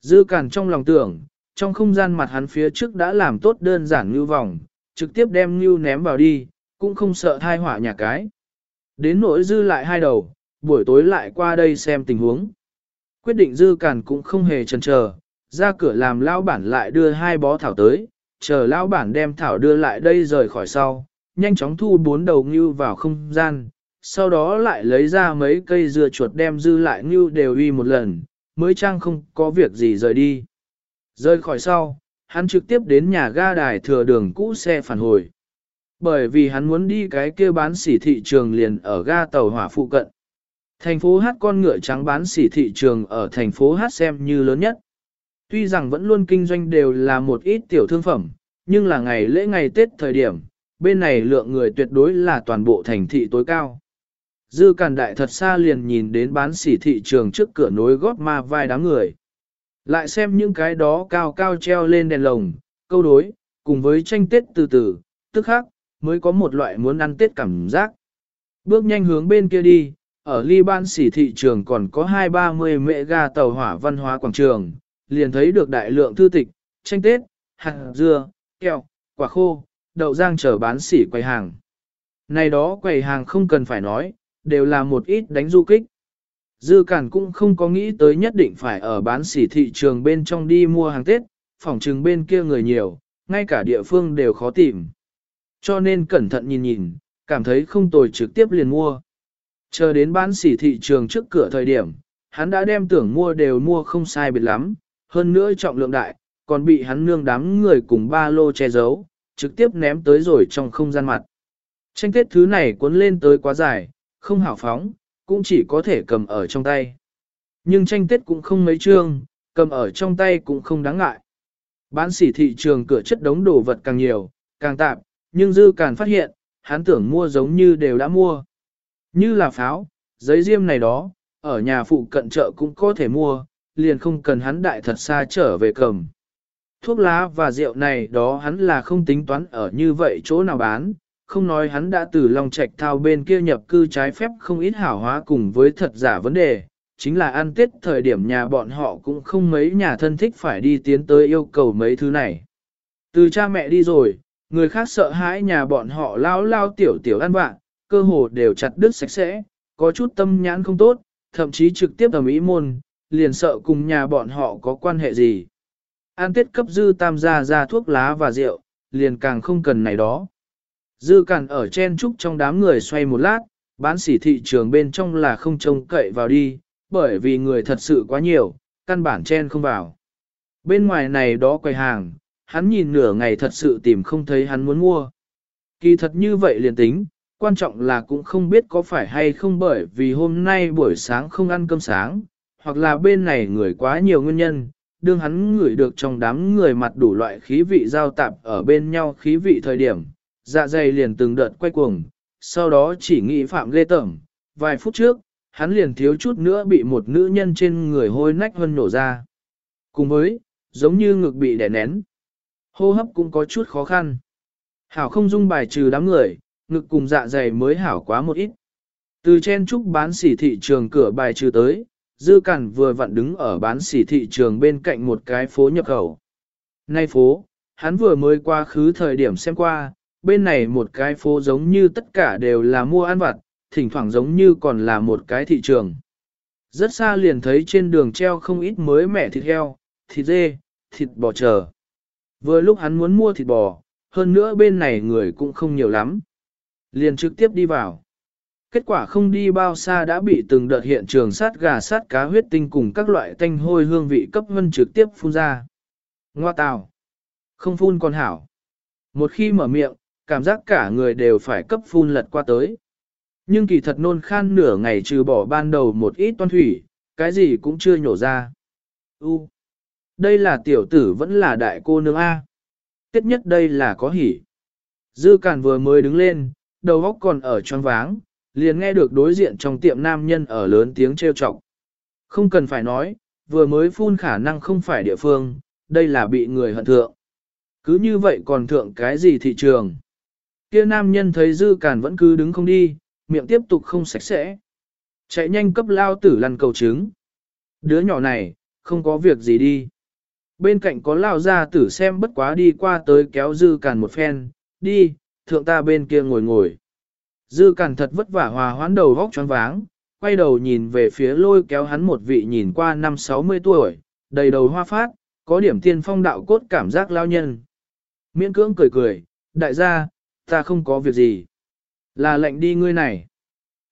Dư cản trong lòng tưởng, trong không gian mặt hắn phía trước đã làm tốt đơn giản ngưu vòng, trực tiếp đem ngưu ném vào đi, cũng không sợ thai họa nhà cái. Đến nỗi dư lại hai đầu, buổi tối lại qua đây xem tình huống. Quyết định dư cản cũng không hề chần chờ, ra cửa làm lão bản lại đưa hai bó thảo tới, chờ lão bản đem thảo đưa lại đây rời khỏi sau, nhanh chóng thu bốn đầu ngưu vào không gian, sau đó lại lấy ra mấy cây dưa chuột đem dư lại ngưu đều uy một lần, mới trang không có việc gì rời đi. Rời khỏi sau, hắn trực tiếp đến nhà ga đài thừa đường cũ xe phản hồi. Bởi vì hắn muốn đi cái kia bán sỉ thị trường liền ở ga tàu hỏa phụ cận. Thành phố Hát con ngựa trắng bán sỉ thị trường ở thành phố Hát xem như lớn nhất. Tuy rằng vẫn luôn kinh doanh đều là một ít tiểu thương phẩm, nhưng là ngày lễ ngày Tết thời điểm, bên này lượng người tuyệt đối là toàn bộ thành thị tối cao. Dư Càn Đại thật xa liền nhìn đến bán sỉ thị trường trước cửa nối góp ma vai đám người. Lại xem những cái đó cao cao treo lên đèn lồng, câu đối, cùng với tranh Tết từ từ, tức khác, mới có một loại muốn ăn Tết cảm giác. Bước nhanh hướng bên kia đi, ở Liban xỉ thị trường còn có hai ba mươi mẹ ga tàu hỏa văn hóa quảng trường, liền thấy được đại lượng thư tịch, tranh Tết, hạt dưa, kẹo, quả khô, đậu rang chở bán xỉ quầy hàng. Này đó quầy hàng không cần phải nói, đều là một ít đánh du kích. Dư Cản cũng không có nghĩ tới nhất định phải ở bán xỉ thị trường bên trong đi mua hàng Tết, phòng trừng bên kia người nhiều, ngay cả địa phương đều khó tìm. Cho nên cẩn thận nhìn nhìn, cảm thấy không tồi trực tiếp liền mua. Chờ đến bán sỉ thị trường trước cửa thời điểm, hắn đã đem tưởng mua đều mua không sai biệt lắm, hơn nữa trọng lượng đại, còn bị hắn nương đám người cùng ba lô che giấu, trực tiếp ném tới rồi trong không gian mặt. Tranh tết thứ này cuốn lên tới quá dài, không hảo phóng, cũng chỉ có thể cầm ở trong tay. Nhưng tranh tết cũng không mấy chương, cầm ở trong tay cũng không đáng ngại. Bán sỉ thị trường cửa chất đống đồ vật càng nhiều, càng tạp, nhưng dư càng phát hiện, hắn tưởng mua giống như đều đã mua. Như là pháo, giấy diêm này đó, ở nhà phụ cận chợ cũng có thể mua, liền không cần hắn đại thật xa trở về cầm. Thuốc lá và rượu này đó hắn là không tính toán ở như vậy chỗ nào bán, không nói hắn đã từ Long Trạch thao bên kia nhập cư trái phép không ít hảo hóa cùng với thật giả vấn đề, chính là ăn tết thời điểm nhà bọn họ cũng không mấy nhà thân thích phải đi tiến tới yêu cầu mấy thứ này. Từ cha mẹ đi rồi, người khác sợ hãi nhà bọn họ lao lao tiểu tiểu ăn vạ, cơ hồ đều chặt đứt sạch sẽ, có chút tâm nhãn không tốt, thậm chí trực tiếp ở Mỹ môn, liền sợ cùng nhà bọn họ có quan hệ gì. An tiết cấp dư tam gia ra thuốc lá và rượu, liền càng không cần này đó. Dư cản ở chen trúc trong đám người xoay một lát, bán sỉ thị trường bên trong là không trông cậy vào đi, bởi vì người thật sự quá nhiều, căn bản chen không vào. Bên ngoài này đó quầy hàng, hắn nhìn nửa ngày thật sự tìm không thấy hắn muốn mua. Kỳ thật như vậy liền tính, quan trọng là cũng không biết có phải hay không bởi vì hôm nay buổi sáng không ăn cơm sáng, hoặc là bên này người quá nhiều nguyên nhân, đương hắn ngửi được trong đám người mặt đủ loại khí vị giao tạp ở bên nhau khí vị thời điểm, dạ dày liền từng đợt quay cuồng, sau đó chỉ nghĩ phạm ghê tởm, vài phút trước, hắn liền thiếu chút nữa bị một nữ nhân trên người hôi nách hân nổ ra. Cùng với, giống như ngực bị đè nén. Hô hấp cũng có chút khó khăn. Hảo không dung bài trừ đám người, ngực cùng dạ dày mới hảo quá một ít. Từ chen trúc bán sỉ thị trường cửa bài trừ tới, dư cẩn vừa vặn đứng ở bán sỉ thị trường bên cạnh một cái phố nhập khẩu. Nay phố, hắn vừa mới qua khứ thời điểm xem qua, bên này một cái phố giống như tất cả đều là mua ăn vặt, thỉnh thoảng giống như còn là một cái thị trường. Rất xa liền thấy trên đường treo không ít mới mẻ thịt heo, thịt dê, thịt bò chờ. Vừa lúc hắn muốn mua thịt bò, hơn nữa bên này người cũng không nhiều lắm. Liền trực tiếp đi vào. Kết quả không đi bao xa đã bị từng đợt hiện trường sát gà sát cá huyết tinh cùng các loại tanh hôi hương vị cấp vân trực tiếp phun ra. Ngoa tào. Không phun còn hảo. Một khi mở miệng, cảm giác cả người đều phải cấp phun lật qua tới. Nhưng kỳ thật nôn khan nửa ngày trừ bỏ ban đầu một ít toan thủy, cái gì cũng chưa nhổ ra. U. Đây là tiểu tử vẫn là đại cô nương A. Tiết nhất đây là có hỉ. Dư cản vừa mới đứng lên, đầu óc còn ở tròn váng, liền nghe được đối diện trong tiệm nam nhân ở lớn tiếng trêu chọc. Không cần phải nói, vừa mới phun khả năng không phải địa phương, đây là bị người hận thượng. Cứ như vậy còn thượng cái gì thị trường? Kia nam nhân thấy dư cản vẫn cứ đứng không đi, miệng tiếp tục không sạch sẽ. Chạy nhanh cấp lao tử lăn cầu trứng. Đứa nhỏ này, không có việc gì đi. Bên cạnh có lao ra tử xem bất quá đi qua tới kéo dư càn một phen, đi, thượng ta bên kia ngồi ngồi. Dư càn thật vất vả hòa hoán đầu vóc choáng váng, quay đầu nhìn về phía lôi kéo hắn một vị nhìn qua năm 60 tuổi, đầy đầu hoa phát, có điểm tiên phong đạo cốt cảm giác lao nhân. Miễn cưỡng cười cười, đại gia, ta không có việc gì. Là lệnh đi ngươi này.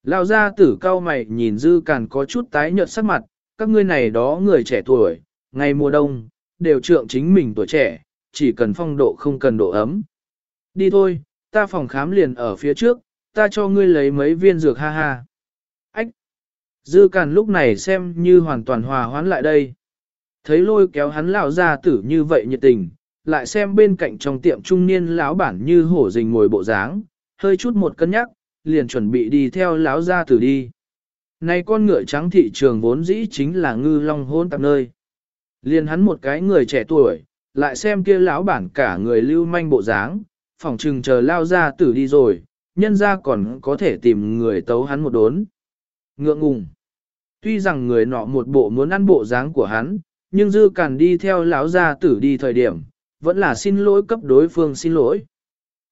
Lao ra tử cao mày nhìn dư càn có chút tái nhợt sắc mặt, các ngươi này đó người trẻ tuổi, ngày mùa đông, đều trượng chính mình tuổi trẻ, chỉ cần phong độ không cần độ ấm. Đi thôi, ta phòng khám liền ở phía trước, ta cho ngươi lấy mấy viên dược ha ha. Ách! Dư càn lúc này xem như hoàn toàn hòa hoãn lại đây. Thấy lôi kéo hắn lão ra tử như vậy nhiệt tình, lại xem bên cạnh trong tiệm trung niên lão bản như hổ rình ngồi bộ dáng, hơi chút một cân nhắc, liền chuẩn bị đi theo lão gia tử đi. Này con ngựa trắng thị trường vốn dĩ chính là ngư long hôn tạp nơi. Liền hắn một cái người trẻ tuổi, lại xem kia lão bản cả người lưu manh bộ dáng, phỏng trừng chờ lao gia tử đi rồi, nhân ra còn có thể tìm người tấu hắn một đốn. Ngượng ngùng. Tuy rằng người nọ một bộ muốn ăn bộ dáng của hắn, nhưng dư càn đi theo lão gia tử đi thời điểm, vẫn là xin lỗi cấp đối phương xin lỗi.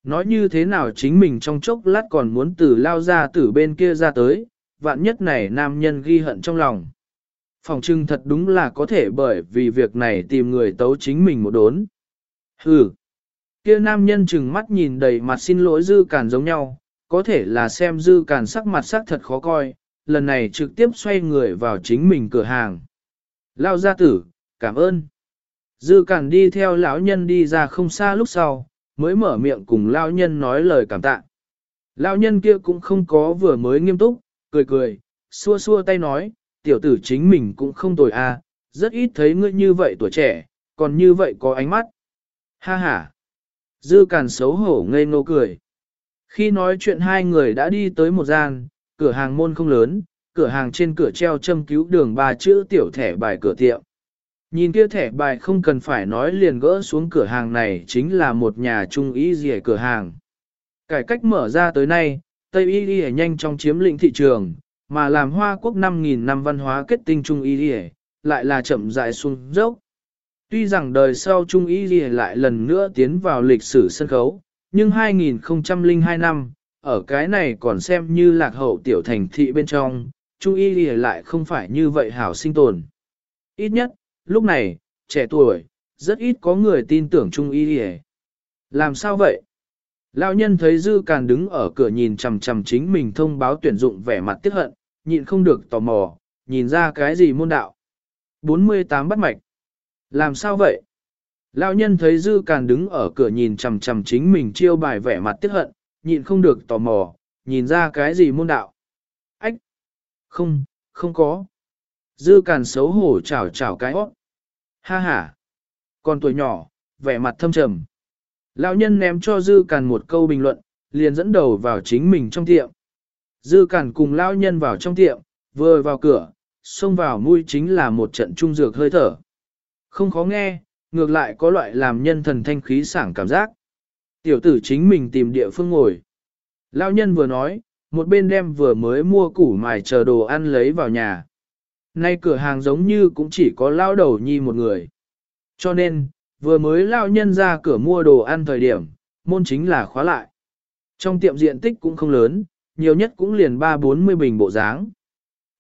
Nói như thế nào chính mình trong chốc lát còn muốn từ lao ra từ bên kia ra tới, vạn nhất này nam nhân ghi hận trong lòng. Phòng trưng thật đúng là có thể bởi vì việc này tìm người tấu chính mình một đốn. Hừ. Kia nam nhân chừng mắt nhìn đầy mặt xin lỗi dư càn giống nhau, có thể là xem dư càn sắc mặt sắc thật khó coi, lần này trực tiếp xoay người vào chính mình cửa hàng. Lao gia tử, cảm ơn. Dư cản đi theo lão nhân đi ra không xa lúc sau, mới mở miệng cùng lão nhân nói lời cảm tạ. Lão nhân kia cũng không có vừa mới nghiêm túc, cười cười, xua xua tay nói, tiểu tử chính mình cũng không tồi a, à, rất ít thấy ngươi như vậy tuổi trẻ, còn như vậy có ánh mắt. Ha ha. Dư cản xấu hổ ngây ngô cười. Khi nói chuyện hai người đã đi tới một gian, cửa hàng môn không lớn, cửa hàng trên cửa treo châm cứu đường ba chữ tiểu thẻ bài cửa tiệm. Nhìn kia thẻ bài không cần phải nói liền gỡ xuống cửa hàng này chính là một nhà trung ý gì cửa hàng. Cải cách mở ra tới nay, Tây Y Y nhanh trong chiếm lĩnh thị trường, mà làm Hoa Quốc 5.000 năm văn hóa kết tinh Trung Y Y, lại là chậm rãi xuống dốc. Tuy rằng đời sau Trung Y Y lại lần nữa tiến vào lịch sử sân khấu, nhưng 2002 năm, ở cái này còn xem như lạc hậu tiểu thành thị bên trong, Trung Y Y lại không phải như vậy hảo sinh tồn. Ít nhất, lúc này, trẻ tuổi, rất ít có người tin tưởng Trung Y Y. Làm sao vậy? Lão nhân thấy Dư Càn đứng ở cửa nhìn chằm chằm chính mình thông báo tuyển dụng vẻ mặt tiếc hận, nhịn không được tò mò, nhìn ra cái gì môn đạo. 48 bắt mạch. Làm sao vậy? Lão nhân thấy Dư Càn đứng ở cửa nhìn chằm chằm chính mình chiêu bài vẻ mặt tiếc hận, nhịn không được tò mò, nhìn ra cái gì môn đạo. Ách! Không, không có. Dư Càn xấu hổ chào chào cái hót. Ha ha! Còn tuổi nhỏ, vẻ mặt thâm trầm. Lão nhân ném cho Dư Càn một câu bình luận, liền dẫn đầu vào chính mình trong tiệm. Dư Càn cùng lão nhân vào trong tiệm, vừa vào cửa, xông vào mũi chính là một trận trung dược hơi thở. Không khó nghe, ngược lại có loại làm nhân thần thanh khí sảng cảm giác. Tiểu tử chính mình tìm địa phương ngồi. Lão nhân vừa nói, một bên đem vừa mới mua củ mài chờ đồ ăn lấy vào nhà. Nay cửa hàng giống như cũng chỉ có lão đầu nhi một người. Cho nên, vừa mới lao nhân ra cửa mua đồ ăn thời điểm, môn chính là khóa lại. Trong tiệm diện tích cũng không lớn, nhiều nhất cũng liền 3-40 bình bộ dáng.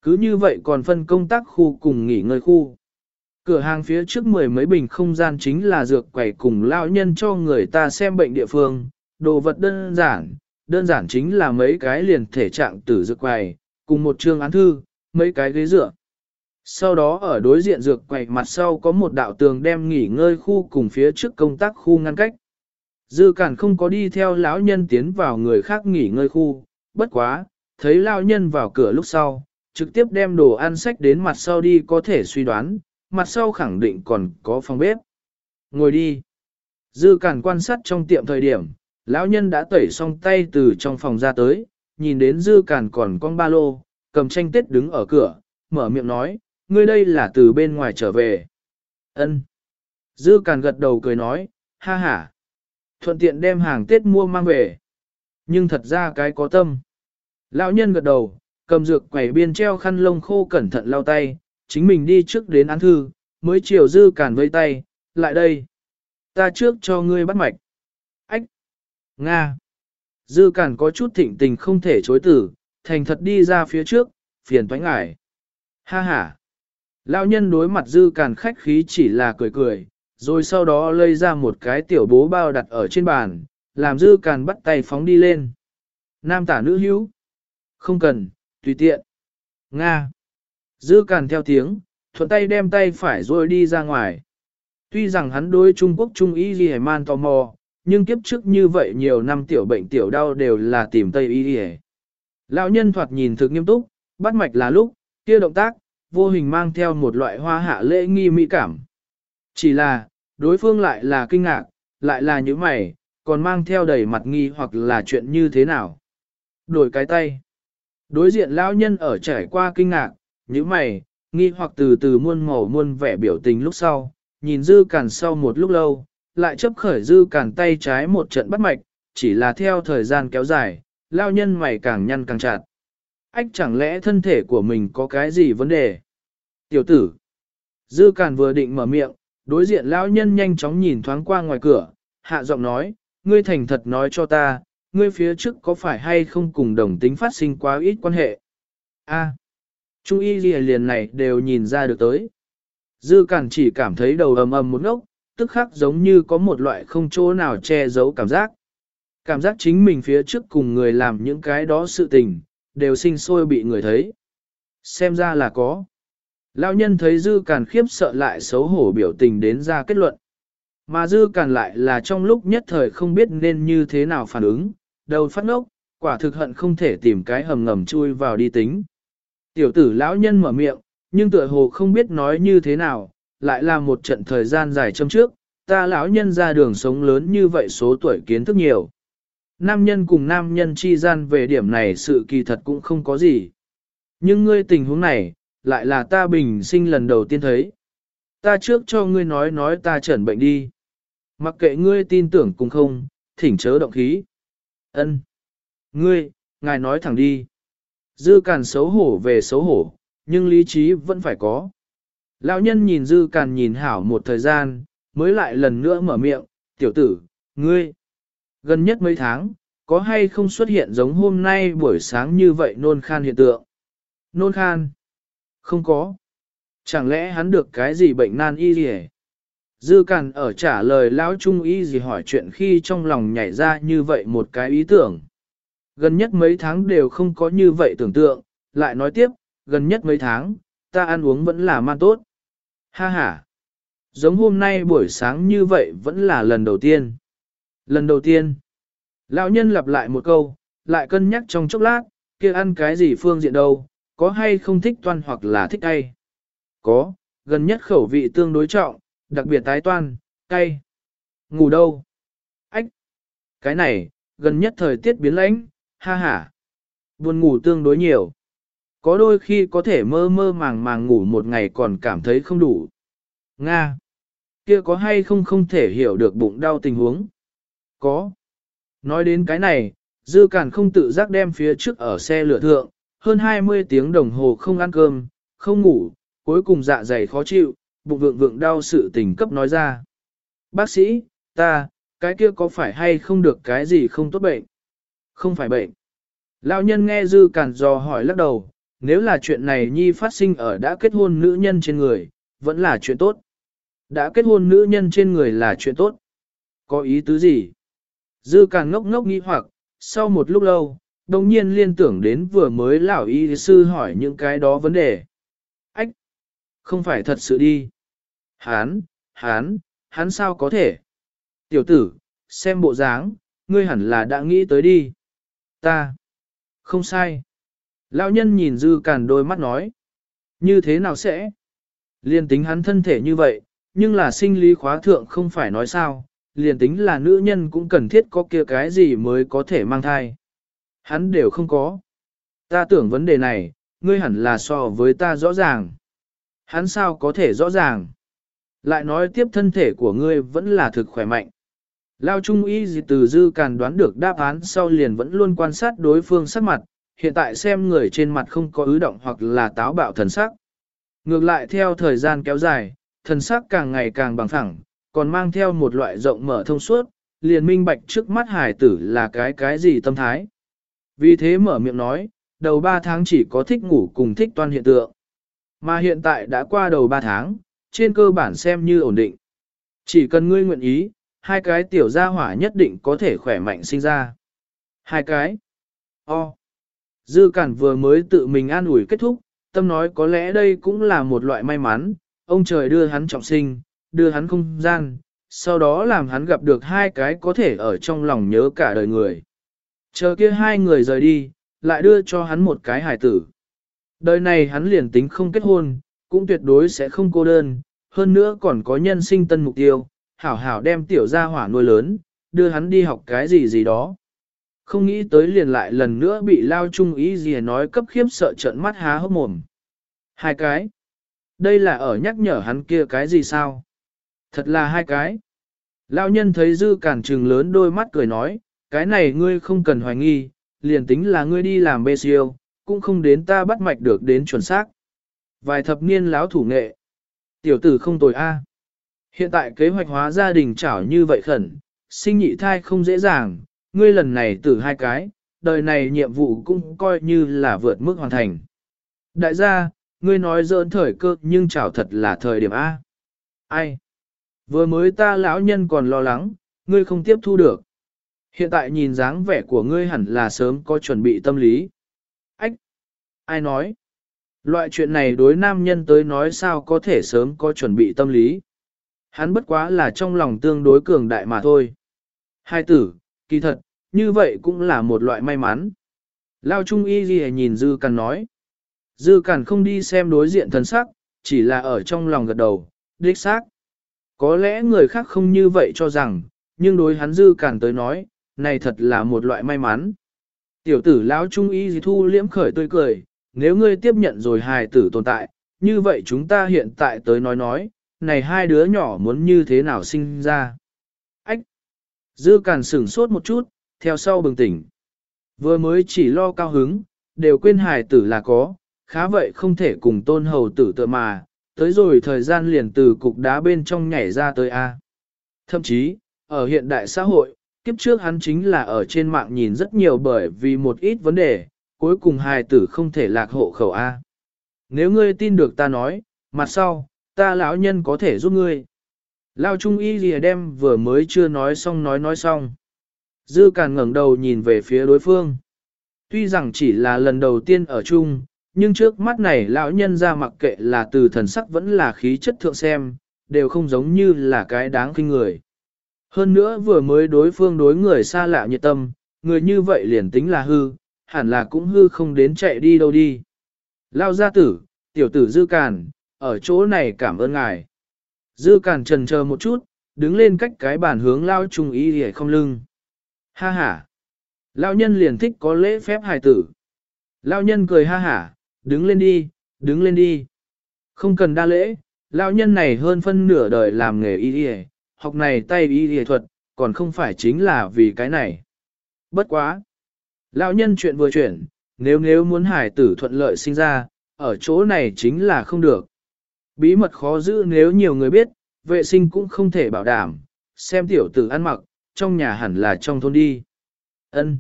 Cứ như vậy còn phân công tác khu cùng nghỉ ngơi khu. Cửa hàng phía trước mười mấy bình không gian chính là dược quầy cùng lao nhân cho người ta xem bệnh địa phương, đồ vật đơn giản, đơn giản chính là mấy cái liền thể trạng tử dược quầy, cùng một chương án thư, mấy cái ghế dựa. Sau đó ở đối diện dược quầy mặt sau có một đạo tường đem nghỉ ngơi khu cùng phía trước công tác khu ngăn cách. Dư cản không có đi theo lão nhân tiến vào người khác nghỉ ngơi khu, bất quá, thấy lão nhân vào cửa lúc sau, trực tiếp đem đồ ăn sách đến mặt sau đi có thể suy đoán, mặt sau khẳng định còn có phòng bếp. Ngồi đi. Dư cản quan sát trong tiệm thời điểm, lão nhân đã tẩy xong tay từ trong phòng ra tới, nhìn đến dư cản còn con ba lô, cầm tranh tết đứng ở cửa, mở miệng nói, ngươi đây là từ bên ngoài trở về. Ân. Dư càn gật đầu cười nói, ha ha. Thuận tiện đem hàng Tết mua mang về. Nhưng thật ra cái có tâm. Lão nhân gật đầu, cầm dược quẩy biên treo khăn lông khô cẩn thận lau tay, chính mình đi trước đến án thư, mới chiều dư càn vây tay, lại đây. Ta trước cho ngươi bắt mạch. Ách! Nga! Dư càn có chút thịnh tình không thể chối tử, thành thật đi ra phía trước, phiền toái ngải. Ha ha! Lão nhân đối mặt dư càn khách khí chỉ là cười cười, rồi sau đó lấy ra một cái tiểu bố bao đặt ở trên bàn, làm dư càn bắt tay phóng đi lên. Nam tả nữ hữu. Không cần, tùy tiện. Nga. Dư càn theo tiếng, thuận tay đem tay phải rồi đi ra ngoài. Tuy rằng hắn đối Trung Quốc Trung Y Ghi man tò mò, nhưng kiếp trước như vậy nhiều năm tiểu bệnh tiểu đau đều là tìm Tây Y Ghi Lão nhân thoạt nhìn thực nghiêm túc, bắt mạch là lúc, kia động tác, vô hình mang theo một loại hoa hạ lễ nghi mỹ cảm. Chỉ là, đối phương lại là kinh ngạc, lại là những mày, còn mang theo đầy mặt nghi hoặc là chuyện như thế nào. Đổi cái tay. Đối diện lão nhân ở trải qua kinh ngạc, những mày, nghi hoặc từ từ muôn màu muôn vẻ biểu tình lúc sau, nhìn dư cản sau một lúc lâu, lại chấp khởi dư cản tay trái một trận bắt mạch, chỉ là theo thời gian kéo dài, lão nhân mày càng nhăn càng chặt. Ách chẳng lẽ thân thể của mình có cái gì vấn đề? Tiểu tử. Dư Càn vừa định mở miệng, đối diện lão nhân nhanh chóng nhìn thoáng qua ngoài cửa, hạ giọng nói, ngươi thành thật nói cho ta, ngươi phía trước có phải hay không cùng đồng tính phát sinh quá ít quan hệ? A. Trung y lìa liền này đều nhìn ra được tới. Dư Càn chỉ cảm thấy đầu ầm ầm một ngốc, tức khắc giống như có một loại không chỗ nào che giấu cảm giác. Cảm giác chính mình phía trước cùng người làm những cái đó sự tình, đều sinh sôi bị người thấy. Xem ra là có. Lão nhân thấy dư càn khiếp sợ lại xấu hổ biểu tình đến ra kết luận. Mà dư càn lại là trong lúc nhất thời không biết nên như thế nào phản ứng, đầu phát ngốc, quả thực hận không thể tìm cái hầm ngầm chui vào đi tính. Tiểu tử lão nhân mở miệng, nhưng tựa hồ không biết nói như thế nào, lại là một trận thời gian dài châm trước, ta lão nhân ra đường sống lớn như vậy số tuổi kiến thức nhiều. Nam nhân cùng nam nhân chi gian về điểm này sự kỳ thật cũng không có gì. Nhưng ngươi tình huống này, lại là ta bình sinh lần đầu tiên thấy. Ta trước cho ngươi nói nói ta chẩn bệnh đi. Mặc kệ ngươi tin tưởng cùng không, thỉnh chớ động khí. Ân, Ngươi, ngài nói thẳng đi. Dư càn xấu hổ về xấu hổ, nhưng lý trí vẫn phải có. Lão nhân nhìn dư càn nhìn hảo một thời gian, mới lại lần nữa mở miệng, tiểu tử, ngươi. Gần nhất mấy tháng, có hay không xuất hiện giống hôm nay buổi sáng như vậy nôn khan hiện tượng? Nôn khan? Không có. Chẳng lẽ hắn được cái gì bệnh nan y gì Dư cản ở trả lời lão trung y gì hỏi chuyện khi trong lòng nhảy ra như vậy một cái ý tưởng. Gần nhất mấy tháng đều không có như vậy tưởng tượng, lại nói tiếp, gần nhất mấy tháng, ta ăn uống vẫn là man tốt. Ha ha! Giống hôm nay buổi sáng như vậy vẫn là lần đầu tiên. Lần đầu tiên, lão nhân lặp lại một câu, lại cân nhắc trong chốc lát, kia ăn cái gì phương diện đâu, có hay không thích toan hoặc là thích cay. Có, gần nhất khẩu vị tương đối trọng, đặc biệt tái toan, cay. Ngủ đâu? Ách! Cái này, gần nhất thời tiết biến lãnh, ha ha. Buồn ngủ tương đối nhiều. Có đôi khi có thể mơ mơ màng màng ngủ một ngày còn cảm thấy không đủ. Nga! Kia có hay không không thể hiểu được bụng đau tình huống? Có. Nói đến cái này, dư cản không tự giác đem phía trước ở xe lửa thượng, hơn 20 tiếng đồng hồ không ăn cơm, không ngủ, cuối cùng dạ dày khó chịu, bụng vượng vượng đau sự tình cấp nói ra. Bác sĩ, ta, cái kia có phải hay không được cái gì không tốt bệnh? Không phải bệnh. Lão nhân nghe dư cản dò hỏi lắc đầu, nếu là chuyện này nhi phát sinh ở đã kết hôn nữ nhân trên người, vẫn là chuyện tốt. Đã kết hôn nữ nhân trên người là chuyện tốt. Có ý tứ gì? Dư càng ngốc ngốc nghi hoặc, sau một lúc lâu, đồng nhiên liên tưởng đến vừa mới lão y sư hỏi những cái đó vấn đề. Ách! Không phải thật sự đi. Hán, hán, hắn sao có thể? Tiểu tử, xem bộ dáng, ngươi hẳn là đã nghĩ tới đi. Ta! Không sai. Lão nhân nhìn dư càn đôi mắt nói. Như thế nào sẽ? Liên tính hắn thân thể như vậy, nhưng là sinh lý khóa thượng không phải nói sao, liền tính là nữ nhân cũng cần thiết có kia cái gì mới có thể mang thai. Hắn đều không có. Ta tưởng vấn đề này, ngươi hẳn là so với ta rõ ràng. Hắn sao có thể rõ ràng? Lại nói tiếp thân thể của ngươi vẫn là thực khỏe mạnh. Lao Trung Y gì từ dư càn đoán được đáp án sau liền vẫn luôn quan sát đối phương sắc mặt, hiện tại xem người trên mặt không có ứ động hoặc là táo bạo thần sắc. Ngược lại theo thời gian kéo dài, thần sắc càng ngày càng bằng phẳng, còn mang theo một loại rộng mở thông suốt, liền minh bạch trước mắt hải tử là cái cái gì tâm thái. Vì thế mở miệng nói, đầu 3 tháng chỉ có thích ngủ cùng thích toan hiện tượng. Mà hiện tại đã qua đầu 3 tháng, trên cơ bản xem như ổn định. Chỉ cần ngươi nguyện ý, hai cái tiểu gia hỏa nhất định có thể khỏe mạnh sinh ra. Hai cái. O. Dư Cản vừa mới tự mình an ủi kết thúc, tâm nói có lẽ đây cũng là một loại may mắn, ông trời đưa hắn trọng sinh, đưa hắn không gian, sau đó làm hắn gặp được hai cái có thể ở trong lòng nhớ cả đời người. Chờ kia hai người rời đi, lại đưa cho hắn một cái hài tử. Đời này hắn liền tính không kết hôn, cũng tuyệt đối sẽ không cô đơn, hơn nữa còn có nhân sinh tân mục tiêu, hảo hảo đem tiểu gia hỏa nuôi lớn, đưa hắn đi học cái gì gì đó. Không nghĩ tới liền lại lần nữa bị lao chung ý gì nói cấp khiếp sợ trận mắt há hốc mồm. Hai cái. Đây là ở nhắc nhở hắn kia cái gì sao? Thật là hai cái. lão nhân thấy dư cản trừng lớn đôi mắt cười nói, cái này ngươi không cần hoài nghi, liền tính là ngươi đi làm bê siêu, cũng không đến ta bắt mạch được đến chuẩn xác. Vài thập niên láo thủ nghệ. Tiểu tử không tồi a. Hiện tại kế hoạch hóa gia đình chảo như vậy khẩn, sinh nhị thai không dễ dàng, ngươi lần này tử hai cái, đời này nhiệm vụ cũng coi như là vượt mức hoàn thành. Đại gia, ngươi nói dỡn thời cơ nhưng chảo thật là thời điểm A. Ai? Vừa mới ta lão nhân còn lo lắng, ngươi không tiếp thu được. Hiện tại nhìn dáng vẻ của ngươi hẳn là sớm có chuẩn bị tâm lý. Ách! Ai nói? Loại chuyện này đối nam nhân tới nói sao có thể sớm có chuẩn bị tâm lý. Hắn bất quá là trong lòng tương đối cường đại mà thôi. Hai tử, kỳ thật, như vậy cũng là một loại may mắn. Lao Trung Y Ghi nhìn Dư Càn nói. Dư Càn không đi xem đối diện thân sắc, chỉ là ở trong lòng gật đầu, đích xác. Có lẽ người khác không như vậy cho rằng, nhưng đối hắn Dư Càn tới nói, này thật là một loại may mắn. Tiểu tử lão Trung Y thu liễm khởi tươi cười, nếu ngươi tiếp nhận rồi hài tử tồn tại, như vậy chúng ta hiện tại tới nói nói, này hai đứa nhỏ muốn như thế nào sinh ra. Ách! Dư Càn sửng sốt một chút, theo sau bừng tỉnh. Vừa mới chỉ lo cao hứng, đều quên hài tử là có, khá vậy không thể cùng tôn hầu tử tựa mà, tới rồi thời gian liền từ cục đá bên trong nhảy ra tới A. Thậm chí, ở hiện đại xã hội, kiếp trước hắn chính là ở trên mạng nhìn rất nhiều bởi vì một ít vấn đề, cuối cùng hài tử không thể lạc hộ khẩu A. Nếu ngươi tin được ta nói, mặt sau, ta lão nhân có thể giúp ngươi. Lao Trung Y lìa đem vừa mới chưa nói xong nói nói xong. Dư Càn ngẩng đầu nhìn về phía đối phương. Tuy rằng chỉ là lần đầu tiên ở chung, nhưng trước mắt này lão nhân ra mặc kệ là từ thần sắc vẫn là khí chất thượng xem, đều không giống như là cái đáng khinh người. Hơn nữa vừa mới đối phương đối người xa lạ nhiệt tâm, người như vậy liền tính là hư, hẳn là cũng hư không đến chạy đi đâu đi. Lao gia tử, tiểu tử Dư Càn, ở chỗ này cảm ơn ngài. Dư Càn trần chờ một chút, đứng lên cách cái bàn hướng Lao Trung ý để không lưng. Ha ha! Lao nhân liền thích có lễ phép hài tử. Lao nhân cười ha hả, đứng lên đi, đứng lên đi. Không cần đa lễ, lão nhân này hơn phân nửa đời làm nghề y y, học này tay y y thuật, còn không phải chính là vì cái này. Bất quá! Lão nhân chuyện vừa chuyển, nếu nếu muốn hải tử thuận lợi sinh ra, ở chỗ này chính là không được. Bí mật khó giữ nếu nhiều người biết, vệ sinh cũng không thể bảo đảm, xem tiểu tử ăn mặc, trong nhà hẳn là trong thôn đi. Ân.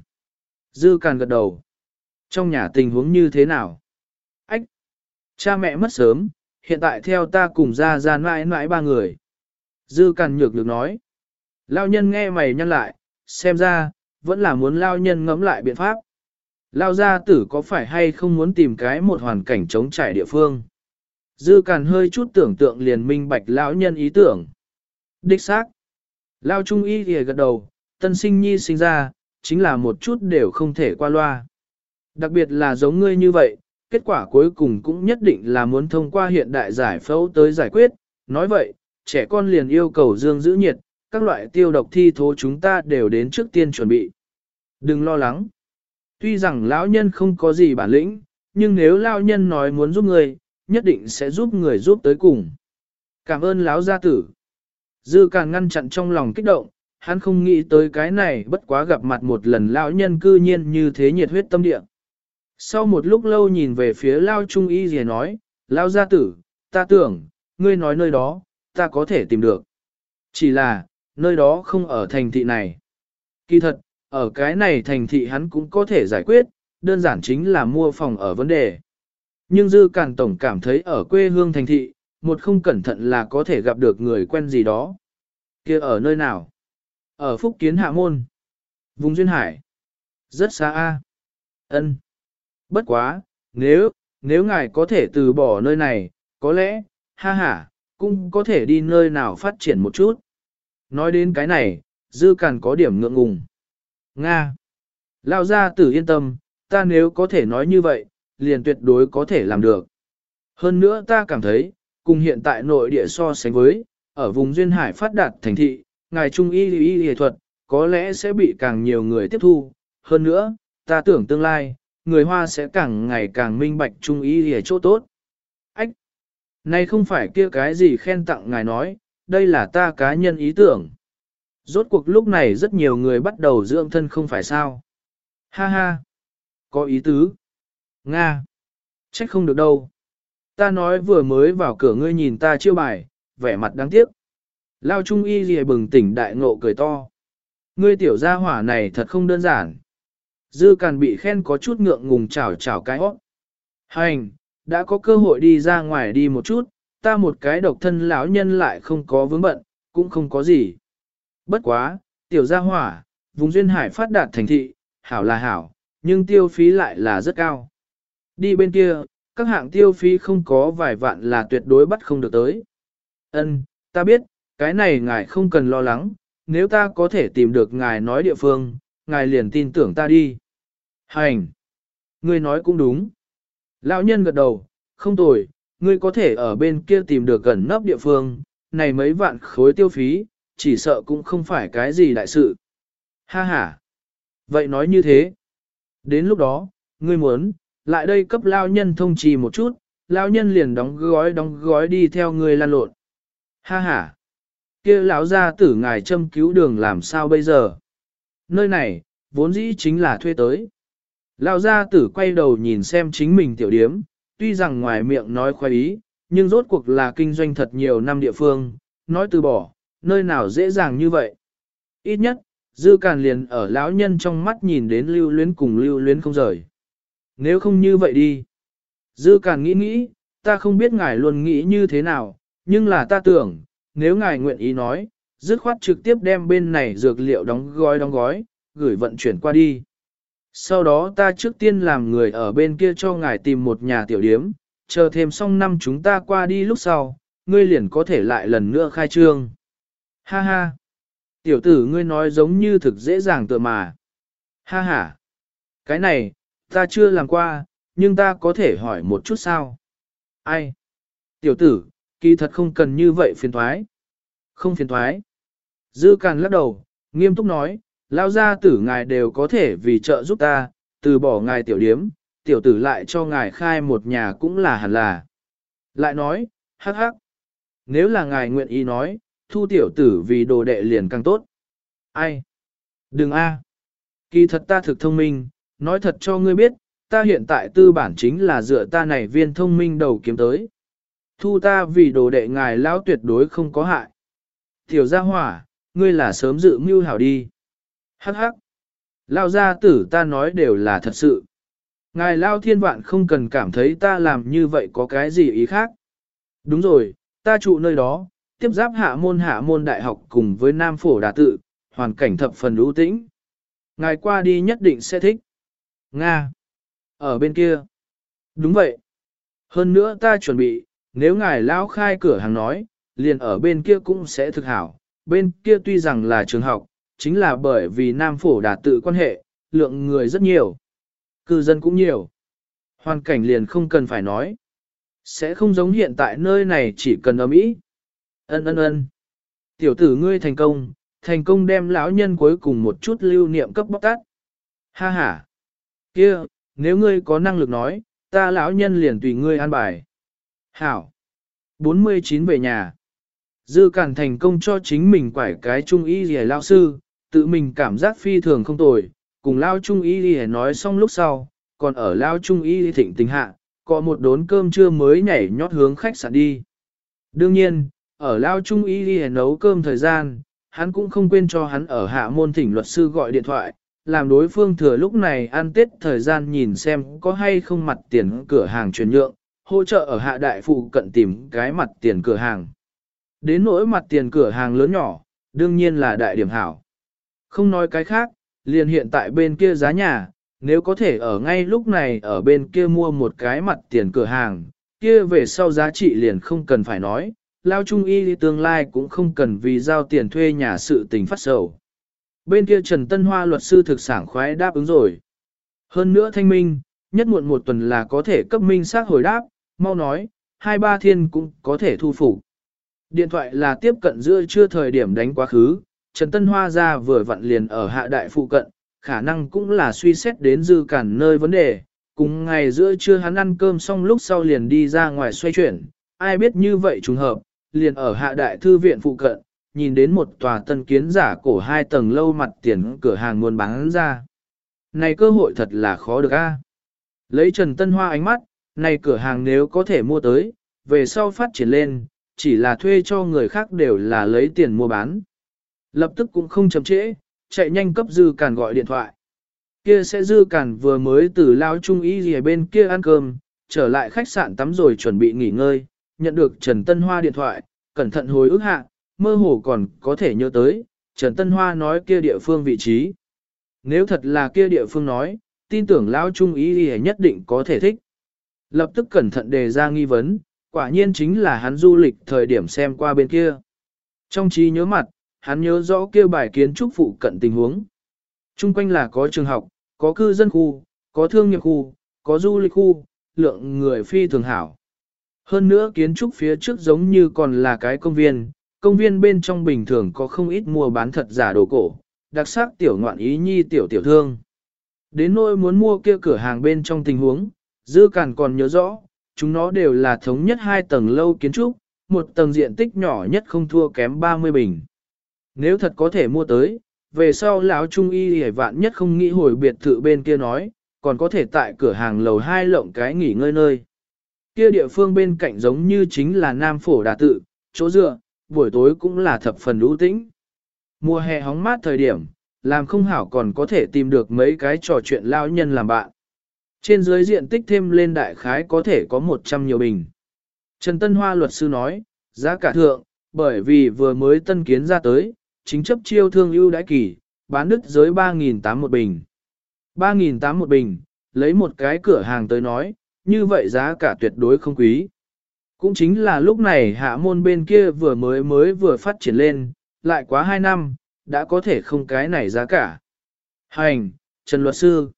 Dư càn gật đầu. Trong nhà tình huống như thế nào? Cha mẹ mất sớm, hiện tại theo ta cùng ra ra mãi mãi ba người. Dư cằn nhược được nói. Lao nhân nghe mày nhăn lại, xem ra, vẫn là muốn lao nhân ngẫm lại biện pháp. Lao gia tử có phải hay không muốn tìm cái một hoàn cảnh chống trải địa phương? Dư càn hơi chút tưởng tượng liền minh bạch lão nhân ý tưởng. Đích xác. Lao trung y thì gật đầu, tân sinh nhi sinh ra, chính là một chút đều không thể qua loa. Đặc biệt là giống ngươi như vậy, kết quả cuối cùng cũng nhất định là muốn thông qua hiện đại giải phẫu tới giải quyết. Nói vậy, trẻ con liền yêu cầu dương giữ nhiệt, các loại tiêu độc thi thố chúng ta đều đến trước tiên chuẩn bị. Đừng lo lắng. Tuy rằng lão nhân không có gì bản lĩnh, nhưng nếu lão nhân nói muốn giúp người, nhất định sẽ giúp người giúp tới cùng. Cảm ơn lão gia tử. Dư càng ngăn chặn trong lòng kích động, hắn không nghĩ tới cái này bất quá gặp mặt một lần lão nhân cư nhiên như thế nhiệt huyết tâm địa. Sau một lúc lâu nhìn về phía Lao Trung Y gì nói, Lao gia tử, ta tưởng, ngươi nói nơi đó, ta có thể tìm được. Chỉ là, nơi đó không ở thành thị này. Kỳ thật, ở cái này thành thị hắn cũng có thể giải quyết, đơn giản chính là mua phòng ở vấn đề. Nhưng Dư Càn Tổng cảm thấy ở quê hương thành thị, một không cẩn thận là có thể gặp được người quen gì đó. kia ở nơi nào? Ở Phúc Kiến Hạ Môn. Vùng Duyên Hải. Rất xa a. Ân. Bất quá, nếu, nếu ngài có thể từ bỏ nơi này, có lẽ, ha ha, cũng có thể đi nơi nào phát triển một chút. Nói đến cái này, Dư Càn có điểm ngượng ngùng. Nga. Lao gia tử yên tâm, ta nếu có thể nói như vậy, liền tuyệt đối có thể làm được. Hơn nữa ta cảm thấy, cùng hiện tại nội địa so sánh với, ở vùng duyên hải phát đạt thành thị, ngài trung y y y thuật, có lẽ sẽ bị càng nhiều người tiếp thu. Hơn nữa, ta tưởng tương lai, người Hoa sẽ càng ngày càng minh bạch trung y hề chỗ tốt. Ách! Này không phải kia cái gì khen tặng ngài nói, đây là ta cá nhân ý tưởng. Rốt cuộc lúc này rất nhiều người bắt đầu dưỡng thân không phải sao. Ha ha! Có ý tứ. Nga! Trách không được đâu. Ta nói vừa mới vào cửa ngươi nhìn ta chiêu bài, vẻ mặt đáng tiếc. Lao Trung Y gì bừng tỉnh đại ngộ cười to. Ngươi tiểu gia hỏa này thật không đơn giản. Dư càn bị khen có chút ngượng ngùng chảo chảo cái hót. Hành, đã có cơ hội đi ra ngoài đi một chút, ta một cái độc thân lão nhân lại không có vướng bận, cũng không có gì. Bất quá, tiểu gia hỏa, vùng duyên hải phát đạt thành thị, hảo là hảo, nhưng tiêu phí lại là rất cao. Đi bên kia, các hạng tiêu phí không có vài vạn là tuyệt đối bắt không được tới. Ân, ta biết, cái này ngài không cần lo lắng, nếu ta có thể tìm được ngài nói địa phương, ngài liền tin tưởng ta đi. Hành! Ngươi nói cũng đúng. Lão nhân gật đầu, không tồi, ngươi có thể ở bên kia tìm được gần nấp địa phương, này mấy vạn khối tiêu phí, chỉ sợ cũng không phải cái gì đại sự. Ha ha! Vậy nói như thế. Đến lúc đó, ngươi muốn, lại đây cấp lao nhân thông trì một chút, lao nhân liền đóng gói đóng gói đi theo ngươi lan lộn. Ha ha! kia lão gia tử ngài châm cứu đường làm sao bây giờ? Nơi này, vốn dĩ chính là thuê tới. Lão gia tử quay đầu nhìn xem chính mình tiểu điếm, tuy rằng ngoài miệng nói khoái ý, nhưng rốt cuộc là kinh doanh thật nhiều năm địa phương, nói từ bỏ, nơi nào dễ dàng như vậy. Ít nhất, dư càn liền ở lão nhân trong mắt nhìn đến lưu luyến cùng lưu luyến không rời. Nếu không như vậy đi. Dư càn nghĩ nghĩ, ta không biết ngài luôn nghĩ như thế nào, nhưng là ta tưởng, nếu ngài nguyện ý nói, dứt khoát trực tiếp đem bên này dược liệu đóng gói đóng gói, gửi vận chuyển qua đi. Sau đó ta trước tiên làm người ở bên kia cho ngài tìm một nhà tiểu điếm, chờ thêm xong năm chúng ta qua đi lúc sau, ngươi liền có thể lại lần nữa khai trương. Ha ha! Tiểu tử ngươi nói giống như thực dễ dàng tựa mà. Ha ha! Cái này, ta chưa làm qua, nhưng ta có thể hỏi một chút sao? Ai? Tiểu tử, kỳ thật không cần như vậy phiền thoái. Không phiền thoái. Dư càn lắc đầu, nghiêm túc nói, lao ra tử ngài đều có thể vì trợ giúp ta, từ bỏ ngài tiểu điếm, tiểu tử lại cho ngài khai một nhà cũng là hẳn là. Lại nói, hắc hắc. Nếu là ngài nguyện ý nói, thu tiểu tử vì đồ đệ liền càng tốt. Ai? Đừng a. Kỳ thật ta thực thông minh, nói thật cho ngươi biết, ta hiện tại tư bản chính là dựa ta này viên thông minh đầu kiếm tới. Thu ta vì đồ đệ ngài lão tuyệt đối không có hại. Tiểu gia hỏa, ngươi là sớm dự mưu hảo đi. Hắc hắc. Lao gia tử ta nói đều là thật sự. Ngài Lao thiên vạn không cần cảm thấy ta làm như vậy có cái gì ý khác. Đúng rồi, ta trụ nơi đó, tiếp giáp hạ môn hạ môn đại học cùng với Nam Phổ Đà Tự, hoàn cảnh thập phần ưu tĩnh. Ngài qua đi nhất định sẽ thích. Nga. Ở bên kia. Đúng vậy. Hơn nữa ta chuẩn bị, nếu ngài lão khai cửa hàng nói, liền ở bên kia cũng sẽ thực hảo. Bên kia tuy rằng là trường học, chính là bởi vì Nam Phổ đã tự quan hệ, lượng người rất nhiều. Cư dân cũng nhiều. Hoàn cảnh liền không cần phải nói. Sẽ không giống hiện tại nơi này chỉ cần ở Mỹ. Ân ân ân. Tiểu tử ngươi thành công, thành công đem lão nhân cuối cùng một chút lưu niệm cấp bóc tát. Ha ha. Kia, nếu ngươi có năng lực nói, ta lão nhân liền tùy ngươi an bài. Hảo. 49 về nhà. Dư Cản thành công cho chính mình quải cái trung y lìa lao sư, tự mình cảm giác phi thường không tồi, cùng lao trung y lìa nói xong lúc sau, còn ở lao trung y thịnh tình hạ, có một đốn cơm trưa mới nhảy nhót hướng khách sạn đi. Đương nhiên, ở lao trung y lìa nấu cơm thời gian, hắn cũng không quên cho hắn ở hạ môn thỉnh luật sư gọi điện thoại, làm đối phương thừa lúc này ăn tết thời gian nhìn xem có hay không mặt tiền cửa hàng chuyển nhượng, hỗ trợ ở hạ đại phụ cận tìm cái mặt tiền cửa hàng. Đến nỗi mặt tiền cửa hàng lớn nhỏ, đương nhiên là đại điểm hảo. Không nói cái khác, liền hiện tại bên kia giá nhà, nếu có thể ở ngay lúc này ở bên kia mua một cái mặt tiền cửa hàng, kia về sau giá trị liền không cần phải nói, lao trung y tương lai cũng không cần vì giao tiền thuê nhà sự tình phát sầu. Bên kia Trần Tân Hoa luật sư thực sản khoái đáp ứng rồi. Hơn nữa thanh minh, nhất muộn một tuần là có thể cấp minh xác hồi đáp, mau nói, hai ba thiên cũng có thể thu phục. Điện thoại là tiếp cận giữa chưa thời điểm đánh quá khứ, Trần Tân Hoa ra vừa vặn liền ở hạ đại phụ cận, khả năng cũng là suy xét đến dư cản nơi vấn đề, cùng ngày giữa trưa hắn ăn cơm xong lúc sau liền đi ra ngoài xoay chuyển, ai biết như vậy trùng hợp, liền ở hạ đại thư viện phụ cận, nhìn đến một tòa tân kiến giả cổ hai tầng lâu mặt tiền cửa hàng muôn bán ra. Này cơ hội thật là khó được a. Lấy Trần Tân Hoa ánh mắt, này cửa hàng nếu có thể mua tới, về sau phát triển lên, chỉ là thuê cho người khác đều là lấy tiền mua bán. Lập tức cũng không chậm trễ, chạy nhanh cấp dư càn gọi điện thoại. Kia sẽ dư càn vừa mới từ lao trung ý gì bên kia ăn cơm, trở lại khách sạn tắm rồi chuẩn bị nghỉ ngơi, nhận được Trần Tân Hoa điện thoại, cẩn thận hồi ức hạ, mơ hồ còn có thể nhớ tới, Trần Tân Hoa nói kia địa phương vị trí. Nếu thật là kia địa phương nói, tin tưởng lao trung ý gì nhất định có thể thích. Lập tức cẩn thận đề ra nghi vấn, quả nhiên chính là hắn du lịch thời điểm xem qua bên kia. Trong trí nhớ mặt, hắn nhớ rõ kia bài kiến trúc phụ cận tình huống. Trung quanh là có trường học, có cư dân khu, có thương nghiệp khu, có du lịch khu, lượng người phi thường hảo. Hơn nữa kiến trúc phía trước giống như còn là cái công viên, công viên bên trong bình thường có không ít mua bán thật giả đồ cổ, đặc sắc tiểu ngoạn ý nhi tiểu tiểu thương. Đến nỗi muốn mua kia cửa hàng bên trong tình huống, dư càn còn nhớ rõ, chúng nó đều là thống nhất hai tầng lâu kiến trúc, một tầng diện tích nhỏ nhất không thua kém 30 bình. Nếu thật có thể mua tới, về sau lão trung y hề vạn nhất không nghĩ hồi biệt thự bên kia nói, còn có thể tại cửa hàng lầu hai lộng cái nghỉ ngơi nơi. Kia địa phương bên cạnh giống như chính là Nam Phổ Đà Tự, chỗ dựa, buổi tối cũng là thập phần lũ tĩnh. Mùa hè hóng mát thời điểm, làm không hảo còn có thể tìm được mấy cái trò chuyện lao nhân làm bạn. Trên dưới diện tích thêm lên đại khái có thể có 100 nhiều bình. Trần Tân Hoa luật sư nói, giá cả thượng, bởi vì vừa mới tân kiến ra tới, chính chấp chiêu thương ưu đãi kỳ, bán đứt giới 3.800 một bình. 3.800 một bình, lấy một cái cửa hàng tới nói, như vậy giá cả tuyệt đối không quý. Cũng chính là lúc này hạ môn bên kia vừa mới mới vừa phát triển lên, lại quá 2 năm, đã có thể không cái này giá cả. Hành, Trần Luật Sư.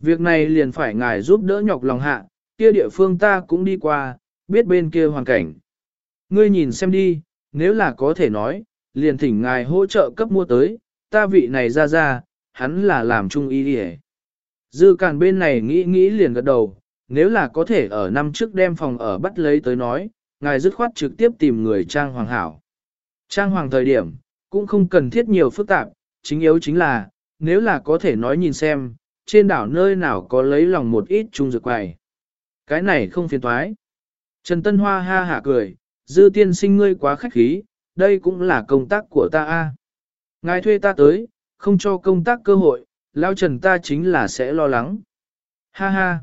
Việc này liền phải ngài giúp đỡ nhọc lòng hạ, kia địa phương ta cũng đi qua, biết bên kia hoàn cảnh. Ngươi nhìn xem đi, nếu là có thể nói, liền thỉnh ngài hỗ trợ cấp mua tới, ta vị này ra ra, hắn là làm trung y đi Dư càn bên này nghĩ nghĩ liền gật đầu, nếu là có thể ở năm trước đem phòng ở bắt lấy tới nói, ngài dứt khoát trực tiếp tìm người trang hoàng hảo. Trang hoàng thời điểm, cũng không cần thiết nhiều phức tạp, chính yếu chính là, nếu là có thể nói nhìn xem, trên đảo nơi nào có lấy lòng một ít trung dược quầy. Cái này không phiền thoái. Trần Tân Hoa ha hả cười, dư tiên sinh ngươi quá khách khí, đây cũng là công tác của ta a. Ngài thuê ta tới, không cho công tác cơ hội, lao trần ta chính là sẽ lo lắng. Ha ha.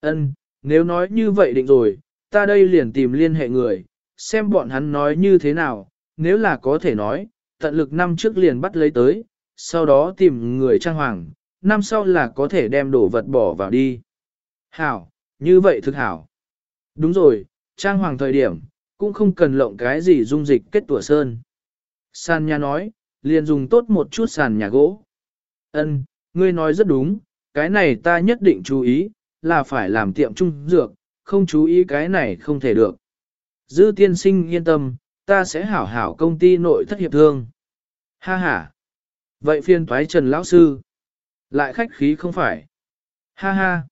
Ân, nếu nói như vậy định rồi, ta đây liền tìm liên hệ người, xem bọn hắn nói như thế nào, nếu là có thể nói, tận lực năm trước liền bắt lấy tới, sau đó tìm người trang hoàng, năm sau là có thể đem đồ vật bỏ vào đi. Hảo, như vậy thực hảo. Đúng rồi, trang hoàng thời điểm, cũng không cần lộng cái gì dung dịch kết tủa sơn. Sàn nhà nói, liền dùng tốt một chút sàn nhà gỗ. Ân, ngươi nói rất đúng, cái này ta nhất định chú ý, là phải làm tiệm trung dược, không chú ý cái này không thể được. Dư tiên sinh yên tâm, ta sẽ hảo hảo công ty nội thất hiệp thương. Ha ha. Vậy phiên thoái Trần Lão Sư. Lại khách khí không phải. Ha ha.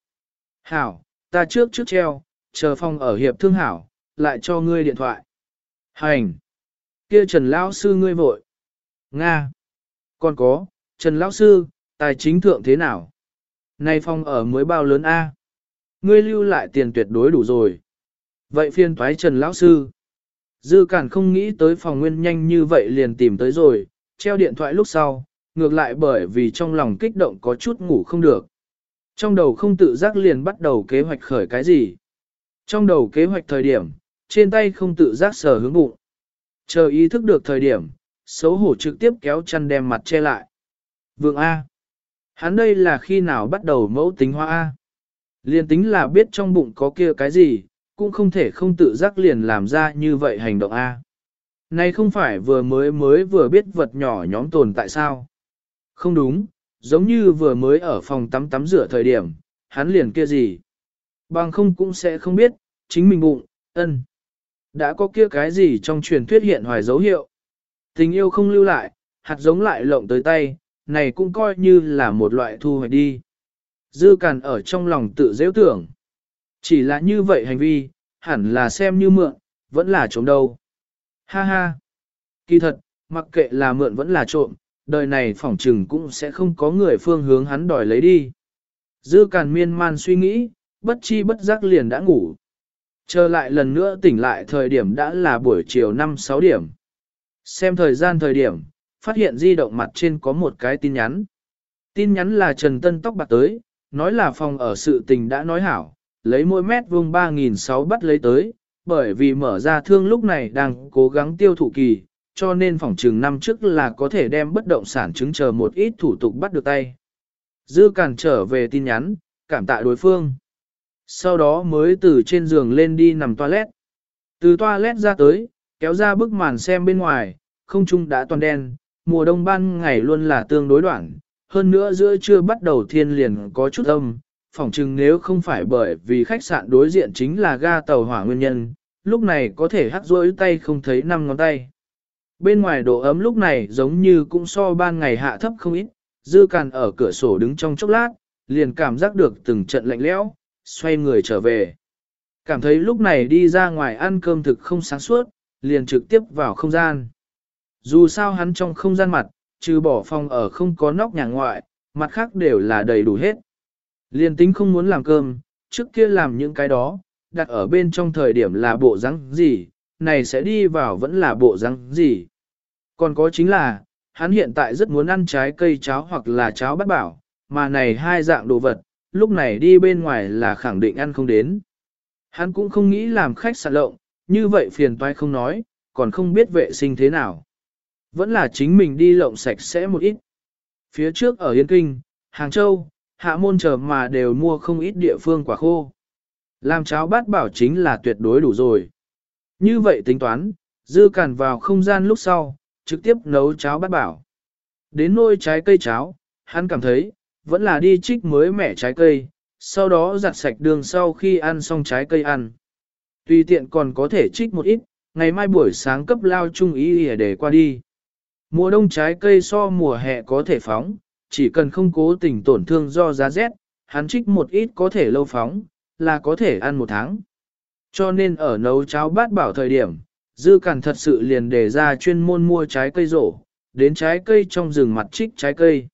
Hảo, ta trước trước treo, chờ phòng ở hiệp thương hảo, lại cho ngươi điện thoại. Hành. Kia Trần Lão Sư ngươi vội. Nga. Còn có, Trần Lão Sư, tài chính thượng thế nào? Nay phòng ở mới bao lớn A. Ngươi lưu lại tiền tuyệt đối đủ rồi. Vậy phiên thoái Trần Lão Sư. Dư Cản không nghĩ tới phòng nguyên nhanh như vậy liền tìm tới rồi, treo điện thoại lúc sau, ngược lại bởi vì trong lòng kích động có chút ngủ không được. Trong đầu không tự giác liền bắt đầu kế hoạch khởi cái gì. Trong đầu kế hoạch thời điểm, trên tay không tự giác sờ hướng bụng. Chờ ý thức được thời điểm, xấu hổ trực tiếp kéo chăn đem mặt che lại. Vượng A. Hắn đây là khi nào bắt đầu mẫu tính hoa A. Liền tính là biết trong bụng có kia cái gì, cũng không thể không tự giác liền làm ra như vậy hành động A. Này không phải vừa mới mới vừa biết vật nhỏ nhóm tồn tại sao? Không đúng, giống như vừa mới ở phòng tắm tắm rửa thời điểm, hắn liền kia gì? Bằng không cũng sẽ không biết, chính mình bụng, ân. Đã có kia cái gì trong truyền thuyết hiện hoài dấu hiệu. Tình yêu không lưu lại, hạt giống lại lộng tới tay, này cũng coi như là một loại thu hoạch đi. Dư càn ở trong lòng tự dễ tưởng. Chỉ là như vậy hành vi, hẳn là xem như mượn, vẫn là trộm đâu. Ha ha! Kỳ thật, mặc kệ là mượn vẫn là trộm, đời này phỏng trừng cũng sẽ không có người phương hướng hắn đòi lấy đi. Dư càn miên man suy nghĩ, bất chi bất giác liền đã ngủ. Trở lại lần nữa tỉnh lại thời điểm đã là buổi chiều 5-6 điểm. Xem thời gian thời điểm, phát hiện di động mặt trên có một cái tin nhắn. Tin nhắn là Trần Tân tóc bạc tới, nói là phòng ở sự tình đã nói hảo, lấy mỗi mét vuông 3.600 bắt lấy tới, bởi vì mở ra thương lúc này đang cố gắng tiêu thụ kỳ, cho nên phòng trừng năm trước là có thể đem bất động sản chứng chờ một ít thủ tục bắt được tay. Dư cản trở về tin nhắn, cảm tạ đối phương. Sau đó mới từ trên giường lên đi nằm toilet. Từ toilet ra tới, kéo ra bức màn xem bên ngoài, không trung đã toàn đen, mùa đông ban ngày luôn là tương đối đoạn, hơn nữa giữa trưa bắt đầu thiên liền có chút âm, phỏng chừng nếu không phải bởi vì khách sạn đối diện chính là ga tàu hỏa nguyên nhân, lúc này có thể hắt rối tay không thấy năm ngón tay. Bên ngoài độ ấm lúc này giống như cũng so ban ngày hạ thấp không ít, dư càn ở cửa sổ đứng trong chốc lát, liền cảm giác được từng trận lạnh lẽo, xoay người trở về. Cảm thấy lúc này đi ra ngoài ăn cơm thực không sáng suốt, liền trực tiếp vào không gian. Dù sao hắn trong không gian mặt, trừ bỏ phòng ở không có nóc nhà ngoại, mặt khác đều là đầy đủ hết. Liền tính không muốn làm cơm, trước kia làm những cái đó, đặt ở bên trong thời điểm là bộ rắn gì, này sẽ đi vào vẫn là bộ răng gì. Còn có chính là, hắn hiện tại rất muốn ăn trái cây cháo hoặc là cháo bát bảo, mà này hai dạng đồ vật, lúc này đi bên ngoài là khẳng định ăn không đến. Hắn cũng không nghĩ làm khách sạn lộng, như vậy phiền toái không nói, còn không biết vệ sinh thế nào. Vẫn là chính mình đi lộng sạch sẽ một ít. Phía trước ở Yên Kinh, Hàng Châu, Hạ Môn chờ mà đều mua không ít địa phương quả khô. Làm cháo bát bảo chính là tuyệt đối đủ rồi. Như vậy tính toán, dư cản vào không gian lúc sau, trực tiếp nấu cháo bát bảo. Đến nôi trái cây cháo, hắn cảm thấy, vẫn là đi trích mới mẻ trái cây, sau đó giặt sạch đường sau khi ăn xong trái cây ăn. Tùy tiện còn có thể trích một ít, ngày mai buổi sáng cấp lao trung ý để qua đi. Mùa đông trái cây so mùa hè có thể phóng, chỉ cần không cố tình tổn thương do giá rét, hắn trích một ít có thể lâu phóng, là có thể ăn một tháng. Cho nên ở nấu cháo bát bảo thời điểm, dư cản thật sự liền đề ra chuyên môn mua trái cây rổ, đến trái cây trong rừng mặt trích trái cây.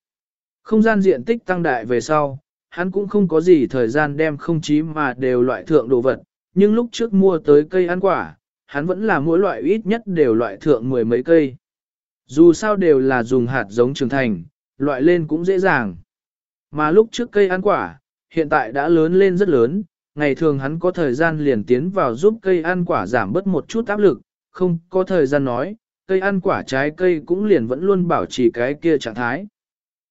Không gian diện tích tăng đại về sau, hắn cũng không có gì thời gian đem không chí mà đều loại thượng đồ vật, nhưng lúc trước mua tới cây ăn quả, hắn vẫn là mỗi loại ít nhất đều loại thượng mười mấy cây. Dù sao đều là dùng hạt giống trưởng thành, loại lên cũng dễ dàng. Mà lúc trước cây ăn quả, hiện tại đã lớn lên rất lớn, ngày thường hắn có thời gian liền tiến vào giúp cây ăn quả giảm bớt một chút áp lực, không có thời gian nói, cây ăn quả trái cây cũng liền vẫn luôn bảo trì cái kia trạng thái.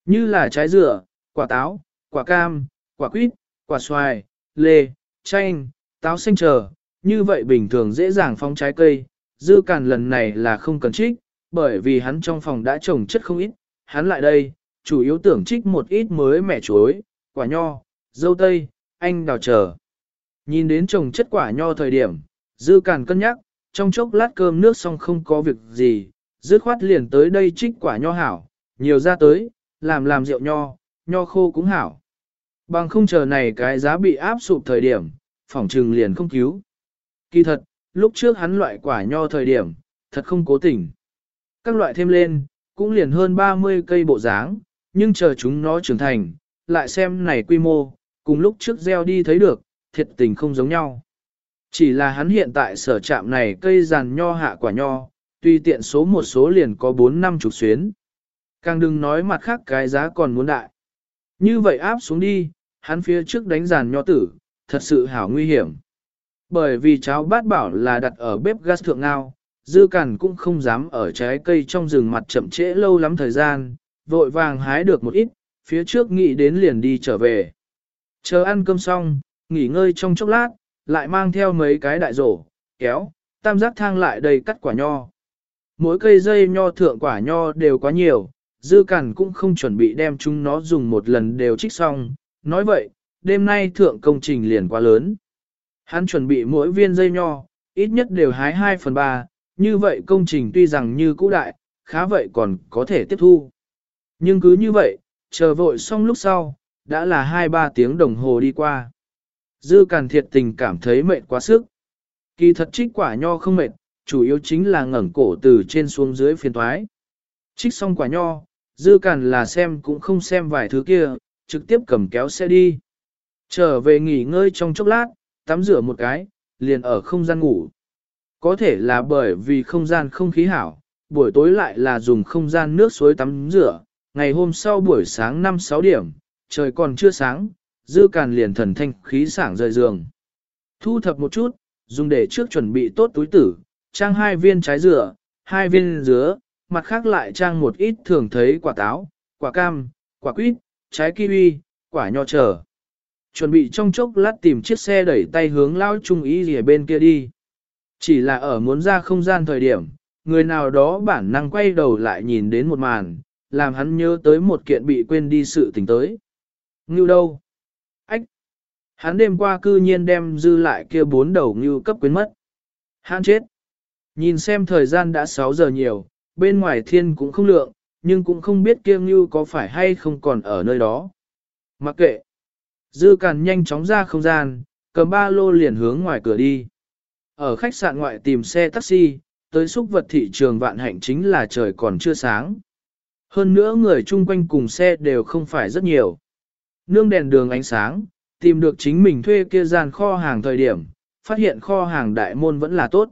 Như là trái dừa, quả táo, quả cam, quả quýt, quả xoài, lê, chanh, táo xanh chờ, như vậy bình thường dễ dàng phong trái cây, dư càn lần này là không cần trích, bởi vì hắn trong phòng đã trồng chất không ít, hắn lại đây, chủ yếu tưởng trích một ít mới mẻ chuối, quả nho, dâu tây, anh đào chờ. Nhìn đến trồng chất quả nho thời điểm, dư càn cân nhắc, trong chốc lát cơm nước xong không có việc gì, dứt khoát liền tới đây trích quả nho hảo, nhiều ra tới, làm làm rượu nho, nho khô cũng hảo. Bằng không chờ này cái giá bị áp sụp thời điểm, phỏng trừng liền không cứu. Kỳ thật, lúc trước hắn loại quả nho thời điểm, thật không cố tình. Các loại thêm lên, cũng liền hơn 30 cây bộ dáng, nhưng chờ chúng nó trưởng thành, lại xem này quy mô, cùng lúc trước gieo đi thấy được, thiệt tình không giống nhau. Chỉ là hắn hiện tại sở trạm này cây giàn nho hạ quả nho, tuy tiện số một số liền có 4 năm chục xuyến. Càng đừng nói mặt khác cái giá còn muốn đại. Như vậy áp xuống đi, hắn phía trước đánh giàn nho tử, thật sự hảo nguy hiểm. Bởi vì cháo bát bảo là đặt ở bếp gas thượng ngao, dư cằn cũng không dám ở trái cây trong rừng mặt chậm trễ lâu lắm thời gian, vội vàng hái được một ít, phía trước nghĩ đến liền đi trở về. Chờ ăn cơm xong, nghỉ ngơi trong chốc lát, lại mang theo mấy cái đại rổ, kéo, tam giác thang lại đầy cắt quả nho. Mỗi cây dây nho thượng quả nho đều quá nhiều, dư cằn cũng không chuẩn bị đem chúng nó dùng một lần đều trích xong. Nói vậy, đêm nay thượng công trình liền quá lớn. Hắn chuẩn bị mỗi viên dây nho, ít nhất đều hái 2 phần 3, như vậy công trình tuy rằng như cũ đại, khá vậy còn có thể tiếp thu. Nhưng cứ như vậy, chờ vội xong lúc sau, đã là 2-3 tiếng đồng hồ đi qua. Dư Càn thiệt tình cảm thấy mệt quá sức. Kỳ thật trích quả nho không mệt, chủ yếu chính là ngẩng cổ từ trên xuống dưới phiền thoái. Trích xong quả nho, Dư Càn là xem cũng không xem vài thứ kia, trực tiếp cầm kéo xe đi. Trở về nghỉ ngơi trong chốc lát, tắm rửa một cái, liền ở không gian ngủ. Có thể là bởi vì không gian không khí hảo, buổi tối lại là dùng không gian nước suối tắm rửa, ngày hôm sau buổi sáng 5-6 điểm, trời còn chưa sáng, dư càn liền thần thanh khí sảng rời giường. Thu thập một chút, dùng để trước chuẩn bị tốt túi tử, trang hai viên trái dừa, hai viên dứa, mặt khác lại trang một ít thường thấy quả táo, quả cam, quả quýt, trái kiwi, quả nho trở. Chuẩn bị trong chốc lát tìm chiếc xe đẩy tay hướng lao trung ý gì bên kia đi. Chỉ là ở muốn ra không gian thời điểm, người nào đó bản năng quay đầu lại nhìn đến một màn, làm hắn nhớ tới một kiện bị quên đi sự tình tới. Ngưu đâu? Hắn đêm qua cư nhiên đem dư lại kia bốn đầu ngưu cấp quyến mất. Hắn chết! Nhìn xem thời gian đã 6 giờ nhiều, bên ngoài thiên cũng không lượng, nhưng cũng không biết kia ngưu có phải hay không còn ở nơi đó. Mặc kệ! Dư càn nhanh chóng ra không gian, cầm ba lô liền hướng ngoài cửa đi. Ở khách sạn ngoại tìm xe taxi, tới xúc vật thị trường vạn hạnh chính là trời còn chưa sáng. Hơn nữa người chung quanh cùng xe đều không phải rất nhiều. Nương đèn đường ánh sáng, tìm được chính mình thuê kia gian kho hàng thời điểm, phát hiện kho hàng đại môn vẫn là tốt.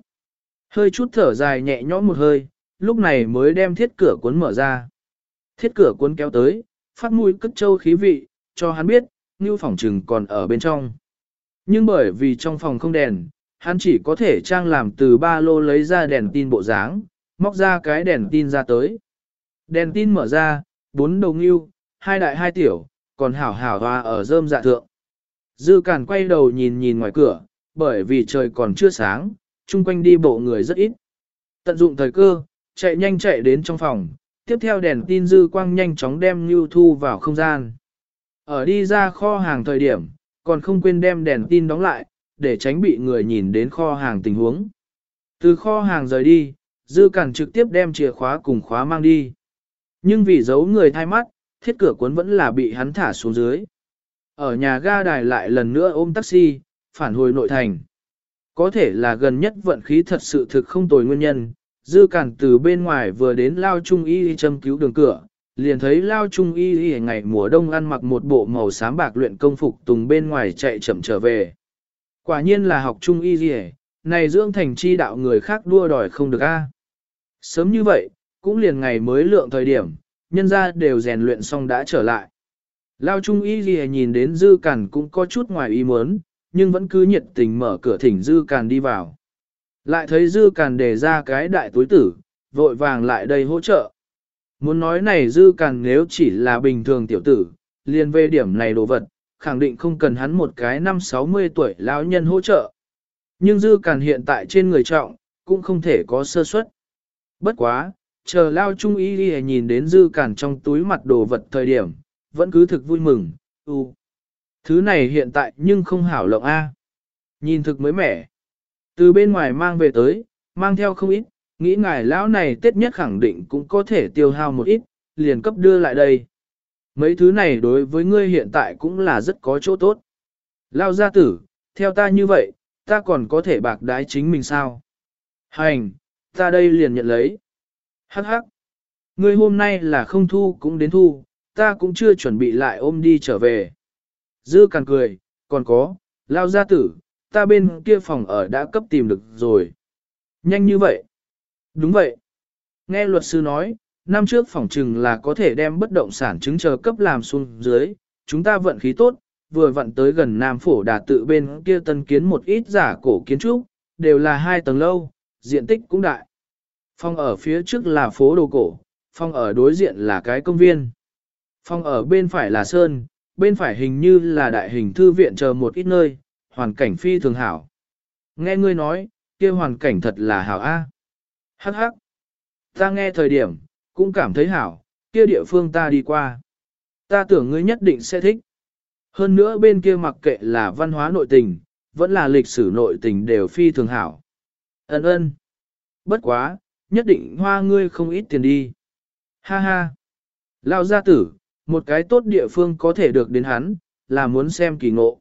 Hơi chút thở dài nhẹ nhõm một hơi, lúc này mới đem thiết cửa cuốn mở ra. Thiết cửa cuốn kéo tới, phát mũi cất châu khí vị, cho hắn biết, như phòng trừng còn ở bên trong. Nhưng bởi vì trong phòng không đèn, hắn chỉ có thể trang làm từ ba lô lấy ra đèn tin bộ dáng, móc ra cái đèn tin ra tới. Đèn tin mở ra, bốn đầu ngưu, hai đại hai tiểu, còn hảo hảo hoa ở rơm dạ thượng. Dư cản quay đầu nhìn nhìn ngoài cửa, bởi vì trời còn chưa sáng, chung quanh đi bộ người rất ít. Tận dụng thời cơ, chạy nhanh chạy đến trong phòng, tiếp theo đèn tin dư quang nhanh chóng đem ngưu thu vào không gian. Ở đi ra kho hàng thời điểm, còn không quên đem đèn tin đóng lại, để tránh bị người nhìn đến kho hàng tình huống. Từ kho hàng rời đi, Dư Cản trực tiếp đem chìa khóa cùng khóa mang đi. Nhưng vì giấu người thay mắt, thiết cửa cuốn vẫn là bị hắn thả xuống dưới. Ở nhà ga đài lại lần nữa ôm taxi, phản hồi nội thành. Có thể là gần nhất vận khí thật sự thực không tồi nguyên nhân, Dư Cản từ bên ngoài vừa đến lao trung y châm cứu đường cửa, liền thấy lao trung y y ngày mùa đông ăn mặc một bộ màu xám bạc luyện công phục tùng bên ngoài chạy chậm trở về. Quả nhiên là học trung y y, này dưỡng thành chi đạo người khác đua đòi không được a. Sớm như vậy, cũng liền ngày mới lượng thời điểm, nhân ra đều rèn luyện xong đã trở lại. Lao trung y Ghi nhìn đến dư càn cũng có chút ngoài ý muốn, nhưng vẫn cứ nhiệt tình mở cửa thỉnh dư càn đi vào. Lại thấy dư càn đề ra cái đại túi tử, vội vàng lại đây hỗ trợ. Muốn nói này dư càn nếu chỉ là bình thường tiểu tử, liền về điểm này đồ vật, khẳng định không cần hắn một cái năm 60 tuổi lão nhân hỗ trợ. Nhưng dư càn hiện tại trên người trọng, cũng không thể có sơ suất. Bất quá, chờ lao trung y Ghi nhìn đến dư càn trong túi mặt đồ vật thời điểm, vẫn cứ thực vui mừng, u. Thứ này hiện tại nhưng không hảo lộng A. Nhìn thực mới mẻ. Từ bên ngoài mang về tới, mang theo không ít, nghĩ ngài lão này tết nhất khẳng định cũng có thể tiêu hao một ít, liền cấp đưa lại đây. Mấy thứ này đối với ngươi hiện tại cũng là rất có chỗ tốt. Lao gia tử, theo ta như vậy, ta còn có thể bạc đái chính mình sao? Hành, ta đây liền nhận lấy. Hắc hắc. Ngươi hôm nay là không thu cũng đến thu, ta cũng chưa chuẩn bị lại ôm đi trở về. Dư càng cười, còn có, lao gia tử, ta bên kia phòng ở đã cấp tìm được rồi. Nhanh như vậy. Đúng vậy. Nghe luật sư nói, năm trước phòng trừng là có thể đem bất động sản chứng chờ cấp làm xuống dưới, chúng ta vận khí tốt, vừa vận tới gần Nam Phổ Đà tự bên kia tân kiến một ít giả cổ kiến trúc, đều là hai tầng lâu, diện tích cũng đại. Phòng ở phía trước là phố đồ cổ, phòng ở đối diện là cái công viên. Phòng ở bên phải là sơn, bên phải hình như là đại hình thư viện chờ một ít nơi, hoàn cảnh phi thường hảo. Nghe ngươi nói, kia hoàn cảnh thật là hảo a. Hắc hắc. Ta nghe thời điểm, cũng cảm thấy hảo, kia địa phương ta đi qua. Ta tưởng ngươi nhất định sẽ thích. Hơn nữa bên kia mặc kệ là văn hóa nội tình, vẫn là lịch sử nội tình đều phi thường hảo. Ấn ơn. Bất quá, nhất định hoa ngươi không ít tiền đi. Ha ha. Lao gia tử, một cái tốt địa phương có thể được đến hắn, là muốn xem kỳ ngộ.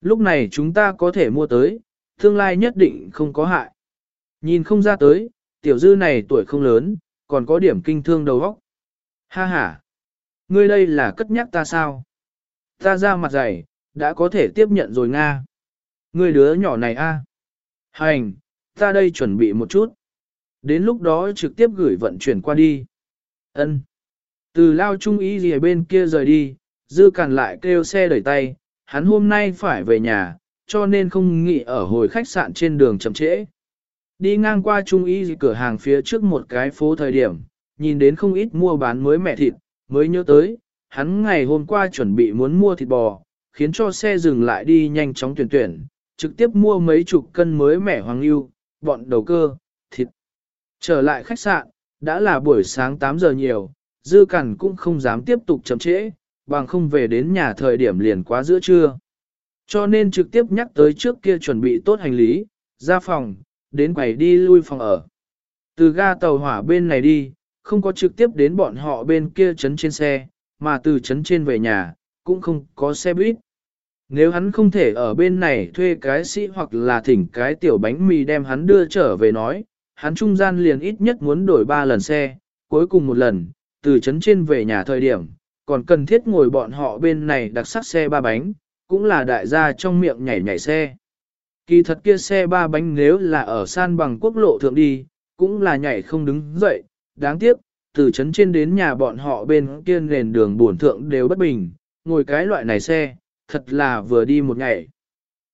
Lúc này chúng ta có thể mua tới, tương lai nhất định không có hại. Nhìn không ra tới, tiểu dư này tuổi không lớn, còn có điểm kinh thương đầu óc. Ha ha! Ngươi đây là cất nhắc ta sao? Ta ra mặt dày, đã có thể tiếp nhận rồi Nga. Ngươi đứa nhỏ này a, Hành, ta đây chuẩn bị một chút. Đến lúc đó trực tiếp gửi vận chuyển qua đi. Ân. Từ lao trung ý gì bên kia rời đi, dư càn lại kêu xe đẩy tay, hắn hôm nay phải về nhà, cho nên không nghĩ ở hồi khách sạn trên đường chậm trễ. Đi ngang qua trung y cửa hàng phía trước một cái phố thời điểm, nhìn đến không ít mua bán mới mẹ thịt, mới nhớ tới, hắn ngày hôm qua chuẩn bị muốn mua thịt bò, khiến cho xe dừng lại đi nhanh chóng tuyển tuyển, trực tiếp mua mấy chục cân mới mẻ hoàng lưu, bọn đầu cơ, thịt. Trở lại khách sạn, đã là buổi sáng 8 giờ nhiều, dư cẩn cũng không dám tiếp tục chậm trễ, bằng không về đến nhà thời điểm liền quá giữa trưa. Cho nên trực tiếp nhắc tới trước kia chuẩn bị tốt hành lý, ra phòng, đến quầy đi lui phòng ở. Từ ga tàu hỏa bên này đi, không có trực tiếp đến bọn họ bên kia trấn trên xe, mà từ trấn trên về nhà, cũng không có xe buýt. Nếu hắn không thể ở bên này thuê cái sĩ hoặc là thỉnh cái tiểu bánh mì đem hắn đưa trở về nói, hắn trung gian liền ít nhất muốn đổi ba lần xe, cuối cùng một lần, từ trấn trên về nhà thời điểm, còn cần thiết ngồi bọn họ bên này đặc sắc xe ba bánh, cũng là đại gia trong miệng nhảy nhảy xe. Kỳ thật kia xe ba bánh nếu là ở san bằng quốc lộ thượng đi, cũng là nhảy không đứng dậy, đáng tiếc, từ trấn trên đến nhà bọn họ bên kia nền đường buồn thượng đều bất bình, ngồi cái loại này xe, thật là vừa đi một ngày.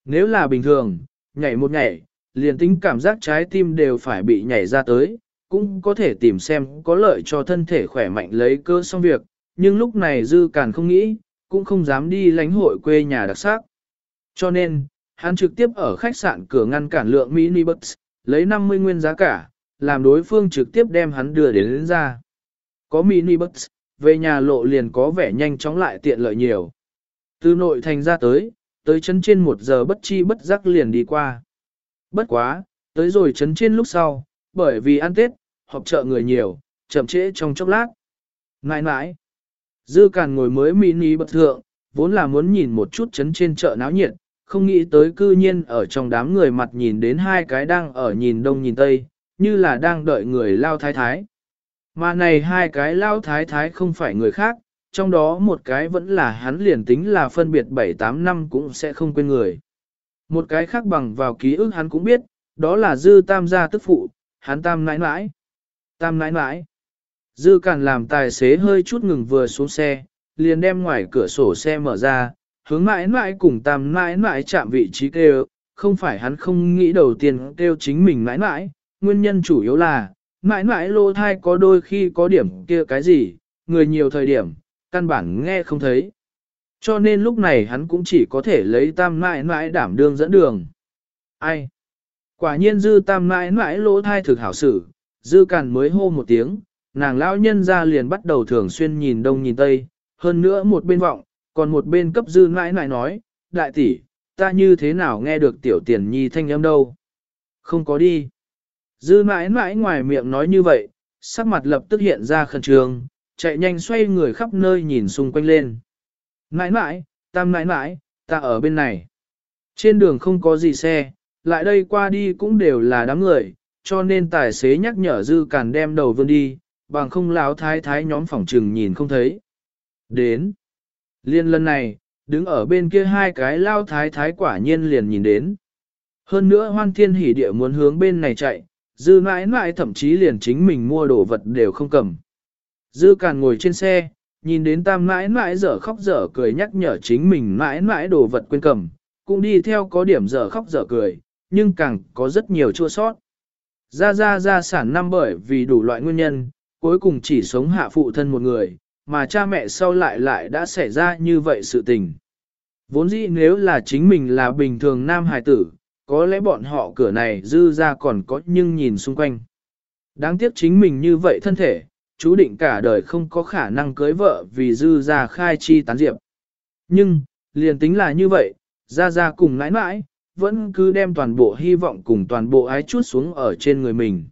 Nếu là bình thường, nhảy một ngày, liền tính cảm giác trái tim đều phải bị nhảy ra tới, cũng có thể tìm xem có lợi cho thân thể khỏe mạnh lấy cơ xong việc, nhưng lúc này dư càn không nghĩ, cũng không dám đi lánh hội quê nhà đặc sắc. Cho nên, hắn trực tiếp ở khách sạn cửa ngăn cản lượng mini bus, lấy 50 nguyên giá cả, làm đối phương trực tiếp đem hắn đưa đến, lên ra. Có mini bus, về nhà lộ liền có vẻ nhanh chóng lại tiện lợi nhiều. Từ nội thành ra tới, tới chấn trên một giờ bất chi bất giác liền đi qua. Bất quá, tới rồi chấn trên lúc sau, bởi vì ăn Tết, họp chợ người nhiều, chậm trễ trong chốc lát. Ngại ngại, dư càn ngồi mới mini bật thượng, vốn là muốn nhìn một chút chấn trên chợ náo nhiệt, không nghĩ tới cư nhiên ở trong đám người mặt nhìn đến hai cái đang ở nhìn đông nhìn tây, như là đang đợi người lao thái thái. Mà này hai cái lao thái thái không phải người khác, trong đó một cái vẫn là hắn liền tính là phân biệt 7-8 năm cũng sẽ không quên người. Một cái khác bằng vào ký ức hắn cũng biết, đó là dư tam gia tức phụ, hắn tam nãi nãi. Tam nãi nãi. Dư càn làm tài xế hơi chút ngừng vừa xuống xe, liền đem ngoài cửa sổ xe mở ra, hướng mãi mãi cùng tam mãi mãi chạm vị trí kêu, không phải hắn không nghĩ đầu tiên kêu chính mình mãi mãi, nguyên nhân chủ yếu là, mãi mãi lô thai có đôi khi có điểm kia cái gì, người nhiều thời điểm, căn bản nghe không thấy. Cho nên lúc này hắn cũng chỉ có thể lấy tam mãi mãi đảm đương dẫn đường. Ai? Quả nhiên dư tam mãi mãi lỗ thai thực hảo sử, dư càn mới hô một tiếng, nàng lão nhân ra liền bắt đầu thường xuyên nhìn đông nhìn tây, hơn nữa một bên vọng, còn một bên cấp dư mãi mãi nói, đại tỷ, ta như thế nào nghe được tiểu tiền nhi thanh âm đâu? Không có đi. Dư mãi mãi ngoài miệng nói như vậy, sắc mặt lập tức hiện ra khẩn trương, chạy nhanh xoay người khắp nơi nhìn xung quanh lên. Mãi mãi, tam mãi mãi, ta ở bên này. Trên đường không có gì xe, lại đây qua đi cũng đều là đám người, cho nên tài xế nhắc nhở dư càn đem đầu vươn đi, bằng không láo thái thái nhóm phòng trừng nhìn không thấy. Đến. Liên lần này, đứng ở bên kia hai cái lao thái thái quả nhiên liền nhìn đến. Hơn nữa hoan thiên hỉ địa muốn hướng bên này chạy, dư mãi mãi thậm chí liền chính mình mua đồ vật đều không cầm. Dư càn ngồi trên xe, nhìn đến tam mãi mãi dở khóc dở cười nhắc nhở chính mình mãi mãi đồ vật quên cầm, cũng đi theo có điểm dở khóc dở cười, nhưng càng có rất nhiều chua sót. gia gia gia sản năm bởi vì đủ loại nguyên nhân, cuối cùng chỉ sống hạ phụ thân một người, mà cha mẹ sau lại lại đã xảy ra như vậy sự tình. Vốn dĩ nếu là chính mình là bình thường nam hài tử, có lẽ bọn họ cửa này dư ra còn có nhưng nhìn xung quanh. Đáng tiếc chính mình như vậy thân thể, chú định cả đời không có khả năng cưới vợ vì dư ra khai chi tán diệp. Nhưng, liền tính là như vậy, ra ra cùng nãi nãi, vẫn cứ đem toàn bộ hy vọng cùng toàn bộ ái chút xuống ở trên người mình.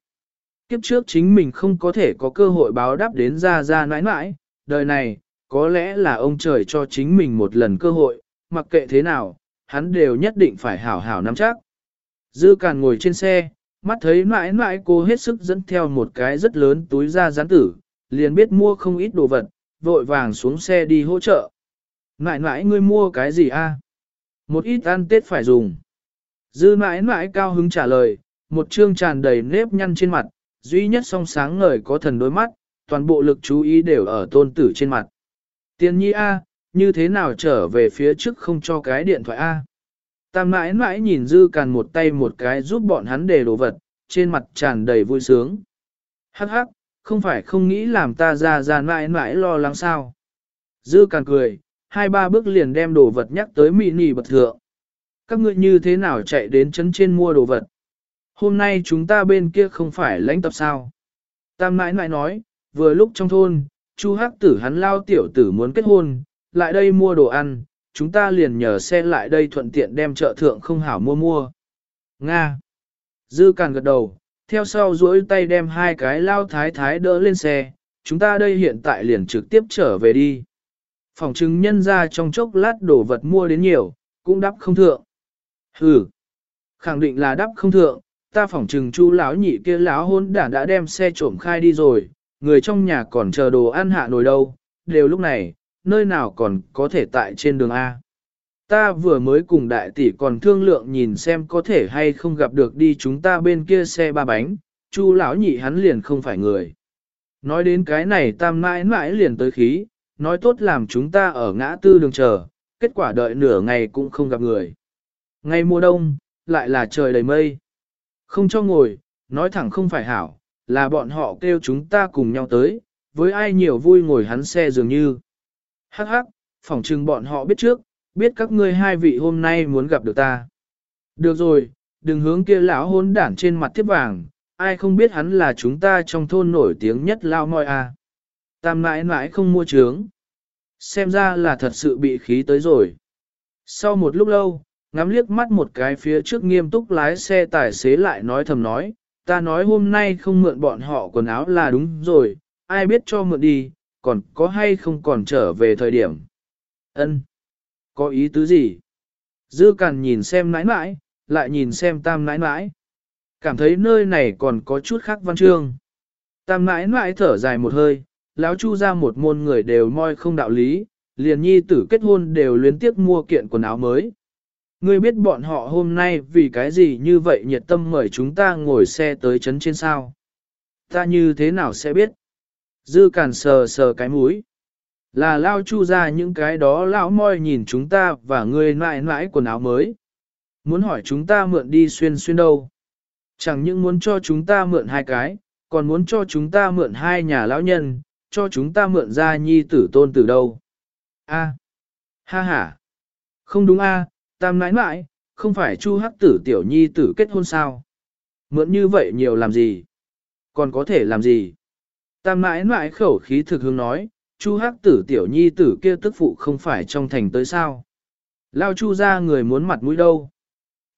Kiếp trước chính mình không có thể có cơ hội báo đáp đến ra ra nãi nãi, đời này, có lẽ là ông trời cho chính mình một lần cơ hội, mặc kệ thế nào, hắn đều nhất định phải hảo hảo nắm chắc. Dư càn ngồi trên xe, mắt thấy mãi mãi cô hết sức dẫn theo một cái rất lớn túi da rán tử, liền biết mua không ít đồ vật, vội vàng xuống xe đi hỗ trợ. Mãi mãi ngươi mua cái gì a? Một ít ăn tết phải dùng. Dư mãi mãi cao hứng trả lời, một trương tràn đầy nếp nhăn trên mặt, duy nhất song sáng ngời có thần đôi mắt, toàn bộ lực chú ý đều ở tôn tử trên mặt. Tiên nhi A, như thế nào trở về phía trước không cho cái điện thoại A. Tam mãi mãi nhìn dư càn một tay một cái giúp bọn hắn để đồ vật, trên mặt tràn đầy vui sướng. Hắc hắc, không phải không nghĩ làm ta ra ra mãi mãi lo lắng sao. Dư càn cười, hai ba bước liền đem đồ vật nhắc tới mini bật thượng. Các ngươi như thế nào chạy đến trấn trên mua đồ vật? Hôm nay chúng ta bên kia không phải lãnh tập sao? Tam nãi nãi nói, vừa lúc trong thôn, Chu Hắc tử hắn lao tiểu tử muốn kết hôn, lại đây mua đồ ăn, chúng ta liền nhờ xe lại đây thuận tiện đem chợ thượng không hảo mua mua. Nga. Dư càn gật đầu, theo sau duỗi tay đem hai cái lao thái thái đỡ lên xe, chúng ta đây hiện tại liền trực tiếp trở về đi. Phòng chứng nhân ra trong chốc lát đồ vật mua đến nhiều, cũng đắp không thượng. Hừ, khẳng định là đắp không thượng, ta phỏng trừng chu lão nhị kia lão hôn đản đã đem xe trộm khai đi rồi, người trong nhà còn chờ đồ ăn hạ nồi đâu, đều lúc này, nơi nào còn có thể tại trên đường A. Ta vừa mới cùng đại tỷ còn thương lượng nhìn xem có thể hay không gặp được đi chúng ta bên kia xe ba bánh, chu lão nhị hắn liền không phải người. Nói đến cái này tam mãi mãi liền tới khí, nói tốt làm chúng ta ở ngã tư đường chờ, kết quả đợi nửa ngày cũng không gặp người. Ngày mùa đông, lại là trời đầy mây. Không cho ngồi, nói thẳng không phải hảo, là bọn họ kêu chúng ta cùng nhau tới, với ai nhiều vui ngồi hắn xe dường như. Hắc hắc, phỏng chừng bọn họ biết trước, biết các ngươi hai vị hôm nay muốn gặp được ta. Được rồi, đừng hướng kia lão hôn đản trên mặt tiếp vàng, ai không biết hắn là chúng ta trong thôn nổi tiếng nhất lao mọi à. Tam mãi mãi không mua trướng. Xem ra là thật sự bị khí tới rồi. Sau một lúc lâu, ngắm liếc mắt một cái phía trước nghiêm túc lái xe tài xế lại nói thầm nói, ta nói hôm nay không mượn bọn họ quần áo là đúng rồi, ai biết cho mượn đi, còn có hay không còn trở về thời điểm. Ân, Có ý tứ gì? Dư cằn nhìn xem nãi nãi, lại nhìn xem tam nãi nãi. Cảm thấy nơi này còn có chút khác văn chương. Tam nãi nãi thở dài một hơi, lão chu ra một môn người đều moi không đạo lý, liền nhi tử kết hôn đều luyến tiếc mua kiện quần áo mới. Ngươi biết bọn họ hôm nay vì cái gì như vậy nhiệt tâm mời chúng ta ngồi xe tới chấn trên sao? Ta như thế nào sẽ biết? Dư cản sờ sờ cái mũi. Là lao chu ra những cái đó lão moi nhìn chúng ta và ngươi mãi mãi quần áo mới. Muốn hỏi chúng ta mượn đi xuyên xuyên đâu? Chẳng những muốn cho chúng ta mượn hai cái, còn muốn cho chúng ta mượn hai nhà lão nhân, cho chúng ta mượn ra nhi tử tôn tử đâu. A. Ha ha. Không đúng a, tam nãi nãi, không phải chu hắc tử tiểu nhi tử kết hôn sao? Mượn như vậy nhiều làm gì? Còn có thể làm gì? Tam nãi nãi khẩu khí thực hướng nói, chu hắc tử tiểu nhi tử kia tức phụ không phải trong thành tới sao? Lao chu ra người muốn mặt mũi đâu?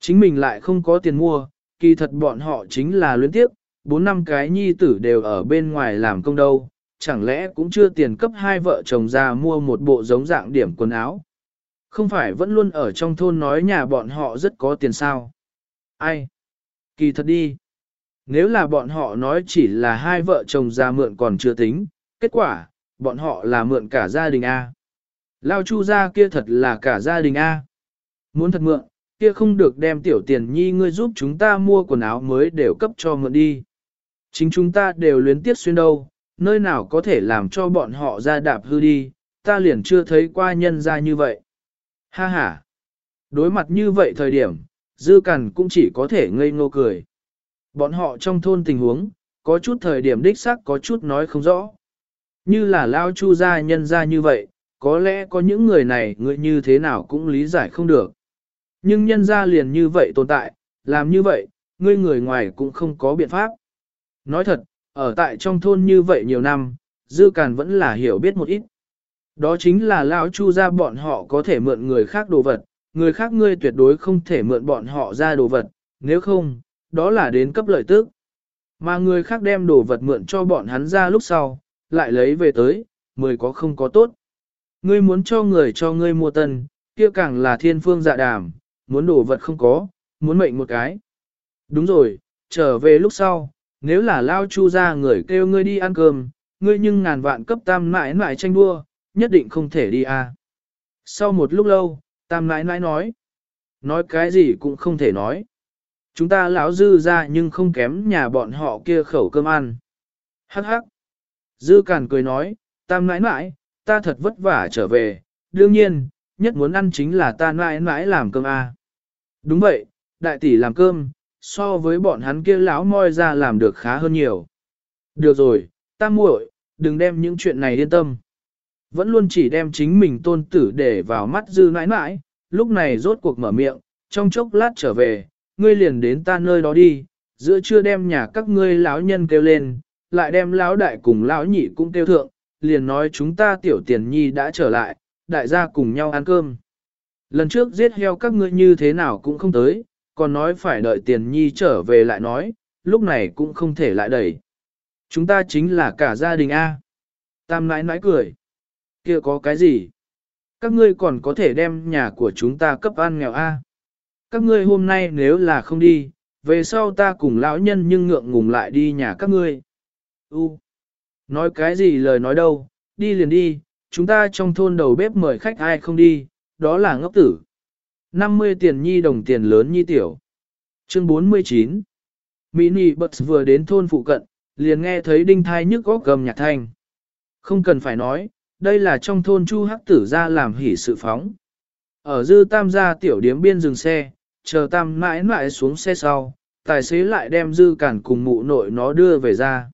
Chính mình lại không có tiền mua, kỳ thật bọn họ chính là luyến tiếp, bốn năm cái nhi tử đều ở bên ngoài làm công đâu, chẳng lẽ cũng chưa tiền cấp hai vợ chồng ra mua một bộ giống dạng điểm quần áo. Không phải vẫn luôn ở trong thôn nói nhà bọn họ rất có tiền sao. Ai? Kỳ thật đi. Nếu là bọn họ nói chỉ là hai vợ chồng ra mượn còn chưa tính, kết quả, bọn họ là mượn cả gia đình A. Lao chu ra kia thật là cả gia đình A. Muốn thật mượn, kia không được đem tiểu tiền nhi ngươi giúp chúng ta mua quần áo mới đều cấp cho mượn đi. Chính chúng ta đều luyến tiếc xuyên đâu, nơi nào có thể làm cho bọn họ ra đạp hư đi, ta liền chưa thấy qua nhân ra như vậy. Ha ha! Đối mặt như vậy thời điểm, dư cằn cũng chỉ có thể ngây ngô cười. Bọn họ trong thôn tình huống, có chút thời điểm đích xác có chút nói không rõ. Như là lao chu gia nhân ra như vậy, có lẽ có những người này người như thế nào cũng lý giải không được. Nhưng nhân ra liền như vậy tồn tại, làm như vậy, ngươi người ngoài cũng không có biện pháp. Nói thật, ở tại trong thôn như vậy nhiều năm, Dư Càn vẫn là hiểu biết một ít. Đó chính là lão chu ra bọn họ có thể mượn người khác đồ vật, người khác ngươi tuyệt đối không thể mượn bọn họ ra đồ vật, nếu không, đó là đến cấp lợi tức. Mà người khác đem đồ vật mượn cho bọn hắn ra lúc sau, lại lấy về tới, mười có không có tốt. Ngươi muốn cho người cho ngươi mua tân, kia càng là thiên phương dạ đàm, muốn đồ vật không có, muốn mệnh một cái. Đúng rồi, trở về lúc sau, nếu là lao chu ra người kêu ngươi đi ăn cơm, ngươi nhưng ngàn vạn cấp tam mãi mãi tranh đua, nhất định không thể đi à. Sau một lúc lâu, tam Nãi Nãi nói, nói cái gì cũng không thể nói. Chúng ta lão dư ra nhưng không kém nhà bọn họ kia khẩu cơm ăn. Hắc hắc. Dư càn cười nói, tam Nãi Nãi, ta thật vất vả trở về, đương nhiên, nhất muốn ăn chính là ta Nãi Nãi làm cơm à. Đúng vậy, đại tỷ làm cơm, so với bọn hắn kia lão moi ra làm được khá hơn nhiều. Được rồi, ta muội, đừng đem những chuyện này yên tâm. Vẫn luôn chỉ đem chính mình tôn tử để vào mắt dư nãi nãi, lúc này rốt cuộc mở miệng, trong chốc lát trở về, ngươi liền đến ta nơi đó đi, giữa trưa đem nhà các ngươi lão nhân kêu lên, lại đem lão đại cùng lão nhị cũng kêu thượng, liền nói chúng ta tiểu tiền nhi đã trở lại, đại gia cùng nhau ăn cơm. Lần trước giết heo các ngươi như thế nào cũng không tới, còn nói phải đợi tiền nhi trở về lại nói, lúc này cũng không thể lại đẩy. Chúng ta chính là cả gia đình A. Tam nãi nãi cười kia có cái gì? Các ngươi còn có thể đem nhà của chúng ta cấp ăn nghèo A. Các ngươi hôm nay nếu là không đi, về sau ta cùng lão nhân nhưng ngượng ngùng lại đi nhà các ngươi. U. Nói cái gì lời nói đâu, đi liền đi, chúng ta trong thôn đầu bếp mời khách ai không đi, đó là ngốc tử. 50 tiền nhi đồng tiền lớn nhi tiểu. Chương 49 Mini bật vừa đến thôn phụ cận, liền nghe thấy đinh thai nhức góc gầm nhạc thanh. Không cần phải nói, đây là trong thôn chu hắc tử ra làm hỉ sự phóng. Ở dư tam gia tiểu điếm biên dừng xe, chờ tam mãi mãi xuống xe sau, tài xế lại đem dư cản cùng mụ nội nó đưa về ra.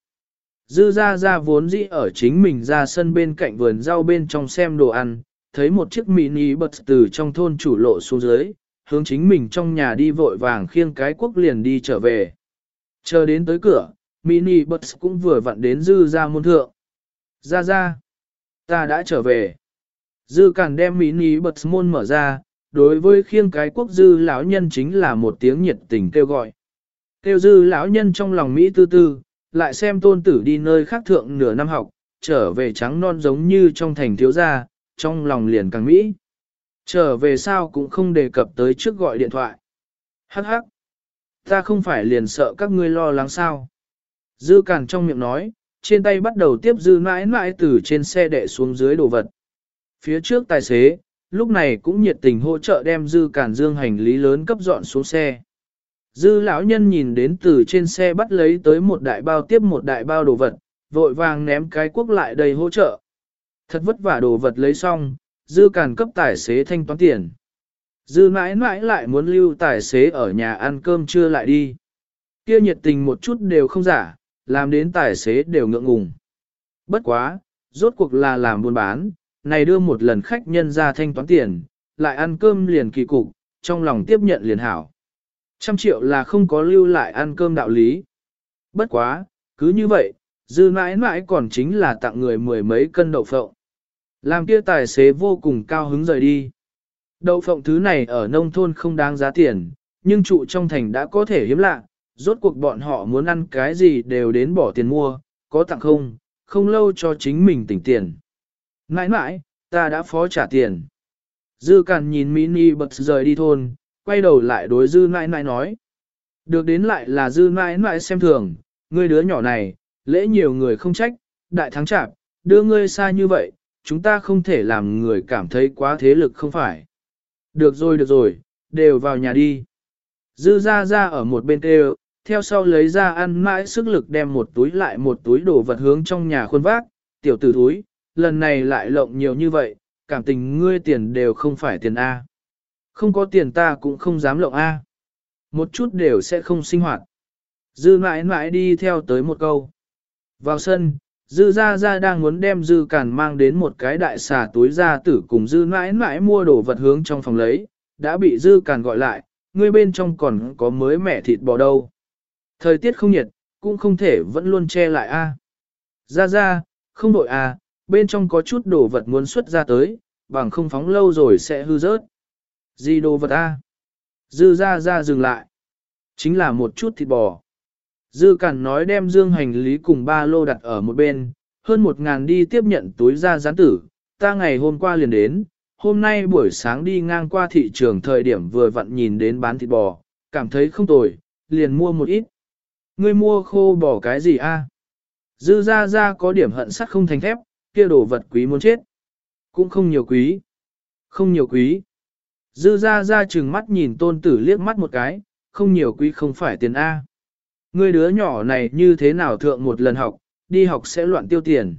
Dư ra ra vốn dĩ ở chính mình ra sân bên cạnh vườn rau bên trong xem đồ ăn, thấy một chiếc mini bật từ trong thôn chủ lộ xuống dưới, hướng chính mình trong nhà đi vội vàng khiêng cái quốc liền đi trở về. Chờ đến tới cửa, mini bật cũng vừa vặn đến dư ra môn thượng. Ra ra, ta đã trở về. Dư cản đem mini bật môn mở ra, đối với khiêng cái quốc dư lão nhân chính là một tiếng nhiệt tình kêu gọi. Kêu dư lão nhân trong lòng Mỹ tư tư, lại xem tôn tử đi nơi khác thượng nửa năm học, trở về trắng non giống như trong thành thiếu gia, trong lòng liền càng Mỹ. Trở về sao cũng không đề cập tới trước gọi điện thoại. Hắc hắc. Ta không phải liền sợ các ngươi lo lắng sao. Dư càn trong miệng nói, trên tay bắt đầu tiếp dư mãi mãi từ trên xe đệ xuống dưới đồ vật. Phía trước tài xế, lúc này cũng nhiệt tình hỗ trợ đem dư càn dương hành lý lớn cấp dọn xuống xe. Dư lão nhân nhìn đến từ trên xe bắt lấy tới một đại bao tiếp một đại bao đồ vật, vội vàng ném cái quốc lại đầy hỗ trợ. Thật vất vả đồ vật lấy xong, dư càn cấp tài xế thanh toán tiền. Dư mãi mãi lại muốn lưu tài xế ở nhà ăn cơm trưa lại đi. Kia nhiệt tình một chút đều không giả, làm đến tài xế đều ngượng ngùng. Bất quá, rốt cuộc là làm buôn bán, này đưa một lần khách nhân ra thanh toán tiền, lại ăn cơm liền kỳ cục, trong lòng tiếp nhận liền hảo. Trăm triệu là không có lưu lại ăn cơm đạo lý. Bất quá, cứ như vậy, dư mãi mãi còn chính là tặng người mười mấy cân đậu phộng. Làm kia tài xế vô cùng cao hứng rời đi. Đậu phộng thứ này ở nông thôn không đáng giá tiền, nhưng trụ trong thành đã có thể hiếm lạ, rốt cuộc bọn họ muốn ăn cái gì đều đến bỏ tiền mua, có tặng không, không lâu cho chính mình tỉnh tiền. Nãi nãi, ta đã phó trả tiền. Dư càn nhìn mini bật rời đi thôn, quay đầu lại đối dư nãi nãi nói. Được đến lại là dư nãi nãi xem thường, ngươi đứa nhỏ này, lễ nhiều người không trách, đại thắng chạp, đưa ngươi xa như vậy, chúng ta không thể làm người cảm thấy quá thế lực không phải. Được rồi được rồi, đều vào nhà đi. Dư ra ra ở một bên kêu, theo sau lấy ra ăn mãi sức lực đem một túi lại một túi đồ vật hướng trong nhà khuôn vác, tiểu tử túi, lần này lại lộng nhiều như vậy, cảm tình ngươi tiền đều không phải tiền A. Không có tiền ta cũng không dám lộng A. Một chút đều sẽ không sinh hoạt. Dư mãi mãi đi theo tới một câu. Vào sân, dư ra ra đang muốn đem dư càn mang đến một cái đại xà túi ra tử cùng dư mãi mãi mua đồ vật hướng trong phòng lấy, đã bị dư càn gọi lại, ngươi bên trong còn có mới mẻ thịt bò đâu. Thời tiết không nhiệt, cũng không thể vẫn luôn che lại a. Ra ra, không đội a, bên trong có chút đồ vật muốn xuất ra tới, bằng không phóng lâu rồi sẽ hư rớt. Gì đồ vật a? Dư ra ra dừng lại. Chính là một chút thịt bò. Dư cản nói đem dương hành lý cùng ba lô đặt ở một bên, hơn một ngàn đi tiếp nhận túi ra gián tử, ta ngày hôm qua liền đến, hôm nay buổi sáng đi ngang qua thị trường thời điểm vừa vặn nhìn đến bán thịt bò, cảm thấy không tồi, liền mua một ít. Ngươi mua khô bỏ cái gì a? Dư ra ra có điểm hận sắt không thành thép, kia đồ vật quý muốn chết. Cũng không nhiều quý. Không nhiều quý. Dư ra ra chừng mắt nhìn tôn tử liếc mắt một cái, không nhiều quý không phải tiền A. Ngươi đứa nhỏ này như thế nào thượng một lần học, đi học sẽ loạn tiêu tiền.